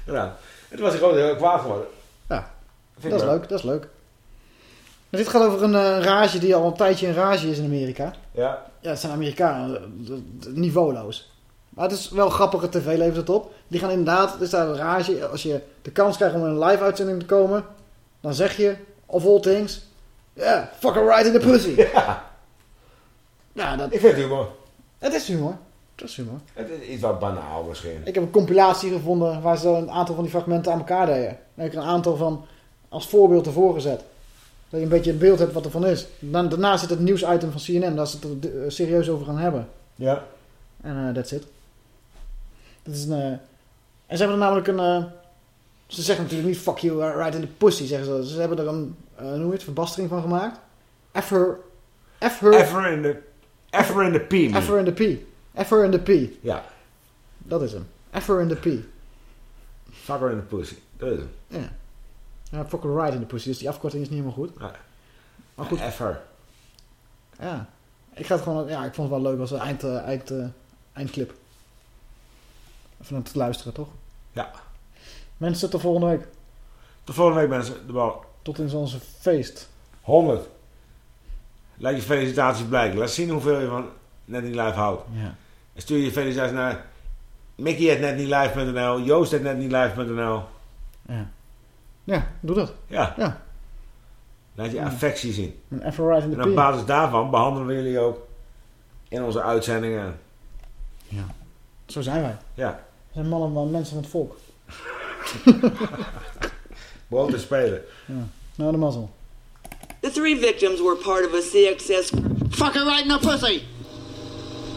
gedaan. En toen was hij gewoon heel kwaad geworden. Ja, dat is leuk, dat is leuk. Dit gaat over een eh, rage die al een tijdje een rage is in Amerika. Ja. Ja, het zijn Amerikanen, niveauloos. Maar het is wel grappige tv levert het op. Die gaan inderdaad, er is daar een rage. Als je de kans krijgt om in een live uitzending te komen, dan zeg je, of all things, yeah, fuck her right in the pussy. Ja. Ja, dat, Ik vind het humor. het is humor. Het is humor. Het is iets wat banaal misschien. Ik heb een compilatie gevonden waar ze een aantal van die fragmenten aan elkaar deden. Heb ik een aantal van als voorbeeld ervoor gezet. Dat je een beetje het beeld hebt wat er van is. Dan, daarna zit het nieuwsitem van CNN, daar ze het er eh, serieus over gaan hebben. Ja. En eh, that's it. Dat is een, eh, en ze hebben er namelijk een... ze zeggen natuurlijk niet fuck you uh, right in the pussy, zeggen ze. Ze hebben er een, hoe noem het, verbastering van gemaakt. F her... F her... Ever in de, ever in de P. F her in the P. F her in the P. Ja. Dat is hem. F her in the P. Fuck her in the pussy. Dat is hem. Ja. Ja, fuck her right in the pussy, dus die afkorting is niet helemaal goed. Nee. Maar goed. Ever. Ja. Ik ga het gewoon... Ja, ik vond het wel leuk als een eind, eh, eind, eh, eindclip. Even naar te luisteren, toch? Ja. Mensen, tot volgende week. Tot volgende week mensen. De bal. Tot in onze feest. 100. Laat je felicitaties blijken. Laat zien hoeveel je van Net Niet Live houdt. Ja. En stuur je felicitaties naar Mickey.netnietlive.nl Joost.netnietlive.nl Ja. Ja, doe dat. Ja. Ja. Laat je Ja. affectie zien. Een En the op basis daarvan behandelen we jullie ook in onze uitzendingen. Zo zijn wij. Ja. We zijn mannen, maar mensen van het volk. Brood te spelen. Ja. Nou, de mazzel. The three victims were part of a CXS. Fucking right in the pussy.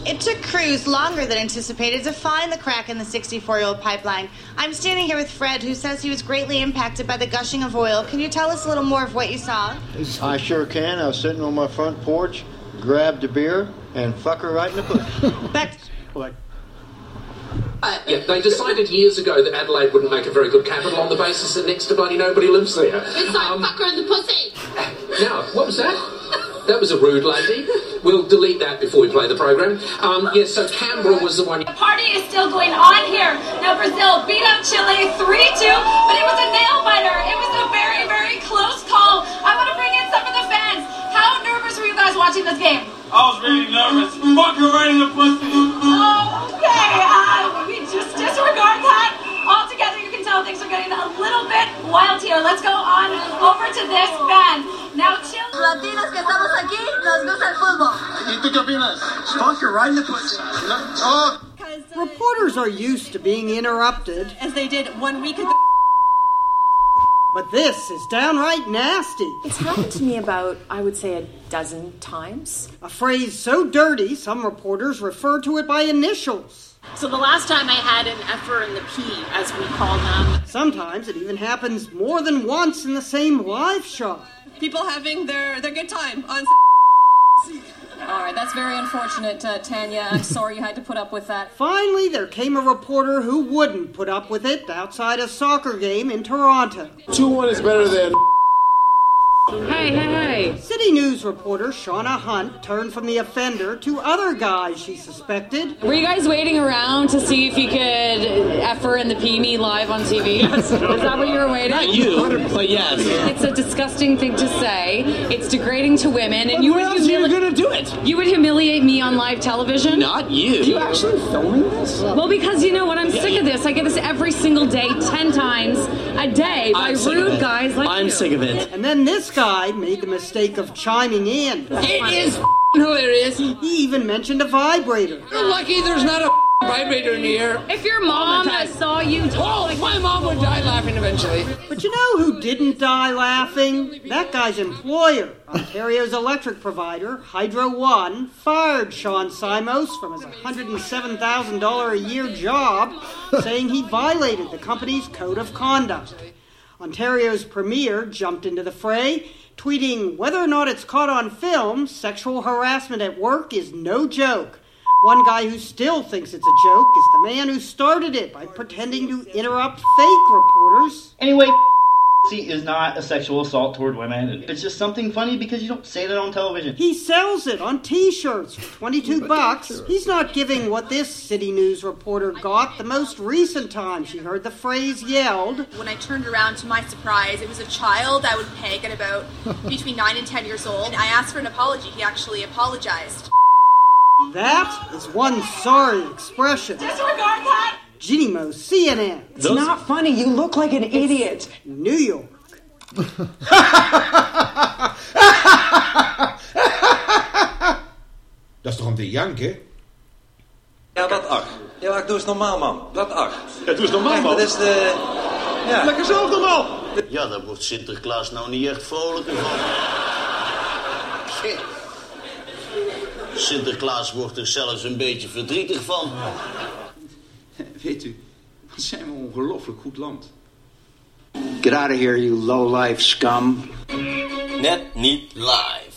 It took crews longer than anticipated to find the crack in the 64 year old pipeline. I'm standing here with Fred, who says he was greatly impacted by the gushing of oil. Can you tell us a little more of what you saw? I sure can. I was sitting on my front porch, grabbed a beer, and fuck her right in the pussy. Back. Uh, yeah, they decided years ago that Adelaide wouldn't make a very good capital on the basis that next to bloody nobody lives there. It's like fucker in the pussy. Now, what was that? That was a rude lady. We'll delete that before we play the program. Um, yes, so Canberra was the one. The party is still going on here. Now Brazil beat up Chile 3-2, but it was a nail biter. It was a very, very close call. I want to bring in some of the fans. How nervous were you guys watching this game? I was really nervous. Fuck her right in the pussy. Okay, uh, we just disregard that altogether. You can tell things are getting a little bit wild here. Let's go on over to this band. Now, Chile. Latinos que estamos aquí, nos gusta el fútbol. ¿Y tú qué opinas? Fuck her right in the pussy. Oh. Reporters are used to being interrupted. As they did one week ago. But this is downright nasty. It's happened to me about, I would say, a dozen times. A phrase so dirty, some reporters refer to it by initials. So the last time I had an effer and the P, as we call them. Sometimes it even happens more than once in the same live shot. People having their, their good time on. All right, that's very unfortunate, uh, Tanya. I'm sorry you had to put up with that. Finally, there came a reporter who wouldn't put up with it outside a soccer game in Toronto. 2 1 is better than. Hey, hey, hey. City News reporter Shauna Hunt turned from the offender to other guys she suspected. Were you guys waiting around to see if you could effer her in the P me live on TV? Is that what you were waiting? Not you, but yes. It's a disgusting thing to say. It's degrading to women, and you would else are you humili- gonna do it? You would humiliate me on live television. Not you. You actually filming this? Well, because you know what, I'm sick of this. I get this every single day, ten times a day by I'm sick of rude it. guys like I'm you. sick of it. And then this guy made the mistake of chiming in. It is hilarious. He even mentioned a vibrator. You're lucky there's not a vibrator in here. If your mom saw you Oh, my mom would die laughing eventually. But you know who didn't die laughing? That guy's employer, Ontario's electric provider, Hydro One, fired Sean Simos from his $107,000 a year job, saying he violated the company's code of conduct. Ontario's premier jumped into the fray, tweeting, Whether or not it's caught on film, sexual harassment at work is no joke. One guy who still thinks it's a joke is the man who started it by pretending to interrupt fake reporters. Anyway, is not a sexual assault toward women. It's just something funny because you don't say that on television. He sells it on T-shirts for 22 bucks. He's not giving what this City News reporter got the most recent time she heard the phrase yelled. When I turned around, to my surprise, it was a child I would peg at about between 9 and 10 years old. I asked for an apology. He actually apologized. That is one sorry expression. Disregard that! Ginny Mo, CNN. It's Those- not funny. You look like an idiot. New York. Dat is toch om te janken? Ja, wat ach. Ja, maar doe eens normaal, man. Wat ach. Ja, doe eens normaal, man. Dat is de... Ja. Lekker zelf normaal. Ja, daar wordt Sinterklaas nou niet echt vrolijker van. Shit. Sinterklaas wordt er zelfs een beetje verdrietig van. Weet u, wat zijn we een ongelooflijk goed land. Get out of here, you low-life scum. Net niet live.